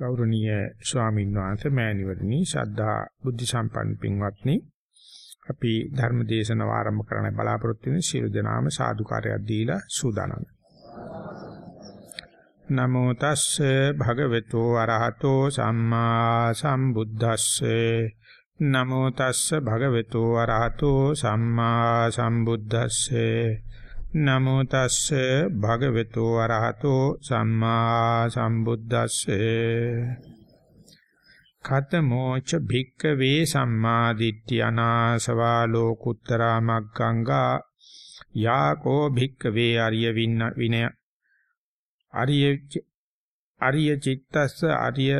ගෞරවනීය ස්වාමීන් වහන්සේ මෑණිවරණි ශ්‍රද්ධා බුද්ධ සම්පන්න පින්වත්නි. අපි ධර්ම දේශනාව ආරම්භ කරන්න බලාපොරොත්තු වෙන සියලු දෙනාම සාදුකාරයක් දීලා සූදානම්. නමෝ තස්සේ භගවතු අරහතෝ සම්මා සම්බුද්දස්සේ. නමෝ තස්සේ භගවතු අරහතෝ සම්මා සම්බුද්දස්සේ. නමෝ තස්සේ භගවතු අරහතෝ සම්මා සම්බුද්දස්සේ. කතමෝච භික්කවේ සම්මා දිට්ඨිය අනාසවා ලෝකුත්තරා මග්ගංගා. යාකෝ භික්කවේ අරිය විනය. අරිය අරිය චිත්තස්ස අරිය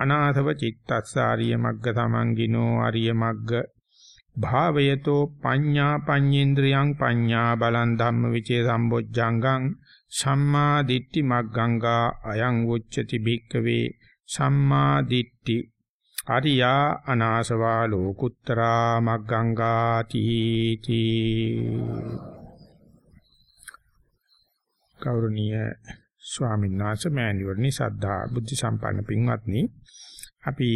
අනාථව චිත්තස්ස අරිය මග්ග තමන්ගිනෝ අරිය මග්ග භාවයතෝ පඤ්ඤා පඤ්ඤේන්ද්‍රයන් පඤ්ඤා බලං ධම්ම විචේ සම්බොජ්ජංගං සම්මා දිට්ඨි මග්ගංගා අයං උච්චති භික්කවේ සම්මා දිට්ඨි අරියා අනාසවා ලෝකුත්තරා මග්ගංගා තීති. කෞරණීය ස්වාමීන් වහන්සේ මෑණිවරණි සද්ධා බුද්ධ සම්පන්න පින්වත්නි අපි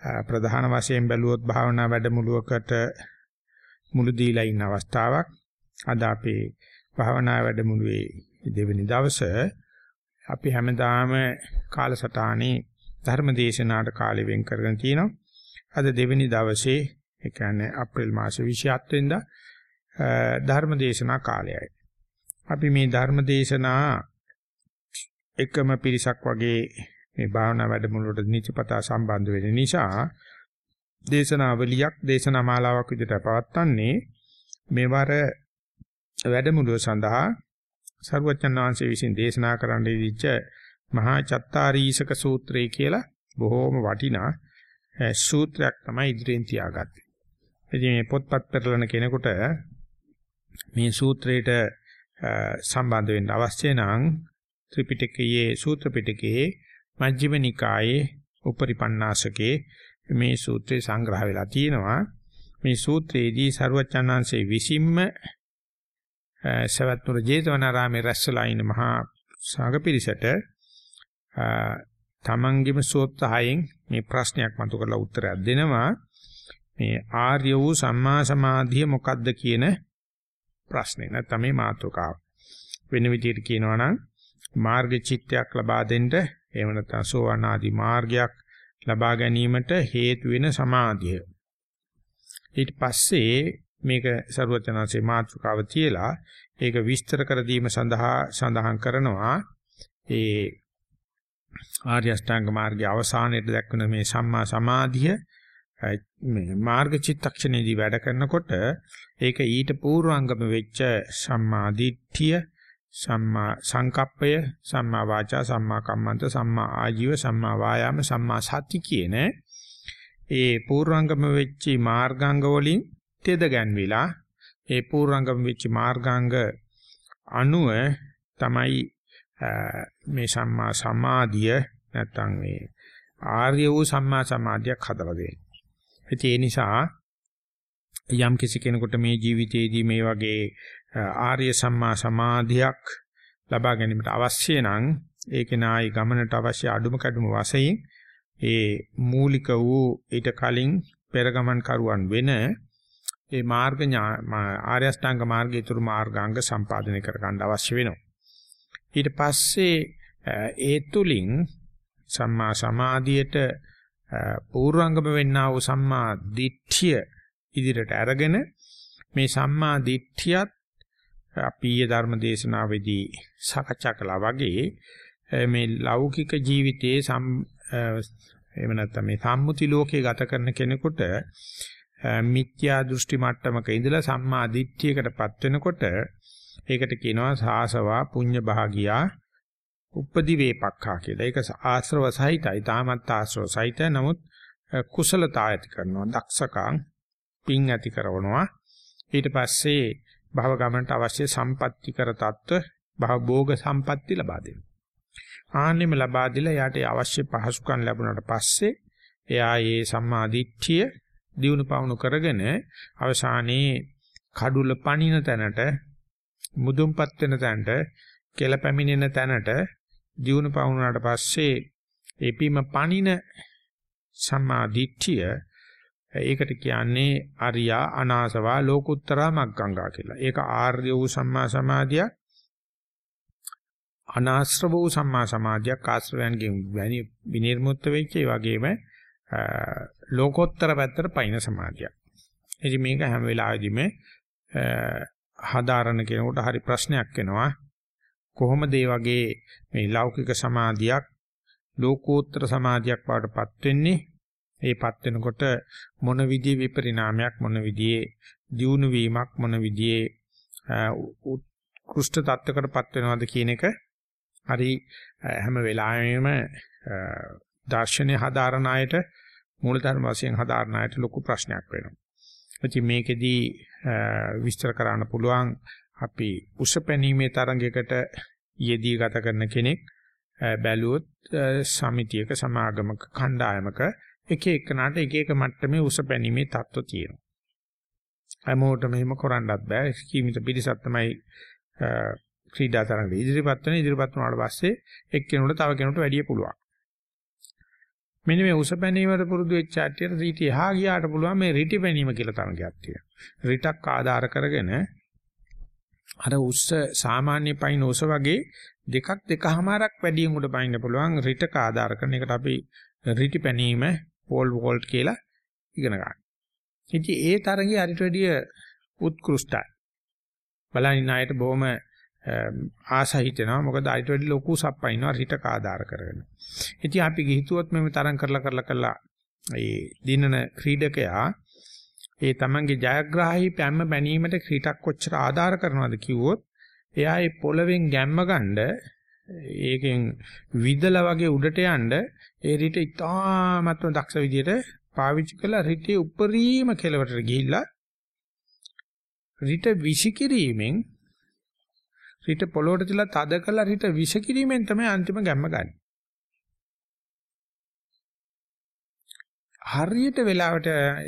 ප්‍රධාන වශයෙන් බැලුවොත් භාවනා වැඩමුළුවකට මුළු දීලා ඉන්න අවස්ථාවක්. අද අපේ භාවනා වැඩමුළුවේ දෙවෙනි දවසේ අපි හැමදාම කාලසටහනේ ධර්ම දේශනාවට කාලෙ වෙන් කරගෙන තිනවා. අද දෙවෙනි දවසේ ඒ කියන්නේ අප්‍රේල් මාසේ 27 වෙනිදා ධර්ම දේශනා කාලයයි. අපි මේ ධර්ම දේශනා එකම පිරිසක් වගේ මේ භාවනා වැඩමුළුවට නිතිපතා සම්බන්ධ වෙන නිසා දේශනාවලියක් දේශනා මාලාවක් විදිහට පවත්වන්නේ මෙවර වැඩමුළුව සඳහා සර්වචන් වහන්සේ විසින් දේශනා කරන්න දීච්ච මහා චත්තාරීසක සූත්‍රය කියලා බොහෝම වටිනා සූත්‍රයක් තමයි ඉදිරියෙන් තියාගත්තේ. ඉතින් මේ පොත්පත් පෙරලන කෙනෙකුට මේ සූත්‍රයට සම්බන්ධ වෙන්න අවශ්‍ය නම් ත්‍රිපිටකයේ සූත්‍ර පිටකයේ මජ්ක්‍ධිම නිකායේ උපරිපන්නාසකේ මේ සූත්‍රය සංග්‍රහ වෙලා තියෙනවා. මේ සූත්‍රයේදී සරුවචනාංශයේ විසින්ම සවැත්නුර ජේතවනාරාමේ රැස්වලා ඉන්න මහා සංඝපිරිසට තමන්ගේම සූත්‍රයෙන් මේ ප්‍රශ්නයක් මතු කරලා උත්තරයක් දෙනවා. මේ ආර්ය වූ සම්මා සමාධිය මොකක්ද කියන ප්‍රශ්නේ නැත්නම් මේ මාතෘකාව. වෙන විදිහට කියනවා නම් මාර්ග චිත්තයක් ලබා දෙන්න එහෙම නැත්නම් සෝවාන් ආදී මාර්ගයක් ලබා ගැනීමට හේතු වෙන සමාධිය. ඊට පස්සේ මේක ਸਰවචනanse මාතෘකාව තියලා ඒක විස්තර කර දීම සඳහා සඳහන් කරනවා ඒ ආර්ය අෂ්ටාංග මාර්ගයේ අවසානයේ දක්වන මේ සම්මා සමාධිය මේ මාර්ග චිත්තක්ෂණයේදී වැඩ කරනකොට ඒක ඊට පූර්වාංගම වෙච්ච සම්මා දිට්ඨිය සම්මා සංකප්පය සම්මා වාචා සම්මා කම්මන්ත සම්මා ආජීව සම්මා වායාම සම්මා සති කියන ඒ පූර්වාංගම වෙච්ච මාර්ගාංග වලින් තෙද ගැන්විලා ඒ පූර්වාංගම වෙච්ච මාර්ගාංග අනුව තමයි මේ සම්මා සමාධිය නැත්තම් මේ ආර්ය වූ සම්මා සමාධියක් හදලා දෙන්නේ. ඒ නිසා යම් කිසි කෙනෙකුට මේ ජීවිතයේදී මේ වගේ ආර්ය සම්මා සමාධියක් ලබා ගැනීමට අවශ්‍ය නම් ඒකේ නායි ගමනට අවශ්‍ය අඩුම කැඩුම වශයෙන් ඒ මූලික වූ ඊට කලින් පෙරගමන් කරුවන් වෙන ඒ මාර්ග ආර්ය අෂ්ටාංග මාර්ගයේ තුරු මාර්ගාංග සම්පාදනය කර ගන්න අවශ්‍ය වෙනවා. ඊට පස්සේ ඒ තුලින් සම්මා සමාධියට පූර්වංගම වෙන්නා වූ සම්මා දිට්ඨිය ඉදිරියට අරගෙන මේ සම්මා දිට්ඨියත් අපි ඊයේ ධර්ම දේශනාවේදී සාකච්ඡා කළා වගේ මේ ලෞකික ජීවිතයේ සම් එහෙම නැත්නම් මේ සම්මුති ලෝකේ ගත කරන කෙනෙකුට මිත්‍යා දෘෂ්ටි මට්ටමක ඉඳලා සම්මා දිට්ඨියකටපත් වෙනකොට ඒකට කියනවා සාසවා පුඤ්ඤ භාගියා උපදි වේපක්ඛා කියලා. ඒක ආශ්‍රව සහිතයි. තාමත් ආශ්‍රව සහිතයි. නමුත් කුසලතා ඇති කරනවා. දක්ෂකම් පිං ඇති කරනවා. ඊට පස්සේ භව ගමනට අවශ්‍ය සම්පatti කර තත්ත්ව භව භෝග සම්පatti ලබා දෙනවා. ආන්නෙම ලබා දීලා යාට අවශ්‍ය පහසුකම් ලැබුණාට පස්සේ එයා මේ සම්මා දිට්ඨිය දිනු පවණු කරගෙන අවසානයේ කඩුල පණින තැනට මුදුන්පත් වෙන තැනට කෙල පැමිණෙන තැනට දිනු පවුනාට පස්සේ ඒපීම පණින සම්මාදිට්ඨිය ඒකට කියන්නේ අරියා අනාසවා ලෝකුත්තරා මග්ගංගා කියලා. ඒක ආර්ය වූ සම්මා සමාධියක් අනාශ්‍රව වූ සම්මා සමාධියක් ආශ්‍රවයන්ගෙන් වැනි විනිර්මුක්ත වෙච්ච ඒ වගේම ලෝකෝත්තර පැත්තට පයින් සමාධියක්. ඉතින් මේක හැම වෙලාවෙදිම හදාරන කෙනෙකුට හරි ප්‍රශ්නයක් වෙනවා. කොහොමද මේ වගේ මේ ලෞකික සමාධියක් ලෝකෝත්තර සමාධියක් වඩටපත් වෙන්නේ? ඒපත් වෙනකොට මොන විදිහේ විපරිණාමයක් මොන විදිහේ දියුණු වීමක් මොන විදිහේ උත්කෘෂ්ඨ තත්ත්වයකටපත් වෙනවද කියන එක හරි හැම වෙලාවෙම දර්ශනය හදාරන අයට මූලධර්ම වශයෙන් හදාරන අයට ලොකු ප්‍රශ්නයක් වෙනවා. ඉතින් මේකෙදී විස්තර කරන්න පුළුවන් අපි උසපැනීමේ තරඟයකට යෙදී ගත කරන කෙනෙක් බැලුවොත් සමිතියක සමාගමක කණ්ඩායමක එක එකනට එක එක මට්ටමේ උසපැනීමේ தত্ত্ব තියෙනවා. හැමෝට මෙහෙම කරන්නත් බෑ. සීමිත පිරිසක් තමයි ක්‍රීඩා තරඟ ඉදිරිපත් වෙන ඉදිරිපත් වුණාට පස්සේ එක්කෙනෙකුට තව කෙනෙකුට වැඩිය පුළුවන්. මෙන්න මේ උසපැනීමට පුරුදු වෙච්ච ඇට්ටියට රීටි එහා ගියාට පුළුවන් මේ රීටි පැනීම කියලා තරගයක් තියෙනවා. රීටක් ආධාර කරගෙන අර උස්ස සාමාන්‍ය පයින් උස වගේ දෙකක් දෙකමාරක් වැඩියෙන් උඩ පයින්න පුළුවන් රීටක ආධාර කරන එකට අපි රීටි පැනීම පෝල් වෝල්ට් කියලා ඉගෙන ගන්න. ඉතින් ඒ තරඟයේ අරිට වැඩිය උත්කෘෂ්ටයි. බලනින් ආයත බොහොම ආසයි හිතෙනවා මොකද අයිට වැඩි ලොකු සප්පයින්නවා රිටක ආධාර කරගෙන. ඉතින් අපි ගිහිතුවත් මෙම තරම් කරලා කරලා කරලා ඒ දිනන ක්‍රීඩකයා ඒ තමන්ගේ ජයග්‍රාහී පැම්ම බැනීමට ක්‍රීඩක් කොච්චර ආධාර කරනවද කිව්වොත් එයා ඒ පොළවෙන් ගැම්ම ගන්න ඒකෙන් විදලා වගේ උඩට යන්න ඒ රිට ඉතාමත්ම දක්ෂ විදියට පාවිච්චි කළා. රිටේ උපරිම කෙලවරට ගිහිල්ලා රිට විසිකිරීමෙන් රිට පොළොවට තියලා තද කළා. රිට විෂ කිරීමෙන් තමයි අන්තිම ගැම්ම ගන්න. හරියට වෙලාවට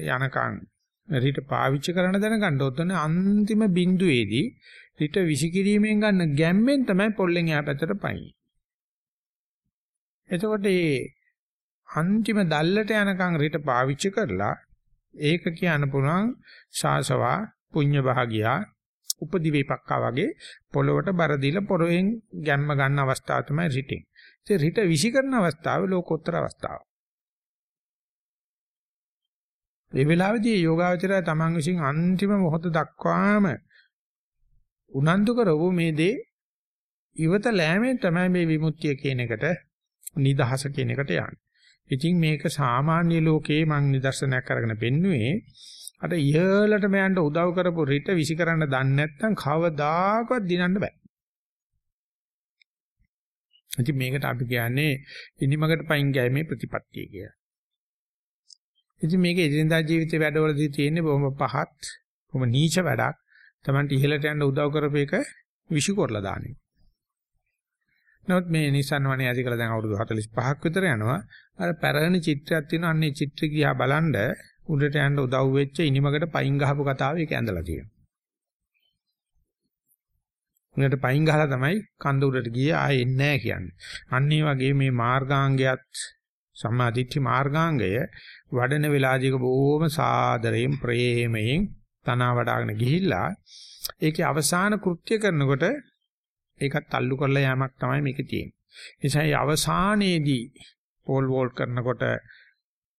යනකම් රිට පාවිච්චි කරන දැනගන්න ඔතන අන්තිම බිඳුවේදී රිට විෂ කිරීමෙන් ගන්න ගැම්මෙන් තමයි පොල්ලෙන් එහා පැත්තට පයින්. එතකොට මේ අන්තිම දැල්ලට යනකම් රිට පාවිච්චි කරලා ඒක කියන්න පුළුවන් ශාසවා පුඤ්ඤ භාගියා උපදිවේපක්කා වගේ පොළොවට බර දීලා පොළොවෙන් ගැම්ම ගන්න අවස්ථාව තමයි රිටින්. ඒ රිට විසිකරන අවස්ථාව ලෝකෝත්තර අවස්ථාව. මේ වෙලාවේදී යෝගාවචරය තමන් විසින් අන්තිම මොහොත දක්වාම උනන්දු කරවෝ මේ දේ ඉවත ලෑමෙන් තමයි මේ විමුක්තිය කියන එකට නිදහස කියන එකට යන්නේ. ඉතින් මේක සාමාන්‍ය ලෝකේ මම නිදර්ශනයක් අරගෙන පෙන්නුවේ අර ඉහළටම යන්න උදව් කරපු රිට විසි කරන්න දන්නේ නැත්නම් කවදාකවත් දිනන්න බෑ. ඉතින් මේකට අපි කියන්නේ ඉනිමකට පයින් ගෑමේ ප්‍රතිපත්තිය කියලා. ඉතින් මේක එදිනදා ජීවිතේ වැඩවලදී තියෙන්නේ බොහොම පහත්, බොහොම නීච වැඩක්. Tamanට ඉහළට යන්න උදව් කරපු එක විසි කරලා දාන එක. නමුත් මේ Nissan වනේ ඇති කළ දැන් අවුරුදු 45ක් විතර යනවා. අර පැරණි චිත්‍රයක් තියෙනවා. අන්නේ චිත්‍ර දිහා බලනද උඩට යන්න උදව් වෙච්ච ඉනිමකට පයින් ගහපු කතාව ඒක ඇඳලා තියෙනවා. උඩට පයින් ගහලා තමයි කන්ද උඩට ගියේ ආයේ එන්නේ නැහැ කියන්නේ. අන්න ඒ වගේ මේ මාර්ගාංගයත් සම්මාදිට්ඨි මාර්ගාංගය වඩන වෙලාදික බොහොම සාදරයෙන් ප්‍රේමයෙන් තනවා වඩාගෙන ගිහිල්ලා ඒකේ අවසාන කෘත්‍ය කරනකොට ඒකත් අල්ලු කරලා යamak තමයි මේකේ තියෙන්නේ. ඒ නිසා අවසානයේදී පෝල් වෝල් කරනකොට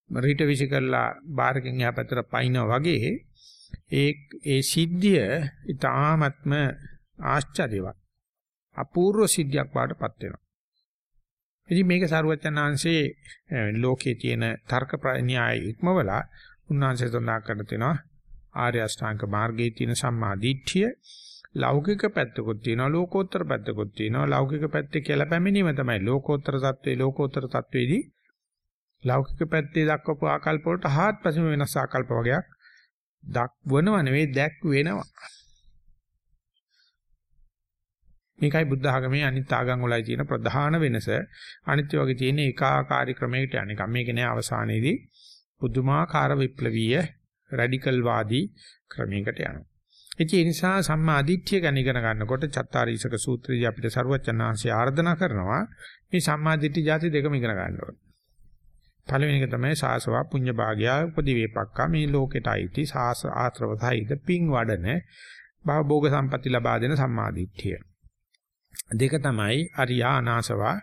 රිට විසි කරලා බාරකින් එහා පැත්තට පයින්නා වගේ ඒ ඒ සිද්ධිය ඊටාත්ම ආශ්චර්යවත් අපූර්ව සිද්ධියක් වාටපත් වෙනවා. ඉතින් මේක සරුවචනාංශේ ලෝකයේ තියෙන තර්ක න්‍යාය ඉක්මවලා උන්වහන්සේ සඳහන් කර තිනවා ආර්ය අෂ්ටාංග මාර්ගයේ තියෙන සම්මා දිට්ඨිය ලෞකික පැත්තකුත් තියෙනවා ලෝකෝත්තර පැත්තකුත් තියෙනවා. ලෞකික පැත්තේ කියලා පැමිණීම තමයි ලෝකෝත්තර தત્වේ ලෝකෝත්තර தત્වේදී ලෞකික පැත්තේ දක්වපු ආකල්ප වලට හාත්පසම වෙනස් ආකල්ප වගේක් දක්වනව නෙවෙයි දැක් වෙනවා මේකයි බුද්ධ ආගමේ අනිත් ආගම් වලයි තියෙන ප්‍රධාන වෙනස. අනිත්‍ය වගේ තියෙන ඒකාකාරී ක්‍රමයකට යන්නේ. මේක නෑ අවසානයේදී. පුදුමාකාර විප්ලවීය රැඩිකල් වාදී ක්‍රමයකට යනවා. ඒ නිසා සම්මා දිට්ඨිය ගැන ඉගෙන ගන්නකොට චත්තාරීසක සූත්‍රයේදී අපිට ਸਰුවචනාංශය ආර්දනා කරනවා මේ සම්මා දිට්ඨි જાති දෙකම ඉගෙන ගන්න ඕනේ. පළවෙනි එක තමයි සාසවා පුඤ්ඤ භාගයා උපදිවේපක්කා මේ ලෝකෙට අයිති සාස ආශ්‍රව සහිත පිං වඩන භවෝග සම්පatti ලබා දෙන සම්මා දිට්ඨිය. දෙක තමයි අරියා අනාසවා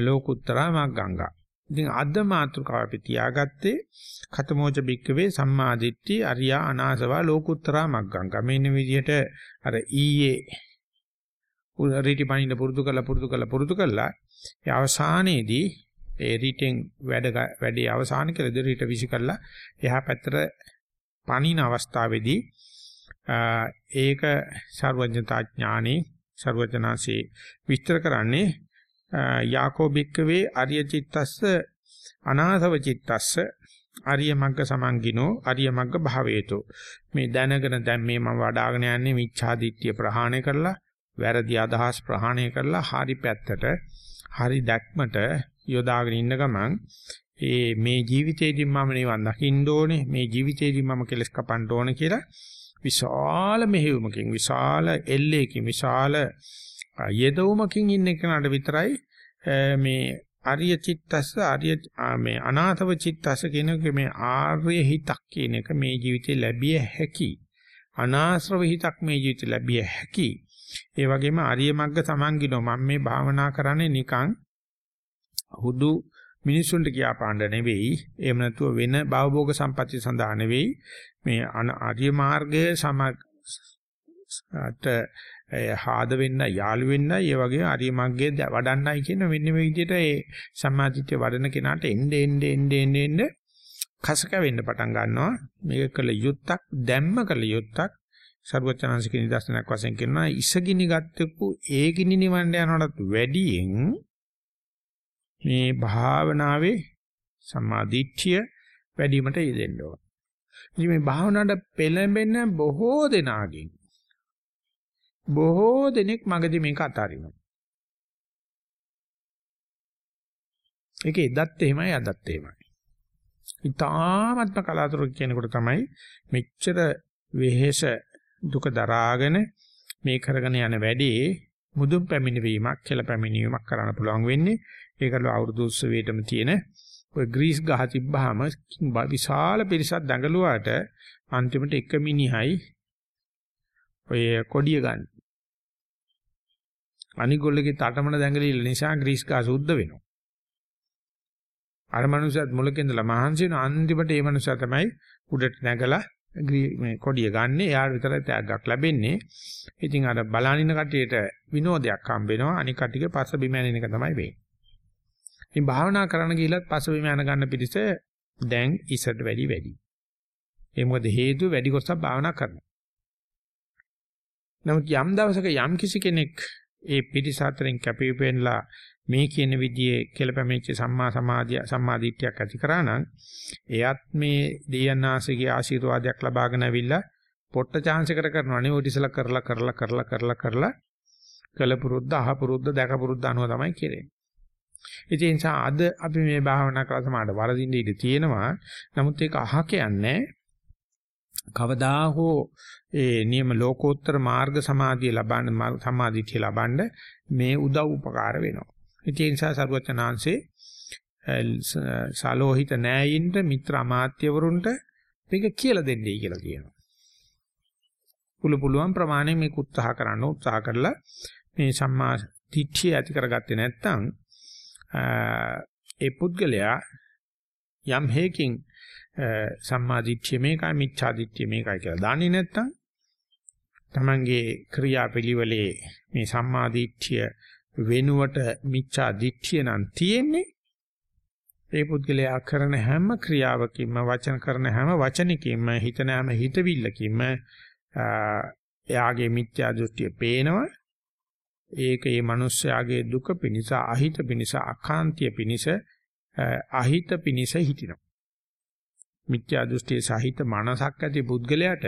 ලෝකුත්තරා මග්ගංගා ඉතින් අද මාතෘකාව අපි තියාගත්තේ කතමෝච බික්කවේ සම්මාදිට්ඨි අරියා අනාසවා ලෝකුත්තරා මග්ගංග. මේන විදිහට අර ඊයේ රීටි පණින්න පුරුදු කළා පුරුදු කළා පුරුදු කළා. ඒ අවසානයේදී ඒ රීටෙන් වැඩ වැඩේ අවසාන කළද රීට විසි කළා. එහා පැත්තට පණින අවස්ථාවේදී ඒක ਸਰවඥතා ඥානේ ਸਰවඥාසේ විස්තර කරන්නේ යාකෝ බික්කවේ අරිය චිත්තස්ස අනාථව චිත්තස්ස අරිය මග්ග සමංගිනෝ අරිය මග්ග භාවේතෝ. මේ දැනගෙන දැන් මේ මම වඩ아가න යන්නේ මිච්ඡා දිට්ඨිය ප්‍රහාණය කරලා වැරදි අදහස් ප්‍රහාණය කරලා හරි පැත්තට හරි දැක්මට යොදාගෙන ඉන්න ගමන් ඒ මේ ජීවිතේදී මම නිවන් දකින්න ඕනේ මේ ජීවිතේදී මම කෙලස් කපන්න ඕනේ කියලා විශාල මෙහෙයුමකින් විශාල එල්ලේකින් විශාල යෙදවුමකින් ඉන්න කෙනාට විතරයි මේ ආර්ය චිත්තස්ස ආර්ය මේ අනාථව චිත්තස්ස කියන මේ ආර්ය හිතක් කියන එක මේ ජීවිතේ ලැබිය හැකි. අනාශ්‍රව හිතක් මේ ජීවිතේ ලැබිය හැකි. ඒ වගේම ආර්ය මග්ග සමන්ගිනෝ මම මේ භාවනා කරන්නේ නිකන් හුදු මිනිසුන්ට කියා පාණ්ඩ නෙවෙයි. එහෙම නැතුව වෙන භවභෝග සම්පatti සඳහා නෙවෙයි. මේ ආර්ය මාර්ගයේ සමට හාද වෙන්න යාළු වෙන්නයි ඒ වගේ ආර්ය මාර්ගයේ වඩන්නයි කියන මෙන්න මේ විදිහට ඒ සම්මාදිට්ඨිය වඩන කෙනාට එnde එnde එnde එnde කසක වෙන්න පටන් ගන්නවා මේක කළ යුත්තක් දැම්ම කළ යුත්තක් සර්වචනංශික නිදර්ශනයක් වශයෙන් කියනවා ඉසගිනි ගත්තකු ඒ ගිනි නිවන්න යනකොටත් වැඩියෙන් මේ භාවනාවේ සම්මාදිට්ඨිය වැඩිවීමට යෙදෙන්න ඕන. ඉතින් මේ භාවනාවට පෙළඹෙන බොහෝ දෙනාගෙන් බොහෝ දෙනෙක් මගදී මේක අතාරිනවා. ඒක එදත් එහෙමයි අදත් එහෙමයි. ඊටාත්ම කලාතුරකින් කියනකොට තමයි මෙච්චර වෙහෙස දුක දරාගෙන මේ කරගෙන යන වැඩේ මුදුන් පැමිණීමක් කියලා පැමිණීමක් කරන්න පුළුවන් වෙන්නේ ඒකල අවුරුදු උත්සවයේටම තියෙන ඔය ග්‍රීස් ගහ තිබ්බහම විශාල පිරිසක් දඟලුවාට අන්තිමට එක මිනිහයි ඔය කොඩිය ගන්න. අනිගොල්ලගේ තටමන දැඟලිල්ල නිසා ග්‍රීස් ගහ සුද්ධ වෙනවා. අර මනුස්සයත් මුලකින්දලා මහන්සි වෙන අන්තිමට ඒ මනුස්සයා තමයි උඩට නැගලා මේ කොඩිය ගන්න. එයාට විතරයි තෑග්ගක් ලැබෙන්නේ. ඉතින් අර බලානින කටියට විනෝදයක් හම්බ වෙනවා. අනික කටිගේ පස්ස බිම යන එක තමයි වෙන්නේ. ඉතින් භාවනා කරන්න ගිහිලත් පසුබිම යන ගන්න පිටිස දැන් ඉසට වැඩි වැඩි. ඒ මොකද හේතුව වැඩි කොටසක් භාවනා කරනවා. නමුත් යම් දවසක යම් කිසි කෙනෙක් ඒ පිටිස අතරින් කැපිපෙන්නලා මේ කියන විදිහේ කෙලපැමිච්ච සම්මා සමාධිය සම්මාදිට්ඨියක් ඇති කරා නම් එයත් මේ දෙයන්නාසගේ ආශිර්වාදයක් ලබාගෙන අවිල්ලා පොට්ට chance එකට කරනවා නේ ඔය ඉතිසලා කරලා කරලා කරලා කරලා කරලා කළ පුරුද්ද අහ පුරුද්ද දැක පුරුද්ද අනුව තමයි කෙරෙන්නේ. ඒ නිසා අද අපි මේ භාවනා කරලා සමාඩ වරදින්න ඉඩ තියෙනවා. නමුත් ඒක අහ කියන්නේ කවදා හෝ ඒ නියම ලෝකෝත්තර මාර්ග සමාධිය ලබන්න සමාධිය ලබන්න මේ උදව් උපකාර වෙනවා. ඒ නිසා සරුවචනාංශේ සලෝහිත නෑයින්ට මිත්‍ර අමාත්‍යවරුන්ට මේක කියලා දෙන්නයි කියලා කියනවා. පුළු පුළුවන් ප්‍රමාණය මේක උත්සාහ කරන්න උත්සාහ කරලා මේ සම්මා දිට්ඨිය ඇති කරගත්තේ නැත්නම් ඒ පුද්ගලයා යම් හේකින් සම්මාදිට්ඨිය මේකයි මිච්ඡාදිට්ඨිය මේකයි කියලා දන්නේ නැත්නම් තමන්ගේ ක්‍රියාපිළිවෙලේ මේ සම්මාදිට්ඨිය වෙනුවට මිච්ඡාදිට්ඨිය නම් තියෙන්නේ ඒ පුද්ගලයා කරන හැම ක්‍රියාවකින්ම වචන කරන හැම වචනකින්ම හිතන හැම හිතවිල්ලකින්ම එයාගේ මිත්‍යා දෘෂ්ටිය පේනවා ඒක මේ මිනිස්යාගේ දුක පිනිස අහිත පිනිස අකාන්තිය පිනිස අහිත පිනිස හිටිනවා. මිත්‍යා දෘෂ්ටියේ සහිත මනසක් ඇති පුද්ගලයාට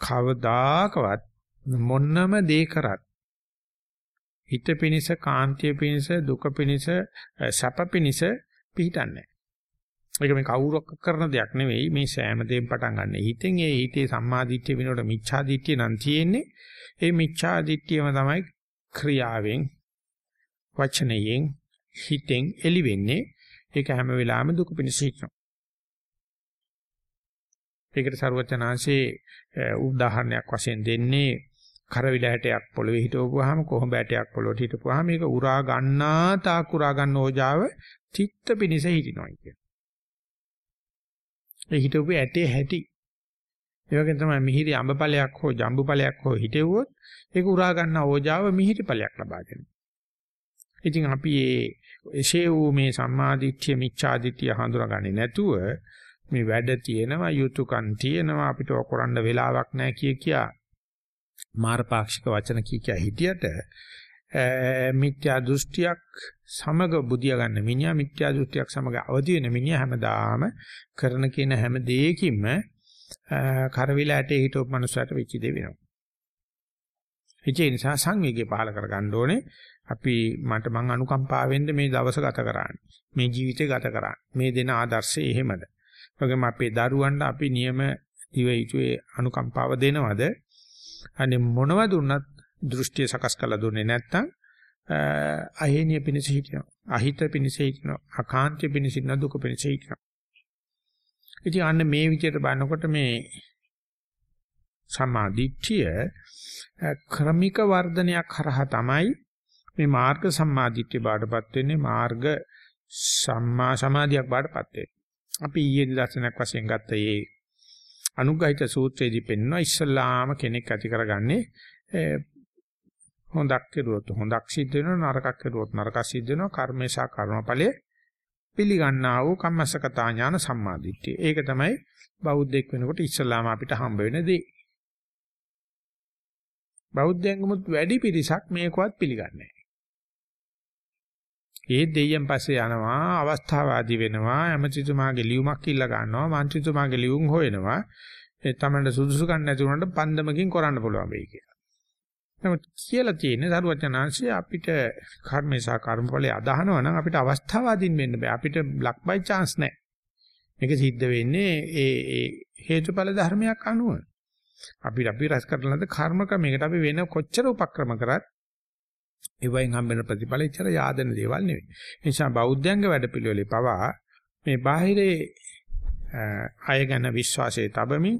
කවදාකවත් මොන්නම දේ කරත් හිත පිනිස කාන්තිය පිනිස දුක පිනිස සැප පිනිස පිහිටන්නේ ඒක මේ කවුරක් කරන දෙයක් නෙවෙයි මේ සෑම දෙයක්ම පටන් ගන්න. හිතෙන් ඒ හිතේ සම්මාදිට්ඨිය වෙනකොට මිච්ඡාදිට්ඨිය නම් තියෙන්නේ. ඒ මිච්ඡාදිට්ඨියම තමයි ක්‍රියාවෙන් වචනයෙන් හිතෙන් එළි වෙන්නේ ඒක හැම වෙලාවෙම දුක පිණිස හිටිනවා. ඒකට ਸਰවචනාංශේ උදාහරණයක් වශයෙන් දෙන්නේ කරවිල හැටයක් පොළවේ හිටවපුවාම කොහොඹ හැටයක් පොළොවට හිටපුවාම මේක උරා ගන්නා තාක් උරා ගන්න ඕජාව චිත්ත පිනිස හිටිනවා කියන. ඒ හිටවපු ඇටේ හැටි. ඒ වගේ තමයි මිහිරි අඹ ඵලයක් හෝ ජම්බු ඵලයක් හෝ හිටෙව්වොත් ඒක උරා ගන්න ඕජාව මිහිරි ඵලයක් ලබා දෙනවා. ඉතින් අපි මේ එසේ වූ මේ සම්මාදිට්ඨිය මිච්ඡාදිට්ඨිය හඳුනාගන්නේ නැතුව මේ වැඩ තියෙනවා යුතුයකම් තියෙනවා අපිට කරන්න වෙලාවක් නැහැ කිය කියා මාරපාක්ෂික වචන කී කිය හිටියට මිත්‍යා දෘෂ්ටියක් සමග බුදියා ගන්න මිනිහා මිත්‍යා දෘෂ්ටියක් සමග අවදි වෙන මිනිහා හැමදාම කරන කියන හැම දෙයකින්ම කරවිල ඇටේ හිටවපු මනුස්සයට වෙච්ච දේ වෙනවා. ඒ නිසා සංවේගය පහල කරගන්න ඕනේ. අපි මට මං අනුකම්පාවෙන්ද මේ දවස ගත කරන්නේ. මේ ජීවිතය ගත කරන්නේ. මේ දෙන ආදර්ශය එහෙමද? වගේම අපේ දරුවන්ට අපි නියම දිව යුතුයේ අනුකම්පාව දෙනවද? අනේ මොනව දුන්නත් දෘෂ්ටිය සකස් කරලා දුන්නේ නැත්නම් අහේනිය පිණිස හිටිනවා. අහිත පිණිස හිටිනවා. අකාන්තිය පිණිස හිටිනවා. දුක පිණිස හිටිනවා. ඉතින් අන්න මේ විදිහට බලනකොට මේ සමාධිත්‍ය ක්‍රමික වර්ධනයක් කරහා තමයි මේ මාර්ග සම්මාදිට්ඨිය බාටපත් වෙන්නේ මාර්ග සම්මා සමාධියක් බාටපත් වෙන්නේ. අපි ඊයේ දර්ශනයක් වශයෙන් ගත්ත මේ අනුග්‍රහිත සූත්‍රයේදී පෙන්වනවා ඉස්සල්ලාම කෙනෙක් ඇති කරගන්නේ හොඳක් කෙරුවොත් හොඳක් සිද්ධ වෙනවා නරකක් කෙරුවොත් නරකක් සිද්ධ වෙනවා කර්මේශා කර්මඵලයේ පිළිගන්නා වූ කම්මස්සකතා ඥාන සම්මාදිට්ඨිය. ඒක තමයි බෞද්ධෙක් වෙනකොට ඉස්සල්ලාම අපිට හම්බ වෙන දේ. බෞද්ධයන්ගමුත් වැඩි පිරිසක් මේකවත් පිළිගන්නේ ඒ දෙයියන් පස්සේ යනවා අවස්ථාවාදී වෙනවා ඇමතිතුමාගේ ලියුමක් ඉල්ල ගන්නවා මන්ත්‍රීතුමාගේ ලියුම් හොයනවා ඒ තමන්ට සුදුසුකම් නැති වුණාට පන්දමකින් කරන්න පුළුවන් වෙයි කියලා. නමුත් කියලා තියෙන්නේ සරුවචනාංශය අපිට කර්මේසා කර්මඵලයේ අදහනවා නම් අපිට අවස්ථාවාදීන් වෙන්න බෑ. අපිට ලක් බයි chance නැහැ. මේක සිද්ධ වෙන්නේ ඒ ඒ හේතුඵල ධර්මයක් අනුව. අපිට අපි රැස් කරන ලද කර්ම ක්‍රමයකට අපි වෙන කොච්චර උපක්‍රම කරත් ඒ වයින් හම්බෙන ප්‍රතිඵල ඉච්චර yaadන දේවල් නෙවෙයි. ඒ නිසා බෞද්ධයන්ගේ වැඩපිළිවෙලේ පවා මේ බාහිරේ අය ගැන විශ්වාසය තබමින්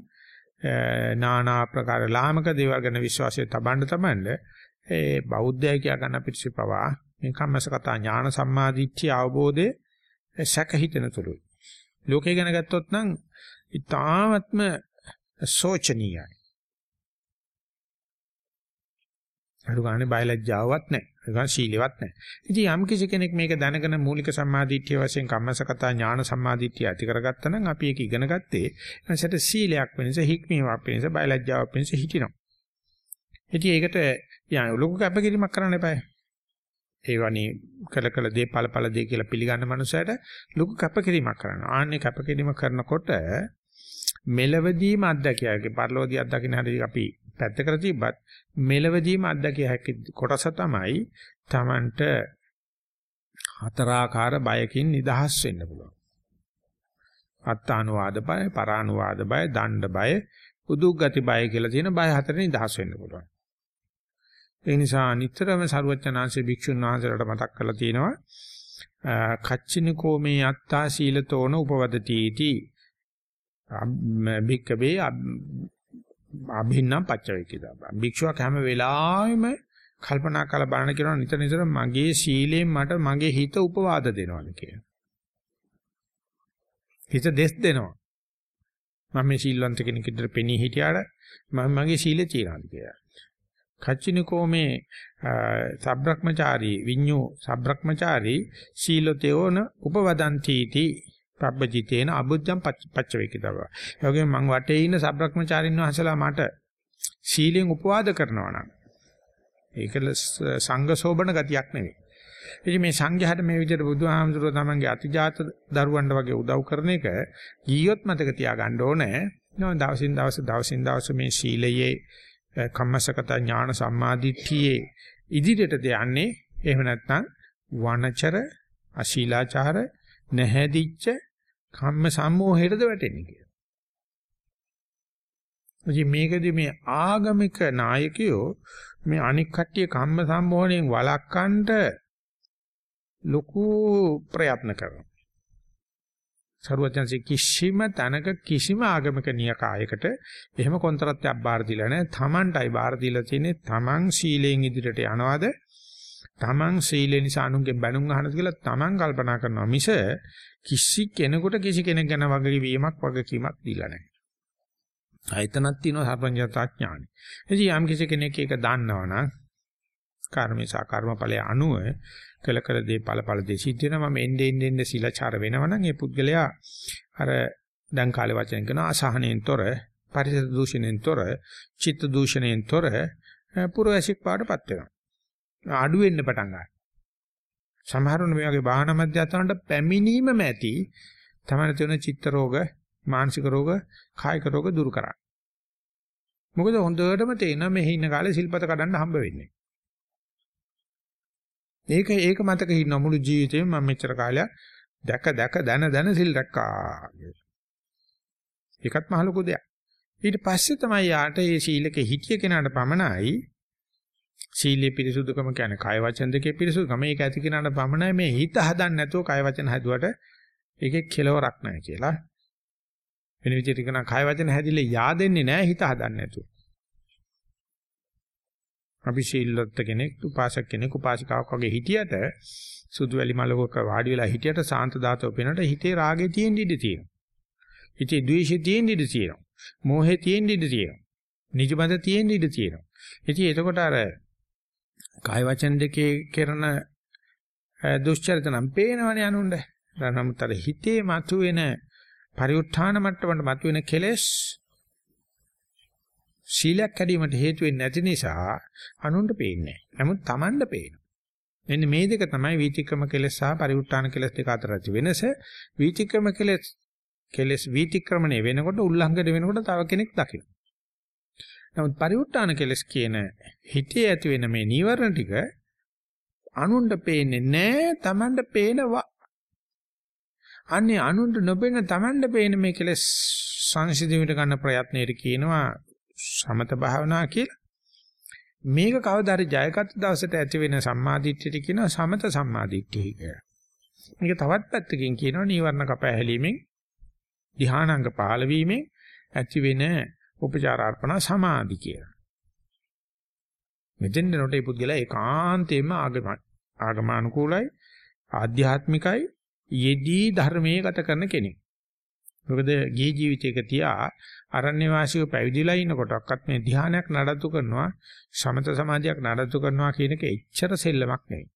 නානා ආකාර ලාමක දේවල් ගැන විශ්වාසය තබන්න තමන්න ඒ බෞද්ධය කියා ගන්න පිටසි පවා මේ කම්මසකතා ඥාන සම්මාදිට්ඨිය අවබෝධයේ සැක හිතෙන තුරුයි. ලෝකේ ගැන ගත්තොත් නම් ඊ타ත්ම සෝචනීයයි. අර ගානේ බයලජ්ජාවක් නැහැ. ඒ ගාන සීලෙවත් නැහැ. ඉතින් යම් කිසි කෙනෙක් මේක දැනගෙන මූලික සම්මාදිට්ඨිය වශයෙන් කම්මසකතා ඥාන සම්මාදිට්ඨිය ඇති කරගත්තා නම් අපි ඒක ඉගෙන ගත්තේ එනසට සීලයක් වෙනස හික්මීමක් වෙනස බයලජ්ජාවක් වෙනස හිටිනවා. ඉතින් ඒකට යා ලොකු කැපකිරීමක් කරන්න එපායි. ඒ වනේ කළ කළ දේ ඵල ඵල දේ කියලා පිළිගන්න මනුස්සයට ලොකු කැපකිරීමක් කරනවා. ආන්නේ කැපකිරීම කරනකොට මෙලවදීම අත්දැකියාගේ පරිලෝදී අත්දකින්න හැටි අපි පැත්තකට තිබ්බත් මෙලවදීම අත්දැකිය හැකි කොටස තමයි Tamanට හතරාකාර බයකින් නිදහස් වෙන්න පුළුවන්. අත්තානුවාද බය, පරානුවාද බය, දණ්ඩ බය, උදුග්ගති බය කියලා තියෙන බය හතරෙන් නිදහස් වෙන්න පුළුවන්. ඒ නිසා නිතරම සරුවචනාංශේ භික්ෂුන් වහන්සේලාට මතක් කරලා තියෙනවා කච්චිනිකෝ මේ අත්තා සීලතෝන උපවදති इति භික්කවේ අභින්නම් පච්චවේකිතා. භික්ෂුවක් හැම වෙලාවෙම කල්පනා කරලා බලන කෙනා නිතර නිතර මගේ සීලයෙන් මට මගේ හිත උපවාද දෙනවාද කියලා. හිත දෙස් දෙනවා. මම මේ සීලවන්ත කෙනෙක් විතර පෙනී හිටියාට මම මගේ සීලය තියනවාද කියලා. කච්චිනිකෝ මේ සබ්‍රක්‍මචාරී විඤ්ඤෝ සබ්‍රක්‍මචාරී සීලතේවන උපවදන්ති තී පබ්බජිතේන අබුද්ධම් පච්ච වේකිතව. ඒ වගේම මං වටේ ඉන්න සබ්‍රක්‍මචාරින් වහන්සලා මට සීලෙන් උපවාද කරනවා නම් ඒක සංඝ සෝබන ගතියක් නෙවෙයි. ඉතින් මේ සංඝයාට මේ විදිහට බුදුහාමුදුරුවෝ තමන්ගේ අතිජාත දරුවන්ට වගේ උදව් කරන එක ගියොත් මතක තියාගන්න ඕනේ. නෝ දවසින් දවස දවසින් දවස මේ සීලයේ කම්මසකත ඥාන සම්මාදිට්ඨියේ ඉදිරියටද යන්නේ එහෙම නැත්නම් වනචර අශීලාචාර නැහැදිච්ච කම්ම සම්මෝහයටද වැටෙන්නේ කියලා. ඉතින් මේකදී මේ ආගමික නායකයෝ මේ අනික් කට්ටිය කම්ම සම්මෝහණයෙන් වළක්වන්න ලොකු ප්‍රයත්න කරනවා. සරුවචන්සේ කිසිම තැනක කිසිම ආගමික නියකායකට එහෙම කොන්ත්‍රාත්යක් බාර දීලා නැහැ. Tamanටයි බාර දීලා තියෙන්නේ Taman සීලයෙන් ඉදිරියට යනවාද? Taman සීලේ නිසා අනුන්ගෙන් බැනුම් අහනද කියලා Taman කල්පනා කරනවා මිස කිසි කෙනෙකුට කිසි කෙනෙක් ගැන වගකීමක් වගකීමක් දීලා නැහැ. ආයතනක් තියෙනවා සර්වඥතා ඥානෙ. ඉතින් යම් කිසි කෙනෙක් ඒක දන්නවනම් කර්මේසා කර්මඵලයේ අනුව කළ කළ දේ ඵලඵල දේ සිද්ධ වෙනවා මම එන්නේ එන්නේ සීලාචාර වෙනවනම් ඒ පුද්ගලයා අර දැන් කාලේ වචන කරන අසහනෙන් තොර පරිසර දූෂණයෙන් තොර චිත්ත දූෂණයෙන් තොර පුරවැසික් පාඩපත් වෙනවා අඩු වෙන්න පටන් ගන්නවා සමහරවන මේ වගේ වාහන මධ්‍යස්ථානට පැමිණීමම ඇති තමයි තියෙන චිත්ත රෝග මානසික රෝග කායික රෝග දුරු කරන්න. මොකද හොඳටම තේිනවා මෙහි ඉන්න කාලේ සිල්පත කඩන්න හම්බ වෙන්නේ. ඒක ඒක මතක ඉන්න මුළු ජීවිතේම මම මෙච්චර කාලයක් දැක දැක දන දන සිල් රැක්කා ඒකත් මහ ලොකු දෙයක්. ඊට පස්සේ තමයි යාට මේ සීලක හිතිය කෙනාට පමණයි සීලේ පිරිසුදුකම කියන්නේ කය වචන දෙකේ පිරිසුදුකම. ඒක ඇති කෙනාට පමණයි මේ හිත හදන්න නැතුව කය වචන හැදුවට ඒකේ කෙලවරක් නැහැ කියලා. වෙන විදිහට කියන කය වචන හැදිලා yaadෙන්නේ නැහැ හිත හදන්න නැතුව. අපි ශීලවත් කෙනෙක්, උපාසක කෙනෙක්, උපාසිකාවක් වගේ හිටියට සුදු වැලි මලක වාඩි වෙලා හිටියට සාන්ත ධාතව පේනට හිතේ රාගේ තියෙන ඉඩ තියෙනවා. හිතේ ද්වේෂේ තියෙන ඉඩ තියෙනවා. මෝහේ තියෙන ඉඩ තියෙනවා. නිජබඳ තියෙන ඉඩ තියෙනවා. ඉතින් එතකොට අර කාය වචන දෙකේ කරන දුෂ්චරිත නම් පේනවනේ අනුන්ද. නමුත් අර හිතේ මතුවෙන පරිඋත්ථාන මට්ටමට මතුවෙන කෙලෙස් ශීලයක් කැඩීමට හේතු වෙන්නේ නැති නිසා අනුන්ට පේන්නේ නැහැ. නමුත් Tamanට පේනවා. මෙන්න මේ දෙක තමයි වීතික්‍රම කෙලෙස් සහ පරිඋත්තාන කෙලෙස් දෙක අතර ඇති වෙනස. වීතික්‍රම කෙලෙස් කෙලෙස් වීතික්‍රමණය වෙනකොට උල්ලංඝනය වෙනකොට තව කෙනෙක් දකින්න. නමුත් පරිඋත්තාන කෙලෙස් කියන හිතේ ඇති වෙන මේ නීවරණ ටික අනුන්ට පේන්නේ නැහැ Tamanට පේනවා. අන්නේ අනුන්ට නොපෙනෙන Tamanට පේන මේ කෙලෙස් සංසිඳීමට ගන්න ප්‍රයත්නයේ කියනවා සමත භාවනා කියලා. මේක කවදාද ජයගත් දවසට ඇති වෙන සම්මාදිට්ඨියට කියනවා සමත සම්මාදිට්ඨිය කියලා. මේක තවත් පැත්තකින් කියනවා නීවරණ කපහැලීමෙන් ධානාංග පහළ වීමෙන් ඇති වෙන උපචාරාර්පණ සමාධි කියලා. මෙතෙන් නෝටේ පුද්ගලයා ඒකාන්තයෙන්ම ආගම ආගමානුකූලයි ආධ්‍යාත්මිකයි යෙදී ධර්මයේ ගත කරන කෙනෙක්. මොකද ගිහි ජීවිතයක තියා අරණ්‍ය වාසීව පැවිදිලා ඉන්නකොටවත් මේ ධානයක් නඩත්තු කරනවා සමත සමාධියක් නඩත්තු කරනවා කියන එක එච්චර සෙල්ලමක් නෙවෙයි.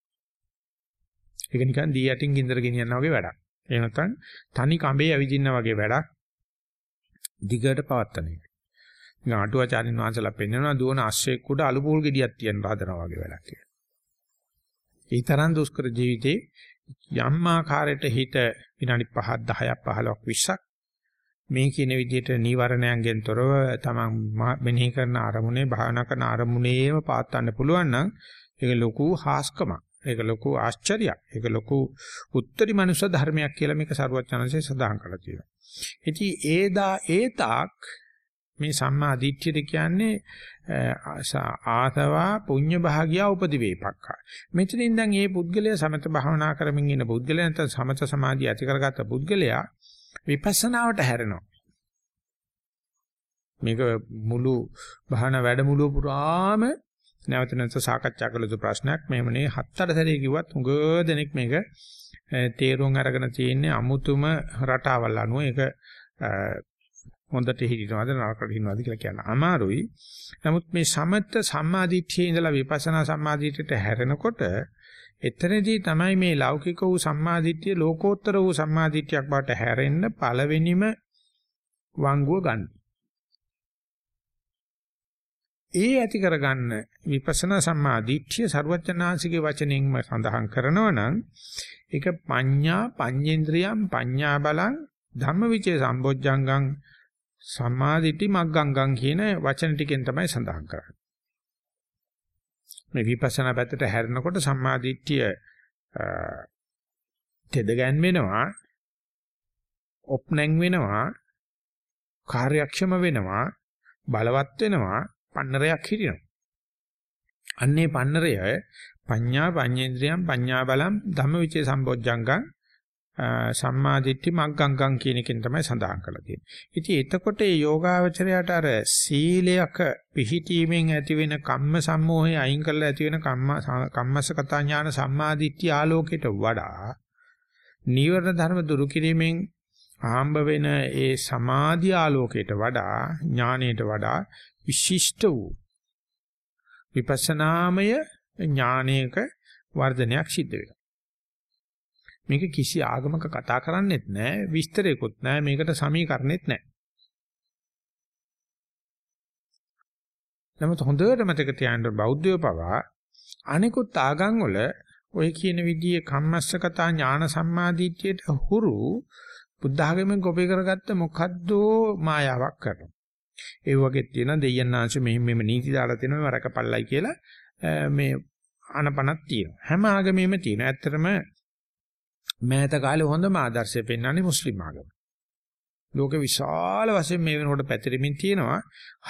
ඒක නිකන් දී යටින් ගින්දර ගෙනියනවා වගේ වැඩක්. ඒ නැත්නම් තනි කඹේ ඇවිදින්න වගේ වැඩක්. දිගට පවත්තන එක. නිකන් අටුවාචාරින් වහන්සලා පෙන්වනවා දුවන අශ්වයෙක් උඩ අලු පූල් ගෙඩියක් තියන්න හදනවා වගේ වැඩක් කියලා. ඒ තරම් දුෂ්කර ජීවිතේ යම් ආකාරයකට හිත විනාඩි 5ක් 10ක් 15ක් 20ක් මේ කියන විදිහට නීවරණයන්ගෙන් තොරව තමන් මෙනෙහි කරන අරමුණේ භාවනා කරන අරමුණේම පාත්තන්න පුළුවන් නම් ඒක ලොකු හාස්කමක්. ඒක ලොකු ආශ්චර්යයක්. ඒක ලොකු උත්තරී මනුෂ්‍ය ධර්මයක් කියලා මේක සරුවචනanse සඳහන් කරලා තියෙනවා. ඉතින් ඒදා ඒ තාක් මේ සම්මා දිට්ඨියද කියන්නේ ආසවා පුඤ්ඤ භාගියා උපදිවේපක්ඛා. මෙතනින් දැන් මේ පුද්ගලයා සමත භාවනා කරමින් ඉන්න පුද්ගලයා නැත්නම් සමත සමාධිය ඇති කරගත්ත පුද්ගලයා විපස්සනාවට හැරෙනවා. මේක මුළු බහන වැඩමුළුව පුරාම නැවත නැවත සාකච්ඡා කළ යුතු ප්‍රශ්නයක්. මෙහෙම නේ හත්තර සැරේ කිව්වත් උඟ දෙනෙක් මේක තේරුම් අරගෙන තියෙන්නේ අමුතුම රටාවල් අනුව ඒක හොඳට හිටිනවද නරකට හිටිනවද කියලා කියන්න අමාරුයි. නමුත් මේ සමත සම්මාදිට්ඨියේ ඉඳලා විපස්සනා සම්මාදිට්ඨියට හැරෙනකොට එතනදී තමයි මේ ලෞකික වූ සම්මාදිට්ඨිය ලෝකෝත්තර වූ සම්මාදිට්ඨියක් බවට හැරෙන්න පළවෙනිම වංගුව ගන්න. ඒ ඇති කරගන්න විපස්සනා සම්මාදිට්ඨිය ਸਰවඥාන්සිකේ වචනෙන්ම සඳහන් කරනවා නම් ඒක පඤ්ඤා පඤ්ඤේන්ද්‍රියම් පඤ්ඤා බලං ධම්මවිචේ සම්බොජ්ජංගං සම්මාදිට්ඨි මග්ගංගං කියන වචන ටිකෙන් තමයි සඳහන් කරන්නේ. මේ විපස්සනා පැත්තට හැරෙනකොට සම්මාදිට්ඨිය තෙද ගැන්වෙනවා ඔප්නැන් වෙනවා කාර්යක්ෂම වෙනවා බලවත් වෙනවා පන්නරයක් හිටිනවා අන්නේ පන්නරය පඤ්ඤා පඤ්ඤේන්ද්‍රයන් පඤ්ඤා බලම් ධම්මවිචේ සම්බොජ්ජංගං සම්මාදිට්ඨි මග්ගංගං කියන එකෙන් තමයි සඳහන් කරලා තියෙන්නේ. ඉතින් එතකොට මේ යෝගාවචරයට අර සීලයක පිහිටීමෙන් ඇති වෙන කම්ම සම්මෝහය අයින් කරලා ඇති වෙන කම්ම කම්මසකතා ඥාන සම්මාදිට්ඨි ආලෝකයට වඩා නීවරණ ධර්ම දුරු කිරීමෙන් ආම්බ වෙන ඒ සමාධි ආලෝකයට වඩා ඥානයට වඩා විශිෂ්ට වූ විපස්සනාමය ඥානයක වර්ධනයක් සිද්ධ වෙනවා. මේක කිසි ආගමක කතා කරන්නේත් නැහැ විස්තරයක්වත් නැහැ මේකට සමීකරණෙත් නැහැ. නමුත් හොඳට මතක තියාගන්න බෞද්ධයෝ පවා අනිකුත් ආගම් වල ඔය කියන විදිහේ කම්මස්සකතා ඥාන සම්මාදිට්ඨියට හුරු බුද්ධ ආගමෙන් කොපි කරගත්ත මොකද්දෝ මායාවක් කරනවා. ඒ වගේ තියෙන දෙයයන්ාංශ මෙහෙම මෙහෙම නීති දාලා තියෙනවා මේව රකපල්ලයි කියලා මේ අනපනක් තියෙනවා. හැම ආගමෙම තියෙනවා. ඇත්තටම මෑත කාලේ හොඳම ආදර්ශය පෙන්වන්නේ මුස්ලිම් ආගම. ලෝක විශාල වශයෙන් මේ වෙනකොට පැතිරෙමින් තියෙනවා.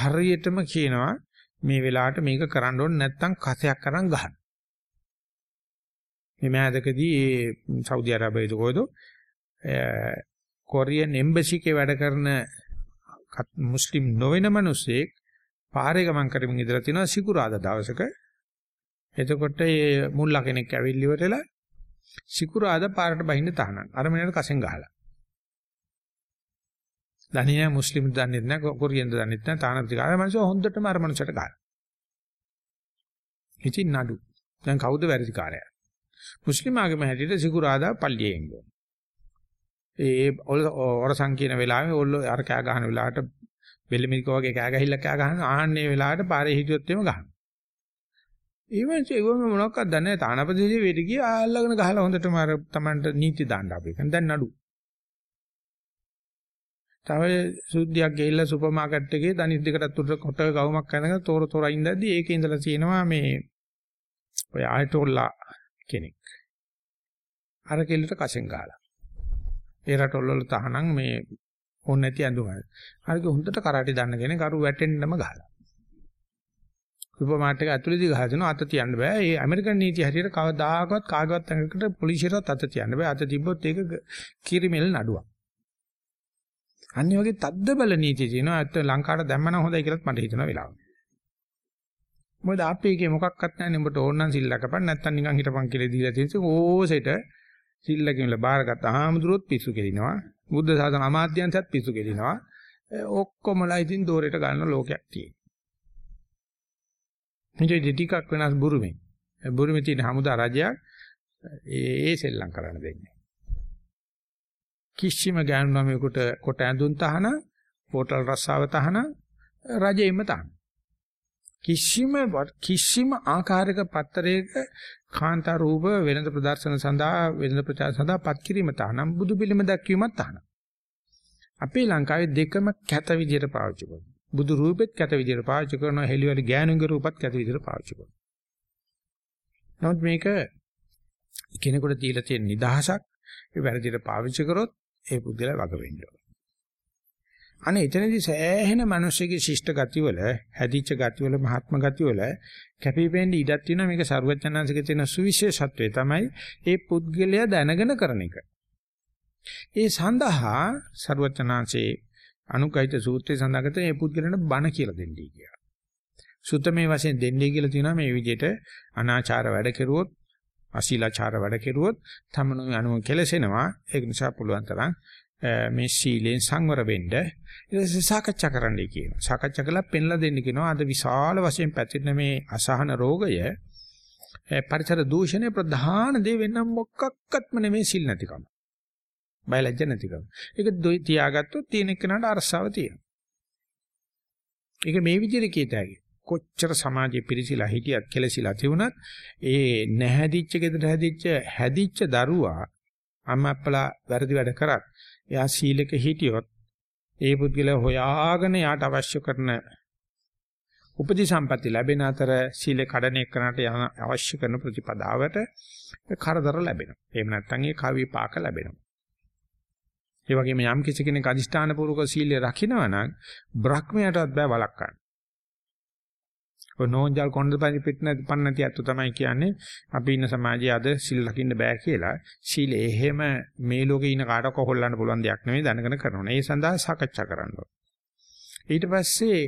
හරියටම කියනවා මේ වෙලාවට මේක කරන්න ඕනේ නැත්නම් කසයක් කරන් ගහන්න. මේ මෑතකදී ඒ සෞදි අරාබියේද කොහෙද කොරියන් එම්බසි එකේ වැඩ කරන මුස්ලිම් නොවන මිනිස්සෙක් පාරේ ගමන් කරමින් ඉඳලා තිනවා සිකුරාදා දවසක. එතකොට මේ මුල්ලා කෙනෙක් ඇවිල්ලි ඉවරලා සිකුරාදා පාරට බහින්න තහනම්. අර මිනිහට කසෙන් ගහලා. දන්නේ නැහැ මුස්ලිම් දන්නේ නැහැ කොරියන්ද දන්නේ නැහැ තානපති කාර්ය මිනිස්සු හොඳටම අර මනුස්සයට ගහලා. ඉතින් නඩු. දැන් කවුද වැරදිකාරයා? මුස්ලිම් ආගම හැටියට සිකුරාදා පල්ලියේ ඉන්නේ. ඒ ඔරසං කියන වෙලාවේ ඔල්ලෝ අර කෑ ගහන වෙලාවට බෙල්ලමිරික වගේ කෑ ගහිල්ල කෑ ගහන ආහන්නේ වෙලාවට පාරේ හිටියොත් එimhe ගහන. ඊවන්ස් ඒවම මොනවක්වත් දන්නේ නැහැ. තානාපතිසේ වෙට ගියා අල්ලගෙන ගහලා හොඳටම අර Tamanට නීති දාන්න අපි. දැන් නඩු. තව සුද්ධියක් ගිහිල්ලා සුපර් මාකට් එකේ දනිස් දෙකටත් උඩ කොට ගවුමක් කනගෙන තොර තොර ඉඳද්දි ඒකේ ඉඳලා තියෙනවා මේ ඔය ආයතෝල්ලා කෙනෙක්. අර කෙල්ලට කසෙන් ගහලා. ඒ රටවල වල තහනම් මේ ඕන නැති ඇඳුම. හරිද හොඳට කරාටි දන්න කෙනෙක් කරු වැටෙන්නම ගහලා. සුපර් මාකට් එක ඇතුළේදී ගහලා දෙනවා අත තියන්න බෑ. ඒ ඇමරිකන් නීතිය හැටියට කවදාකවත් කාගවත් තැනකට පොලිසියටත් අත තියන්න බෑ. අත තිබ්බොත් ඒක කිරිමෙල් නඩුවක්. අනිත් වගේ තද්ද බල නීතිය තියෙනවා. ඇත්ත ලංකාවට දැම්මම හොඳයි කියලාත් මට හිතෙන වෙලාව. මොකද අපි එකේ මොකක්වත් නැහැ නේ. උඹට ඕන නම් සිල් ලකපන් නැත්තම් නිකන් හිටපන් කියලා දීලා තියෙන්නේ. ඕසෙට සිල්ල කියලා බාරගත්ත ආහමුදුරුවොත් පිස්සු කෙලිනවා. බුද්ධ ශාසන අමාත්‍යංශයත් පිස්සු කෙලිනවා. ඔක්කොමලා ඉතින් දෝරේට ගන්න ලෝකයක් තියෙනවා. මේ ටිකක් වෙනස් බුරුමේ. බුරුමේ තියෙන හමුදා රජයක් ඒ ඒ සෙල්ලම් කරන්න දෙන්නේ. කිසිම ගෑනුමෙකුට කොට ඇඳුම් තහන, පෝටල් රස්සාව තහන රජෙයින්ම තහන. කිසිම කිසිම ආකාරයක පත්තරයක කාන්තා රූප වෙනද ප්‍රදර්ශන සඳහා වෙනද ප්‍රචාර සඳහා පත් කිරීම තහනම් බුදු පිළිම දැක්වීමත් තහනම්. අපේ ලංකාවේ දෙකම කැත විදියට පාවිච්චි කරනවා. බුදු රූපෙත් කැත විදිහට පාවිච්චි කරනවා හෙලිවල ගෑනුන්ගේ රූපත් කැත විදිහට පාවිච්චි කරනවා. නමුත් මේක කෙනෙකුට තියලා තියෙන නිදහසක්. ඒ වැරදිට පාවිච්චි කරොත් ඒ පුද්ගලයා වග වෙන්න අනේ එතනදී සෑහෙන මිනිස්සුගේ ශිෂ්ට ගතිවල හැදිච්ච ගතිවල මහත්ම ගතිවල කැපිපෙන්න ඉඩක් තියෙනවා. මේක ਸਰුවචනාංශිකේ තියෙන සුවිශේෂත්වය තමයි ඒ පුද්ගලයා දැනගෙන කරන එක. ඒ සඳහා ਸਰුවචනාංශේ අනුකයිත සූත්‍රයේ සඳහන් කරන මේ පුද්ගලයන්ට බණ කියලා දෙන්නයි කියලා. සුත්තමේ වශයෙන් දෙන්නේ කියලා තියෙනවා මේ විදිහට අනාචාර වැඩ කෙරුවොත් අශීලාචාර වැඩ කෙරුවොත් තමනුයි අනුව කෙලසෙනවා ඒක නිසා පුළුවන් තරම් මේ සීලෙන් සංවර වෙන්න ඊට සාකච්ඡා කරන්නයි කියනවා. සාකච්ඡා කළා පෙන්ලා දෙන්න කියනවා. අද විශාල වශයෙන් පැතිරෙන මේ අසහන රෝගය පරිසර දූෂණය ප්‍රධාන දේ වෙන්න මොකක්වත්ම නෙමෙයි සිල් නැතිකම. බයලජ්ජ නැතිකම. ඒක තියාගත්තොත් තියෙන එකනට අරසාව තියෙනවා. ඒක මේ විදිහට කීතයි. කොච්චර සමාජයේ පිරිසිලා හිටියත් කෙලසිලා තිබුණත් ඒ නැහැදිච්ච ගෙදර හැදිච්ච හැදිච්ච දරුවා අම්මා අප්පලා වැරදි වැඩ කරත් එයා සීලක හිටියොත් ඒ පුද්ගලයා හොයාගෙන යාට අවශ්‍ය කරන උපදි සම්පatti ලැබෙන අතර සීල කඩන එකනට අවශ්‍ය කරන ප්‍රතිපදාවට කරදර ලැබෙනවා. එහෙම නැත්නම් ඒ කවි පාක ලැබෙනවා. ඒ වගේම යම් කිසි කෙනෙක් අදිෂ්ඨාන පූර්වක සීලය රකින්නවා නම් බ්‍රහ්මයටවත් බෑ වළක්වන්න. ඔය නෝන්ජල් කොණ්ඩ පිට නැති පන්න නැති අත්තු තමයි කියන්නේ අපි ඉන්න සමාජයේ අද සිල් ලකින්න බෑ කියලා. සීල එහෙම මේ ලෝකේ ඉන්න කාටවත් කොහොල්ලන්න පුළුවන් දෙයක් නෙවෙයි දැනගෙන කරනවා. ඒ සඳහා සාකච්ඡා කරන්න ඊට පස්සේ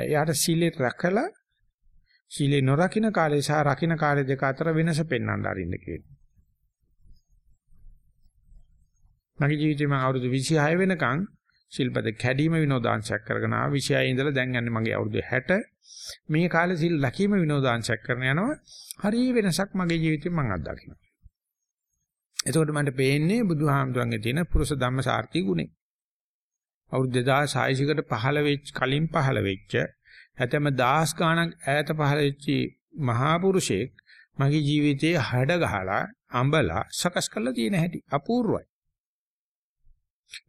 එයාට සීලේ රැකලා සීලේ නොරකින්න කාලේ සහ රකින්න කාලේ දෙක අතර වෙනස පෙන්වන්න අරින්න කියනවා. මගේ ජීවිතේ මම අවුරුදු 26 වෙනකන් ශිල්පද කැඩීම විනෝදාංශයක් කරගෙන ආවා. 26 ඉඳලා දැන් යන්නේ මගේ අවුරුදු 60 මේ කාලේ සිල් ලකීම විනෝදාංශයක් කරන යනවා. හරි වෙනසක් මගේ ජීවිතේ මම අත්දකිනවා. එතකොට මට පේන්නේ බුදුහාමුදුරන්ගේ තියෙන පුරුෂ ධම්ම සාර්ථි ගුණේ. අවුරුදු 2600කට පහළ වෙච්ච කලින් පහළ වෙච්ච ඇතම දහස් ගාණක් ඈත පහළ වෙච්ච මහා පුරුෂයෙක් මගේ ජීවිතේ හැඩ ගහලා අඹලා සකස් කරලා තියෙන හැටි අපූර්වයි.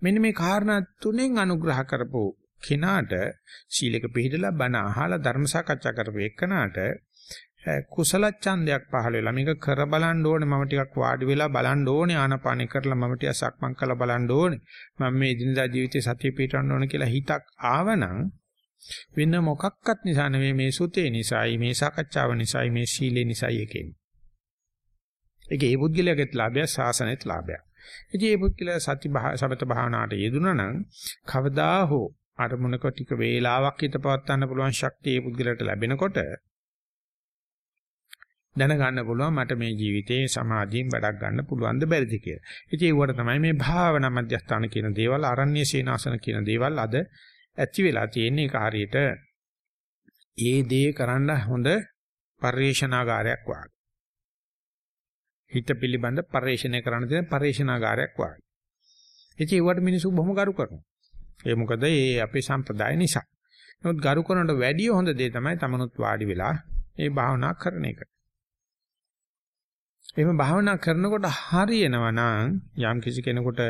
මෙන්න මේ කාරණා තුනෙන් අනුග්‍රහ කරපු කෙනාට සීලක පිළිදලා බණ අහලා ධර්ම සාකච්ඡා කරපු එකනාට කුසල ඡන්දයක් පහළ වෙලා මේක කර බලන්න ඕනේ. මම ටිකක් වාඩි වෙලා බලන්න ඕනේ. ආනපානෙ කරලා මම ටිකක් සක්මන් කරලා බලන්න ඕනේ. මම මේ දිනදා ජීවිතේ සතිය පිටවන්න ඕනේ කියලා හිතක් ආවනම් වෙන මොකක්වත් නිසා නෙවෙයි මේ සුතේ නිසායි මේ සාකච්ඡාව නිසායි මේ සීලේ නිසායි එකෙන්නේ ඒක ඒ පුද්ගලයාගේත් ලාභය සාසනෙත් ලාභයක්. ඉතින් මේ පුද්ගලයා සති සමත භාවනාවට යෙදුනා නම් කවදා හෝ අරමුණක ටික වේලාවක් හිත පවත්වන්න පුළුවන් ශක්තිය මේ පුද්ගලයාට ලැබෙනකොට දැනගන්න පුළුවන් මට මේ ජීවිතේ සමාධියෙන් වැඩක් ගන්න පුළුවන්ද බැරිද කියලා. ඉතින් ඒවට තමයි මේ භාවනා මධ්‍යස්ථාන කියන දේවල්, අරණ්‍ය සේනාසන කියන දේවල් අද ඇති වෙලා තියෙන්නේ ඒක හරියට ඒ දේ කරන්න හොඳ පරිේශනාගාරයක් වගේ. හිත පිළිබඳ පරිශ්‍රණය කරන්න තියෙන පරිශ්‍රණාගාරයක් වගේ. ඉතින් ඒවට මිනිස්සු බොහොම ගරු කරනවා. ඒ මොකද ඒ අපේ සම්ප්‍රදාය නිසා. නමුත් ගරු කරනට වැඩිය හොඳ දේ තමයි තමනුත් වාඩි වෙලා මේ භාවනා කරන එක. එහෙම භාවනා කරනකොට හරියනවා නම් යම් කිසි කෙනෙකුට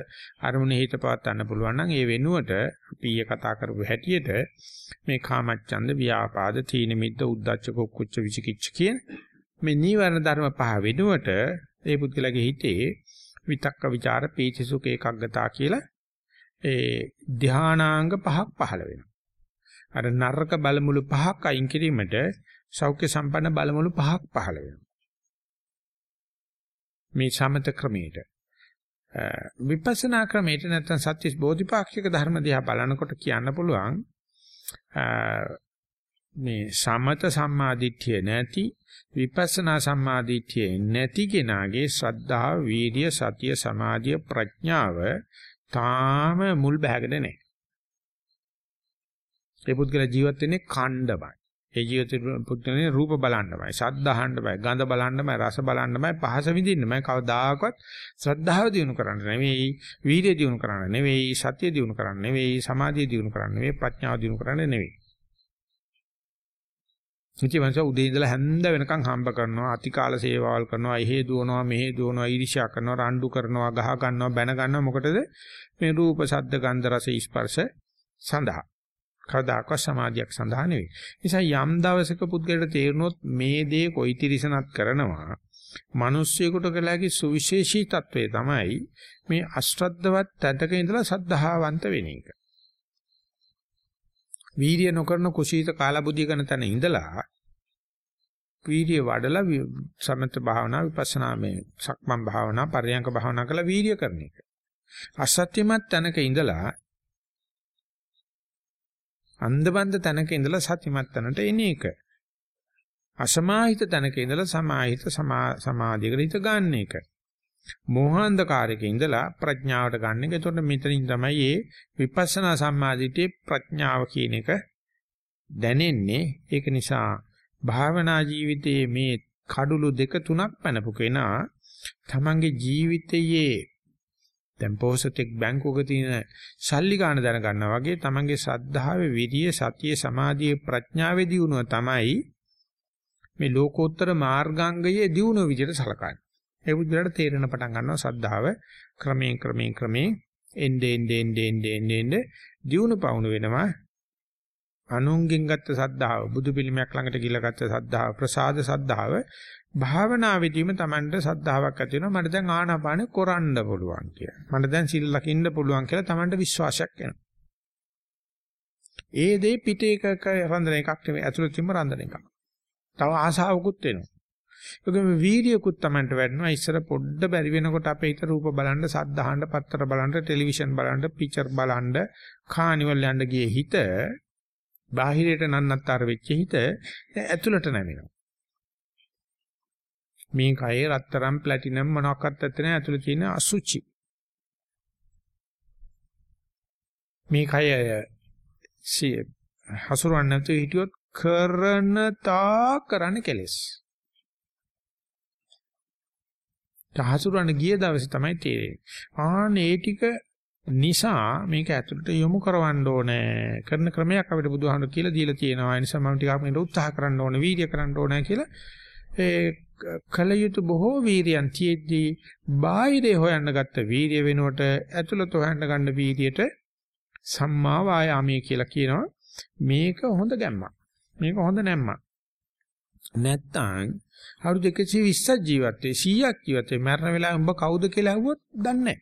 අරමුණේ හිත පවත්වන්න පුළුවන් නම් ඒ වෙනුවට අපි ඊයේ කතා කරපු හැටියට මේ කාමච්ඡන්ද ව්‍යාපාද තීන මිද්ද උද්ධච්ච කුච්ච විචිකිච්ඡ කියන මේ නීවරණ ධර්ම පහ වෙනුවට ඒ පුද්ගලගේ හිතේ විතක්ක ਵਿਚාර පීචිසුඛ ඒකග්ගතා කියලා ඒ ධානාංග පහක් පහළ වෙනවා. අර නරක බලමුළු පහක් අයින් කිරීමට සෞඛ්‍ය සම්පන්න බලමුළු පහක් පහළ වෙනවා. මේ සමත ක්‍රමයට විපස්සනා ක්‍රමයට නැත්නම් සත්‍ය බෝධිපාක්ෂික ධර්ම දිහා බලනකොට කියන්න පුළුවන් මේ සමත සම්මාදිට්ඨිය නැති විපස්සනා සම්මාදිට්ඨිය නැති කෙනාගේ ශ්‍රද්ධාව, වීර්ය, සතිය, සමාධිය, ප්‍රඥාව තාම මුල් බැහැගෙන නැහැ. ඒ පුද්ගල ජීවත් වෙන්නේ ඛණ්ඩමයි. ඒ ජීවිත පුද්ගලනේ රූප බලන්නමයි, ශබ්ද අහන්නමයි, ගඳ බලන්නමයි, රස බලන්නමයි, පහස විඳින්නමයි කවදාකවත් ශ්‍රද්ධාව දිනු කරන්න නෙවෙයි, වීර්ය දිනු කරන්න නෙවෙයි, සතිය දිනු කරන්න නෙවෙයි, සමාධිය දිනු කරන්න නෙවෙයි, ප්‍රඥාව දිනු කරන්න නෙවෙයි. ඉතින් මංස උදේ ඉඳලා හැන්ද වෙනකන් හම්බ කරනවා අතිකාල සේවාවල් කරනවා එහෙ දුවනවා මෙහෙ දුවනවා ඊර්ෂ්‍යා කරනවා රණ්ඩු කරනවා ගහ ගන්නවා බැන ගන්නවා. මොකටද? මේ රූප ශබ්ද ගන්ධ රස ස්පර්ශ සඳහා. කවදාකවත් සමාධියක් සඳහා නෙවෙයි. නිසා යම් දවසක පුද්ගලට තේරුනොත් මේ දේ කොයි තිරිසනත් කරනවා. මිනිස්සුයෙකුට කළාගේ සුවිශේෂී తත්වය තමයි මේ අශ්‍රද්ධවත් තැතක ඉඳලා සද්ධාවන්ත වෙන එක. වීර්ය නොකරන කුසීත කාලබුද්ධිය කරන තැන ඉඳලා වීර්ය වඩලා සමත භාවනා විපස්සනා මේ සක්මන් භාවනා පරියංක භාවනා කරලා වීර්ය කරන එක. අසත්‍යමත් තැනක ඉඳලා අන්ධබන්ද තැනක ඉඳලා සත්‍යමත් තැනට එන එක. අසමාහිත තැනක ඉඳලා සමාහිත සමාධියකට හිත ගන්න එක. මෝහාන්ධකාරයක ඉඳලා ප්‍රඥාවට ගන්න එක. එතකොට මෙතනින් තමයි මේ විපස්සනා සම්මාදිතේ ප්‍රඥාව කියන එක දැනෙන්නේ. ඒක නිසා භාවනා ජීවිතයේ මේ කඩුළු දෙක තුනක් පැනපු කෙනා තමන්ගේ ජීවිතයේ දැන් පොහොසතෙක් බැංකුවක තියෙන සල්ලි ගන්න දැනගන්නා වගේ තමන්ගේ ශ්‍රද්ධාවේ විරිය සතිය සමාධියේ ප්‍රඥාවේ දියුණුව තමයි මේ ලෝකෝත්තර මාර්ගාංගයේ දියුණුව විදිහට සලකන්නේ. ඒ බුද්ධලට තේරෙන පටන් ගන්නවා සද්ධාව ක්‍රමයෙන් ක්‍රමයෙන් ක්‍රමයෙන් එnde ende ende ende ende ende දියුණු පවුණු වෙනවා අනුන්ගෙන් ගත්ත සද්ධාව බුදු පිළිමයක් ළඟට ගිහලා ගත්ත සද්ධාව ප්‍රසාද සද්ධාව භාවනාවේදීම Tamanට සද්ධාාවක් ඇති වෙනවා මට දැන් ආනාපාන කරන්න පුළුවන් කියලා. මට දැන් සිල් ලකින්න පුළුවන් කියලා Tamanට විශ්වාසයක් එනවා. ඒ දේ පිටේක රඳන එකක් නෙවෙයි ඇතුළතින්ම රඳන එකක්. තව ආසාවකුත් වෙනවා. ඒකම වීර්යකුත් Tamanට වැඩනවා. ඉස්සර පොඩ්ඩ බැරි වෙනකොට අපේ හිත රූප බලන්න, සද්ද අහන්න, පත්තර බලන්න, ටෙලිවිෂන් බලන්න, පික්චර් බලන්න, කානිවල් යන්න ගියේ හිත බාහිරයට නන්නත්තර වෙච්ච හිත ඇතුළට නැවෙනවා. මේ කයේ රත්තරන් ප්ලැටිනම් මොනක්වත් නැත්තේ නෑ ඇතුළේ තියෙන අසුචි. මේ කය හසුරවන්න නැතුව හිටියොත් කරන තා කරන්න කෙලස්. හසුරවන්න ගිය දවසේ තමයි තේරෙන්නේ. ආනේ ටික නිසා මේක ඇතුළට යොමු කරවන්න ඕනේ කරන ක්‍රමයක් අපිට බුදුහාමුදුරු කියලා දීලා තියෙනවා. ඒ නිසා මම ටිකක් මේකට උත්සාහ කරන්න ඕනේ, වීර්ය කරන්න ඕනේ කියලා ඒ කල යුතු බොහෝ වීරියන් තියෙද්දී බාහිරේ හොයන්න ගත්ත වීරිය වෙනුවට ඇතුළත හොයන්න ගන්න වීරියට සම්මා වායාමයේ කියලා කියනවා. මේක හොඳ ගැම්මක්. මේක හොඳ නැම්මක්. නැත්තම් අවුරුදු 120ක් ජීවත් වෙයි 100ක් ජීවත් වෙයි මරණ වෙලාවේ උඹ කවුද කියලා අහුවොත් දන්නේ නැහැ.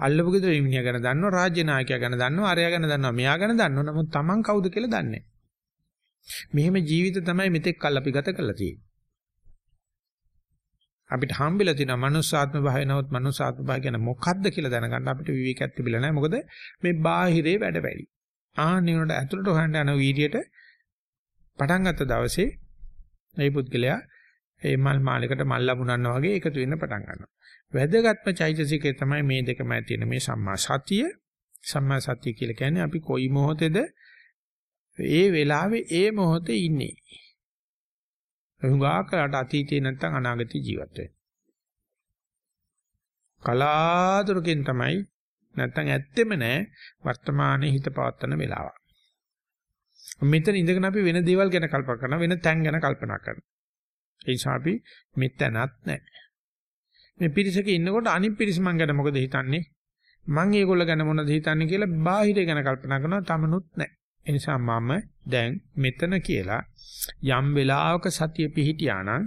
අල්ලපු ගෙදර මිනිහා ගැන දන්නවා රාජ්‍ය නායකයා ගැන දන්නවා අරයා ගැන දන්නවා මෙයා ගැන දන්නවා නමුත් Taman කවුද කියලා දන්නේ නැහැ. මෙහෙම ජීවිත තමයි මෙතෙක් කල් අපි ගත කරලා තියෙන්නේ. අපිට හම්බෙලා තියෙන මනුස්සාත්ම භාවය නවත් මනුස්සාත්ම භාවය කියන මොකද්ද කියලා දැනගන්න අපිට විවේකයක් තිබිලා නැහැ. මොකද මේ බාහිරේ වැඩ වැඩි. ආන්නේ උනට ඇතුළට හොයන්න යන වීදියට පටන් ගත්ත දවසේ මේ පුද්ගලයා ඒ මල් මාලයකට මල් ලැබුණා වගේ එකතු වෙන්න පටන් ගන්නවා. වැදගත්ම චෛතසිකය තමයි මේ දෙකම තියෙන මේ සම්මා සතිය. සම්මා සතිය කියලා කියන්නේ අපි කොයි මොහොතේද ඒ වෙලාවේ ඒ මොහොතේ ඉන්නේ. හුඟා කරලා අතීතේ නැත්තම් අනාගතේ ජීවත් වෙන්නේ. කලාතුරකින් තමයි නැත්තම් ඇත්තෙම නෑ වර්තමානයේ හිත පවත්වන වෙලාව. මෙතන ඉඳගෙන අපි වෙන දේවල් ගැන කල්පනා කරනවා වෙන තැන් ගැන කල්පනා කරනවා. ඒ නිසා අපි මෙතනත් නෑ. මේ පිරිසක ඉන්නකොට අනිත් පිරිස මං ගැන මොකද හිතන්නේ? මං ඒගොල්ල ගැන මොනවද හිතන්නේ කියලා බාහිර ගැන කල්පනා කරනවා තමනුත් නෑ. ඒ නිසා මම දැන් මෙතන කියලා යම් වෙලාවක සතිය පිහිටියා නම්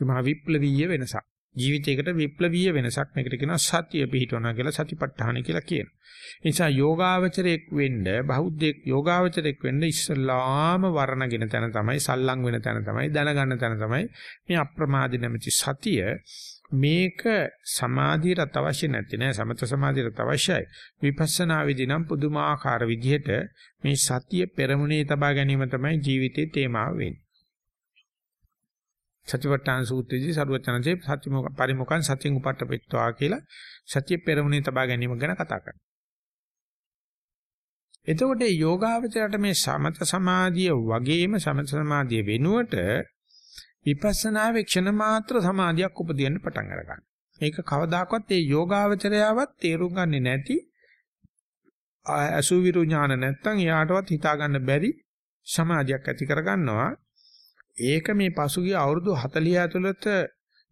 මහ විප්ලවීය වෙනසක්. ජීවිතයකට විප්ලවීය වෙනසක් මේකට කියනවා සතිය පිහිටවනවා කියලා සතිපට්ඨාන කියලා කියනවා. ඒ නිසා යෝගාවචරයක් වෙන්න බෞද්ධයෙක් යෝගාවචරයක් වෙන්න ඉස්සලාම වර්ණගෙන තැන තමයි සල්ලං වෙන තැන තමයි දැනගන්න තැන තමයි මේ අප්‍රමාදී නැමැති සතිය. මේක සමාධියට අවශ්‍ය නැති නෑ සමත සමාධියට අවශ්‍යයි. විපස්සනා විදි නම් පුදුමාකාර විදිහට මේ සතිය පෙරමුණේ තබා ගැනීම තමයි ජීවිතේ තේමාව වෙන්නේ. සතිපට්ඨාන සූත්‍රයේදී සරුවචනසේ සත්‍යමෝක පරිමුඛං සත්‍යං උපට්ඨපෙත්වා කියලා සත්‍ය පෙරමුණේ තබා ගැනීම ගැන කතා කරනවා එතකොට මේ යෝගාවචරයට මේ සමත සමාධිය වගේම සමත සමාධිය වෙනුවට විපස්සනා වෙක්ෂණ මාත්‍ර සමාධියක් උපදින්න පටන් අරගන්න. ඒක කවදාකවත් ඒ යෝගාවචරයවත් තේරුම් ගන්නේ නැති අසුවිරු ඥාන නැත්තම් එයාටවත් හිතා ගන්න බැරි සමාධියක් ඇති කරගන්නවා. ඒක මේ පසුගිය අවුරුදු 40 ඇතුළත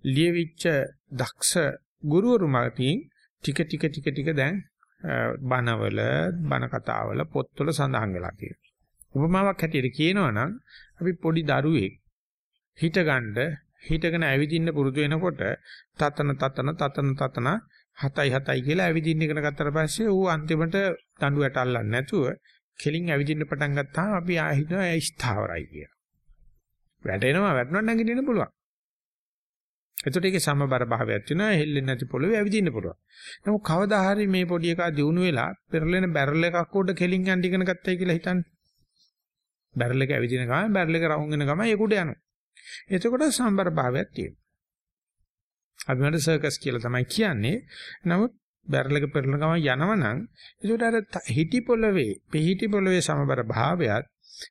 ලියවිච්ච දක්ෂ ගුරුවරු මතින් ටික ටික ටික ටික දැන් බණවල බණ කතාවල පොත්වල සඳහන් වෙලා තියෙනවා. උපමාවක් හැටියට කියනවා නම් අපි පොඩි දරුවෙක් හිටගන්න හිටගෙන ඇවිදින්න පුරුදු වෙනකොට තතන තතන තතන තතන හතයි හතයි කියලා ඇවිදින්න ඉගෙන ගත්තට පස්සේ ඌ අන්තිමට දඬුවට අල්ලන්නේ නැතුව කෙලින් ඇවිදින්න පටන් ගත්තාම අපි ආ හිතනවා ඒ ස්ථාවරයි කියලා. වැටෙනවා වැටෙනවා නැගිටින්න පුළුවන්. එතකොට ඒකේ සමබර භාවයක් තියෙනවා හෙල්ලෙන්නේ නැති පොළවේ ඇවිදින්න පුළුවන්. නමුත් කවදා හරි මේ පොඩි එකා දිනු වෙලා පෙරලෙන බැරල් එකක් උඩ කෙලින් යන්න ඉගෙන ගත්තයි කියලා හිතන්නේ. බැරල් එක ඇවිදින ගමන් බැරල් එක රවුම් වෙන ගමන් ඒක උඩ යනවා. එතකොට සම්බර භාවයක් තියෙනවා. අපි මට සර්කස් කියලා තමයි කියන්නේ. නමුත් බැරල් එක පෙරලන ගමන් යනවනම් ඒකට අර හිටි පොළවේ, පිහිටි පොළවේ සමබර භාවයත්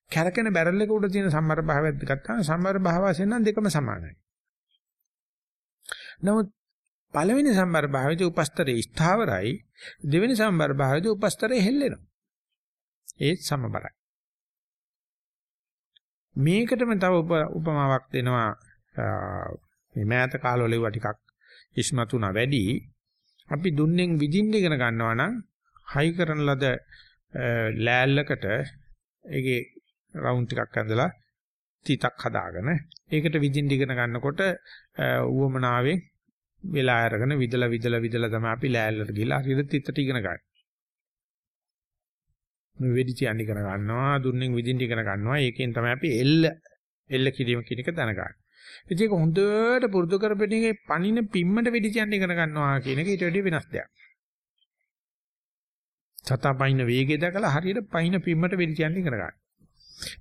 කැරකෙන බැරල් එක උඩ තියෙන සම්බර භාවයත් ගත්තාම සම්බර භාව වශයෙන් නම් දෙකම සමානයි. නමුත් පළවෙනි සම්බර භාවයේදී උපස්තරේ ස්ථාවරයි දෙවෙනි සම්බර භාවයේදී උපස්තරේ හෙල්ලෙනවා. ඒත් සමබරයි. මේකටම තව උපමාවක් දෙනවා මේ මෑත කාලවල ඒවා ටිකක් ඉස්මතුණා වැඩි අපි දුන්නෙන් විදින්න ඉගෙන ගන්නවා නම් හයි කරන ලද ලෑල්ලකට ඒකේ රවුන්ඩ් ටිකක් ඇඳලා තිතක් හදාගෙන ඒකට විදින්න ඉගෙන ගන්නකොට ඌවමනාවෙන් වෙලා අරගෙන විදලා විදලා විදලා තමයි අපි ලෑල්ලට ගිහලා හරියට තිතට ඉගෙන ගන්න. මේ වෙඩි තියන්න ඉගෙන ගන්නවා, දුන්නෙන් විදින්න ඉගෙන ගන්නවා. ඒකෙන් තමයි අපි එල්ල එල්ල කිරීම කියන එක දැනගන්නේ. ඉතින් ඒක හොඳට පුරුදු කරපෙන එකේ පණින පිම්මට වෙඩි තියන්න ඉගෙන ගන්නවා කියන එක ඊට වඩා වෙනස් දෙයක්. සතා පයින් වේගය දැකලා හරියට පයින් පිම්මට වෙඩි තියන්න ඉගෙන ගන්න.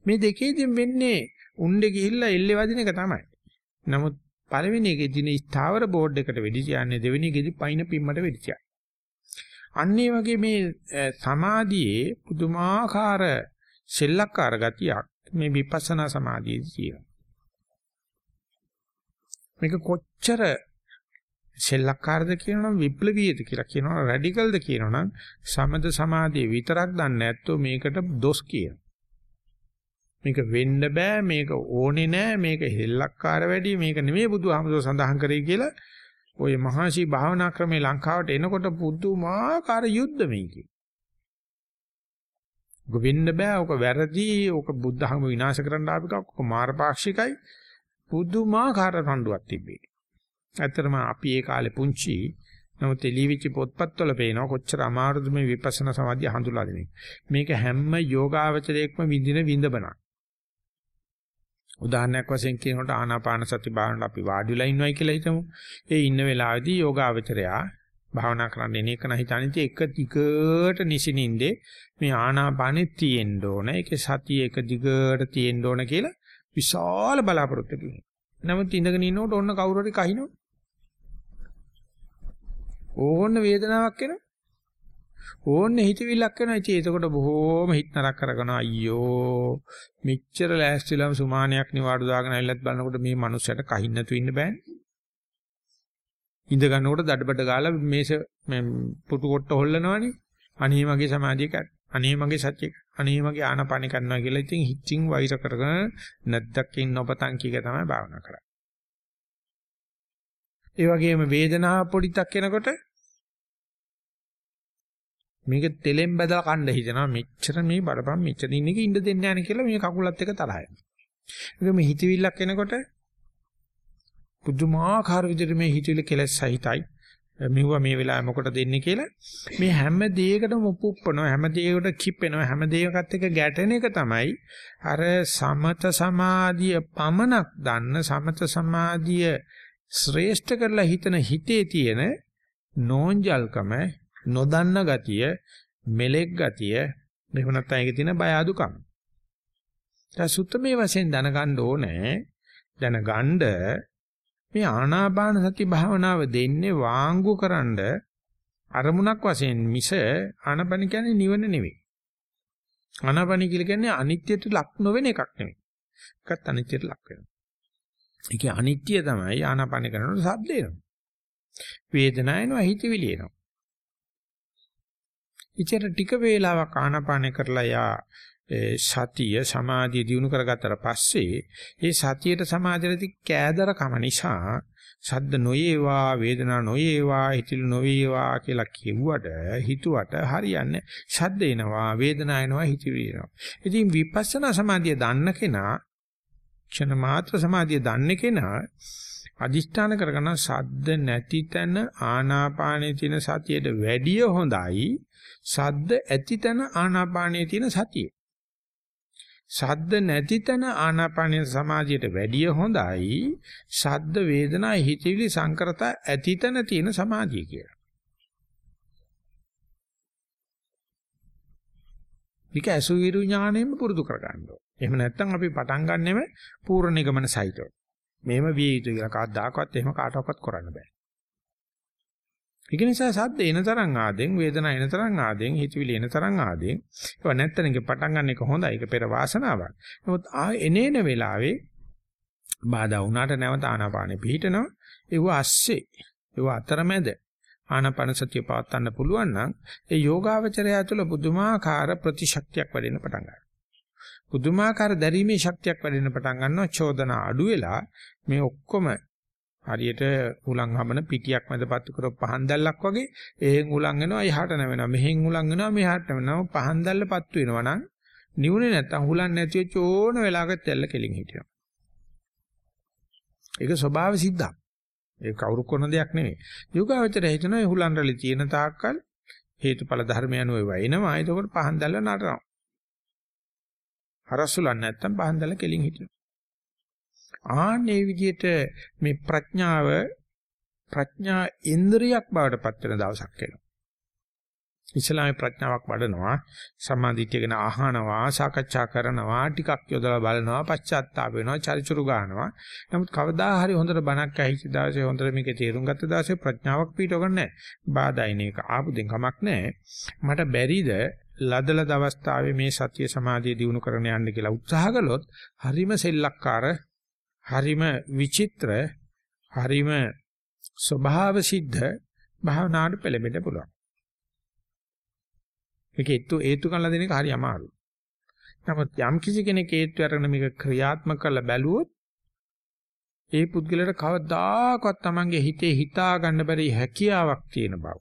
මේ දෙකේදීම වෙන්නේ උණ්ඩේ ගිහිල්ලා එල්ලේ වදින එක තමයි. නමුත් පළවෙනි එකේදී ස්ථාවර බෝඩ් එකට වෙඩි තියන්නේ දෙවෙනි එකේදී පයින් පිම්මට වෙඩි තියන්නේ. අන්න ඒ වගේ මේ සමාධියේ පුදුමාකාර සෙල්ලක්කාර ගතියක් මේ විපස්සනා සමාධියේදී තියෙනවා. මේක කොච්චර සෙල්ලක්කාරද කියනනම් විප්ලවීයද කියලා කියනවා රැඩිකල්ද කියනනම් සමද සමාධිය විතරක් දන්නේ නැත්තෝ මේකට දොස් කියන. මේක වෙන්න බෑ මේක ඕනේ නෑ මේක හෙල්ලක්කාර වැඩි මේක නෙමෙයි බුදුහාමුදුර සඳහන් කරේ කියලා ওই මහාශී භාවනා ක්‍රමේ ලංකාවට එනකොට පුදුමාකාර යුද්ධ මේකේ. ඔක වෙන්න බෑ ඔක වැරදි ඔක බුද්ධහම විනාශ කරන්න ආපු එකක් ඔක මාරපාක්ෂිකයි පුදුමාකාර රණ්ඩුවක් තිබේ. ඇත්තටම අපි ඒ කාලේ පුංචි නමුත් එළිවිච්ච පොත්පත්වල පේනවා කොච්චර අමාරුද මේ විපස්සනා සමාධිය හඳුලා දෙන එක. මේක හැම යෝගාවචරයකම විඳින විඳබනක්. උදාහරණයක් වශයෙන් කියනකොට ආනාපාන සති භාවනාවට අපි වාඩි වෙලා ඉන්නවයි කියලා හිතමු. ඒ ඉන්න වෙලාවේදී යෝගාවචරයා භාවනා කරන්න එන එක නැහිතනිට එක දිගට නිසිනින්දේ මේ ආනාපානෙ තියෙන්න ඕන. ඒකේ සතිය එක දිගට තියෙන්න ඕන කියලා විශාල බලාපොරොත්තුකින්. නමුත් ඉඳගෙන ඉන්නකොට ඔන්න කවුරු හරි කහිනොත් ඕන්න වේදනාවක් එනවා. ඕන්නේ හිතවිල්ලක් වෙනවා. ඉතින් එතකොට බොහෝම හිත නරක කරගෙන අයියෝ මෙච්චර ලෑස්තිලම සුමානයක් නිවාඩු දාගෙන ඇවිල්ලත් බලනකොට මේ මනුස්සයට කහින් නැතු ඉන්න බෑනේ. ඉඳ ගන්නකොට දඩබඩ ගාලා මේස මේ පුටු කොට හොල්ලනවනේ. අනේ මගේ සමාධිය කර. අනේ මගේ සත්‍ය අනේ මගේ ආනපාන කරනවා කියලා ඉතින් හිච්චින් වෛර කරගෙන නැද්දකින් නොපතන් කීක තමයි භාවනා කරන්නේ. ඒ වගේම වේදනාව පොඩික් එනකොට මේක තෙලෙන් බදලා කණ්ඩ හිතනවා මෙච්චර මේ බලපන් මෙච්චර ඉන්න එක ඉන්න දෙන්නේ නැහැ කියලා මේ කකුලත් එක තරහයි. ඒක මේ හිතවිල්ලක් එනකොට පුදුමාකාර විදිහට මේ හිතවිල්ල කෙලස් සහිතයි. මෙවුවා මේ වෙලාවේ මොකට දෙන්නේ කියලා මේ හැම දෙයකටම උපුප්පනවා හැම දෙයකට කිප්පෙනවා හැම දෙයකත් එක ගැටෙන එක තමයි අර සමත සමාධිය පමනක් දන්න සමත සමාධිය ශ්‍රේෂ්ඨ කරලා හිතන හිතේ තියෙන නෝන්ජල්කම නොදන්න ගතිය, මෙලෙක් ගතිය, මෙහෙම නැත්නම් ඒකේ තියෙන බය අඩුකම. දැන් සුත්තමේ වශයෙන් දැනගන්න ඕනේ දැනගන්න මේ ආනාපාන සති භාවනාව දෙන්නේ වාංගුකරනද අරමුණක් වශයෙන් මිස ආනාපාන කියන්නේ නිවන නෙවෙයි. ආනාපාන කියලා කියන්නේ අනිත්‍යයට ලක් නොවන එකක් නෙවෙයි. ඒකත් අනිත්‍යයට ලක් වෙනවා. ඒකේ අනිත්‍ය තමයි ආනාපාන කරනකොට සද්ද එනවා. වේදනාව එනවා හිතවිලි එනවා. ඉතින් ටික වේලාවක් ආනාපානේ කරලා යා. සතිය සමාධිය දිනු කරගත්තට පස්සේ ඒ සතියට සමාධියට කෑදර කම නිසා සද්ද නොයේවා වේදනා නොයේවා හිතිලු නොවේවා කියලා කිව්වට හිතුවට හරියන්නේ සද්ද එනවා වේදනා එනවා හිතිලු එනවා. ඉතින් විපස්සනා සමාධිය දන්න කෙනා ක්ෂණ මාත්‍ර සමාධිය දන්න කෙනා අදිෂ්ඨාන කරගන්න සද්ද නැති තැන ආනාපානයේ තියෙන සතියට වැඩිය හොඳයි. සද්ද ඇති තැන ආනාපානයේ තියෙන සතිය. සද්ද නැති තැන ආනාපානයේ සමාධියට වැඩිය හොඳයි සද්ද වේදනා හිතවිලි සංකරත ඇති තැන තියෙන සමාධිය කියලා. මේක අසුවිරු ඥාණයෙන්ම පුරුදු කරගන්න ඕනේ. එහෙම නැත්නම් අපි පටන් ගන්නෙම පූර්ණ නිගමන සහිතව. මෙහෙම විය යුතු කියලා කවදාකවත් එහෙම කාටවත් කරන්න බෑ. ඒක නිසා සද්ද එන තරම් ආදෙන් වේදනා එන තරම් ආදෙන් හිතවිලි එන තරම් ආදෙන්. ඒවා නැත්තන එක පටන් ගන්න එක හොඳයි. ඒක පෙර වාසනාවක්. නමුත් ආ එනේන වෙලාවේ බාධා වුණාට නැවත ආනාපානෙ පිහිටනවා. ඒව ඇස්සේ ඒව අතරමැද ආනාපාන සතිය පවත්වන්න පුළුවන් නම් ඒ යෝගාවචරය තුළ පුදුමාකාර ප්‍රතිශක්තියක් වැඩෙන්න පටන් ගන්නවා. පුදුමාකාර දැරීමේ ශක්තියක් වැඩෙන්න පටන් ගන්නවා. චෝදනා අඩු වෙලා මේ ඔක්කොම හරියට උලන් හමන පිටියක් මැදපත්තු කරව පහන් දැල්ලක් වගේ එහෙන් උලන් එනවා එහාට නැවෙනවා මෙහෙන් උලන් එනවා මෙහාට නැවෙනවා පහන් දැල්ලපත්තු වෙනවා නම් නිවුනේ නැත්තම් හුලන් නැති වෙච්ච ඕන වෙලාවක තෙල්ල කෙලින් හිටිනවා. ඒක ස්වභාව සිද්ධක්. ඒක කවුරු කරන දෙයක් නෙවෙයි. යෝගාවචරය හිතනවා ඒ හුලන් රලි තියෙන තාක්කල් හේතුඵල ධර්මය අනුව ඒවා එනවා. එතකොට පහන් දැල්ල නටනවා. හරස්සුලන්නේ නැත්තම් බහන්දල කෙලින් හිටිනවා. ආන්නේ විදිහට මේ ප්‍රඥාව ප්‍රඥා ඉන්ද්‍රියක් බවට පත් වෙන දවසක් එනවා. ඉස්ලාමයේ ප්‍රඥාවක් වඩනවා සම්මාදිටිය ගැන අහනවා සාකච්ඡා කරනවා ටිකක් යොදලා බලනවා පශ්චාත්තාප වෙනවා චරිචුරු ගන්නවා. නමුත් කවදා හරි හොඳට බණක් ඇහිච්ච දවසේ හොඳට මේකේ තේරුම් ගත්ත දවසේ ප්‍රඥාවක් පිටව ගන්න නැහැ. බාධායින එක ආපු දෙන් කමක් නැහැ. මට බැරිද ලදලද අවස්ථාවේ මේ සතිය සමාධිය දිනු කරගෙන යන්න කියලා උත්සාහ කළොත් හරිම සෙල්ලක්කාර හරිම විචිත්‍ර හරිම ස්වභාව සිද්ධ භාවනාවට පෙළඹෙන්න පුළුවන් මේක ඒත්තු ඒත්තු කරලා දෙන එක හරි අමාරුයි. නමුත් යම් කිසි කෙනෙක් ඒත්තු අරගෙන මේක ක්‍රියාත්මක කරලා බැලුවොත් ඒ පුද්ගලයාට කවදාකවත් Tamange හිතේ හිතා ගන්න බැරි හැකියාවක් තියෙන බව.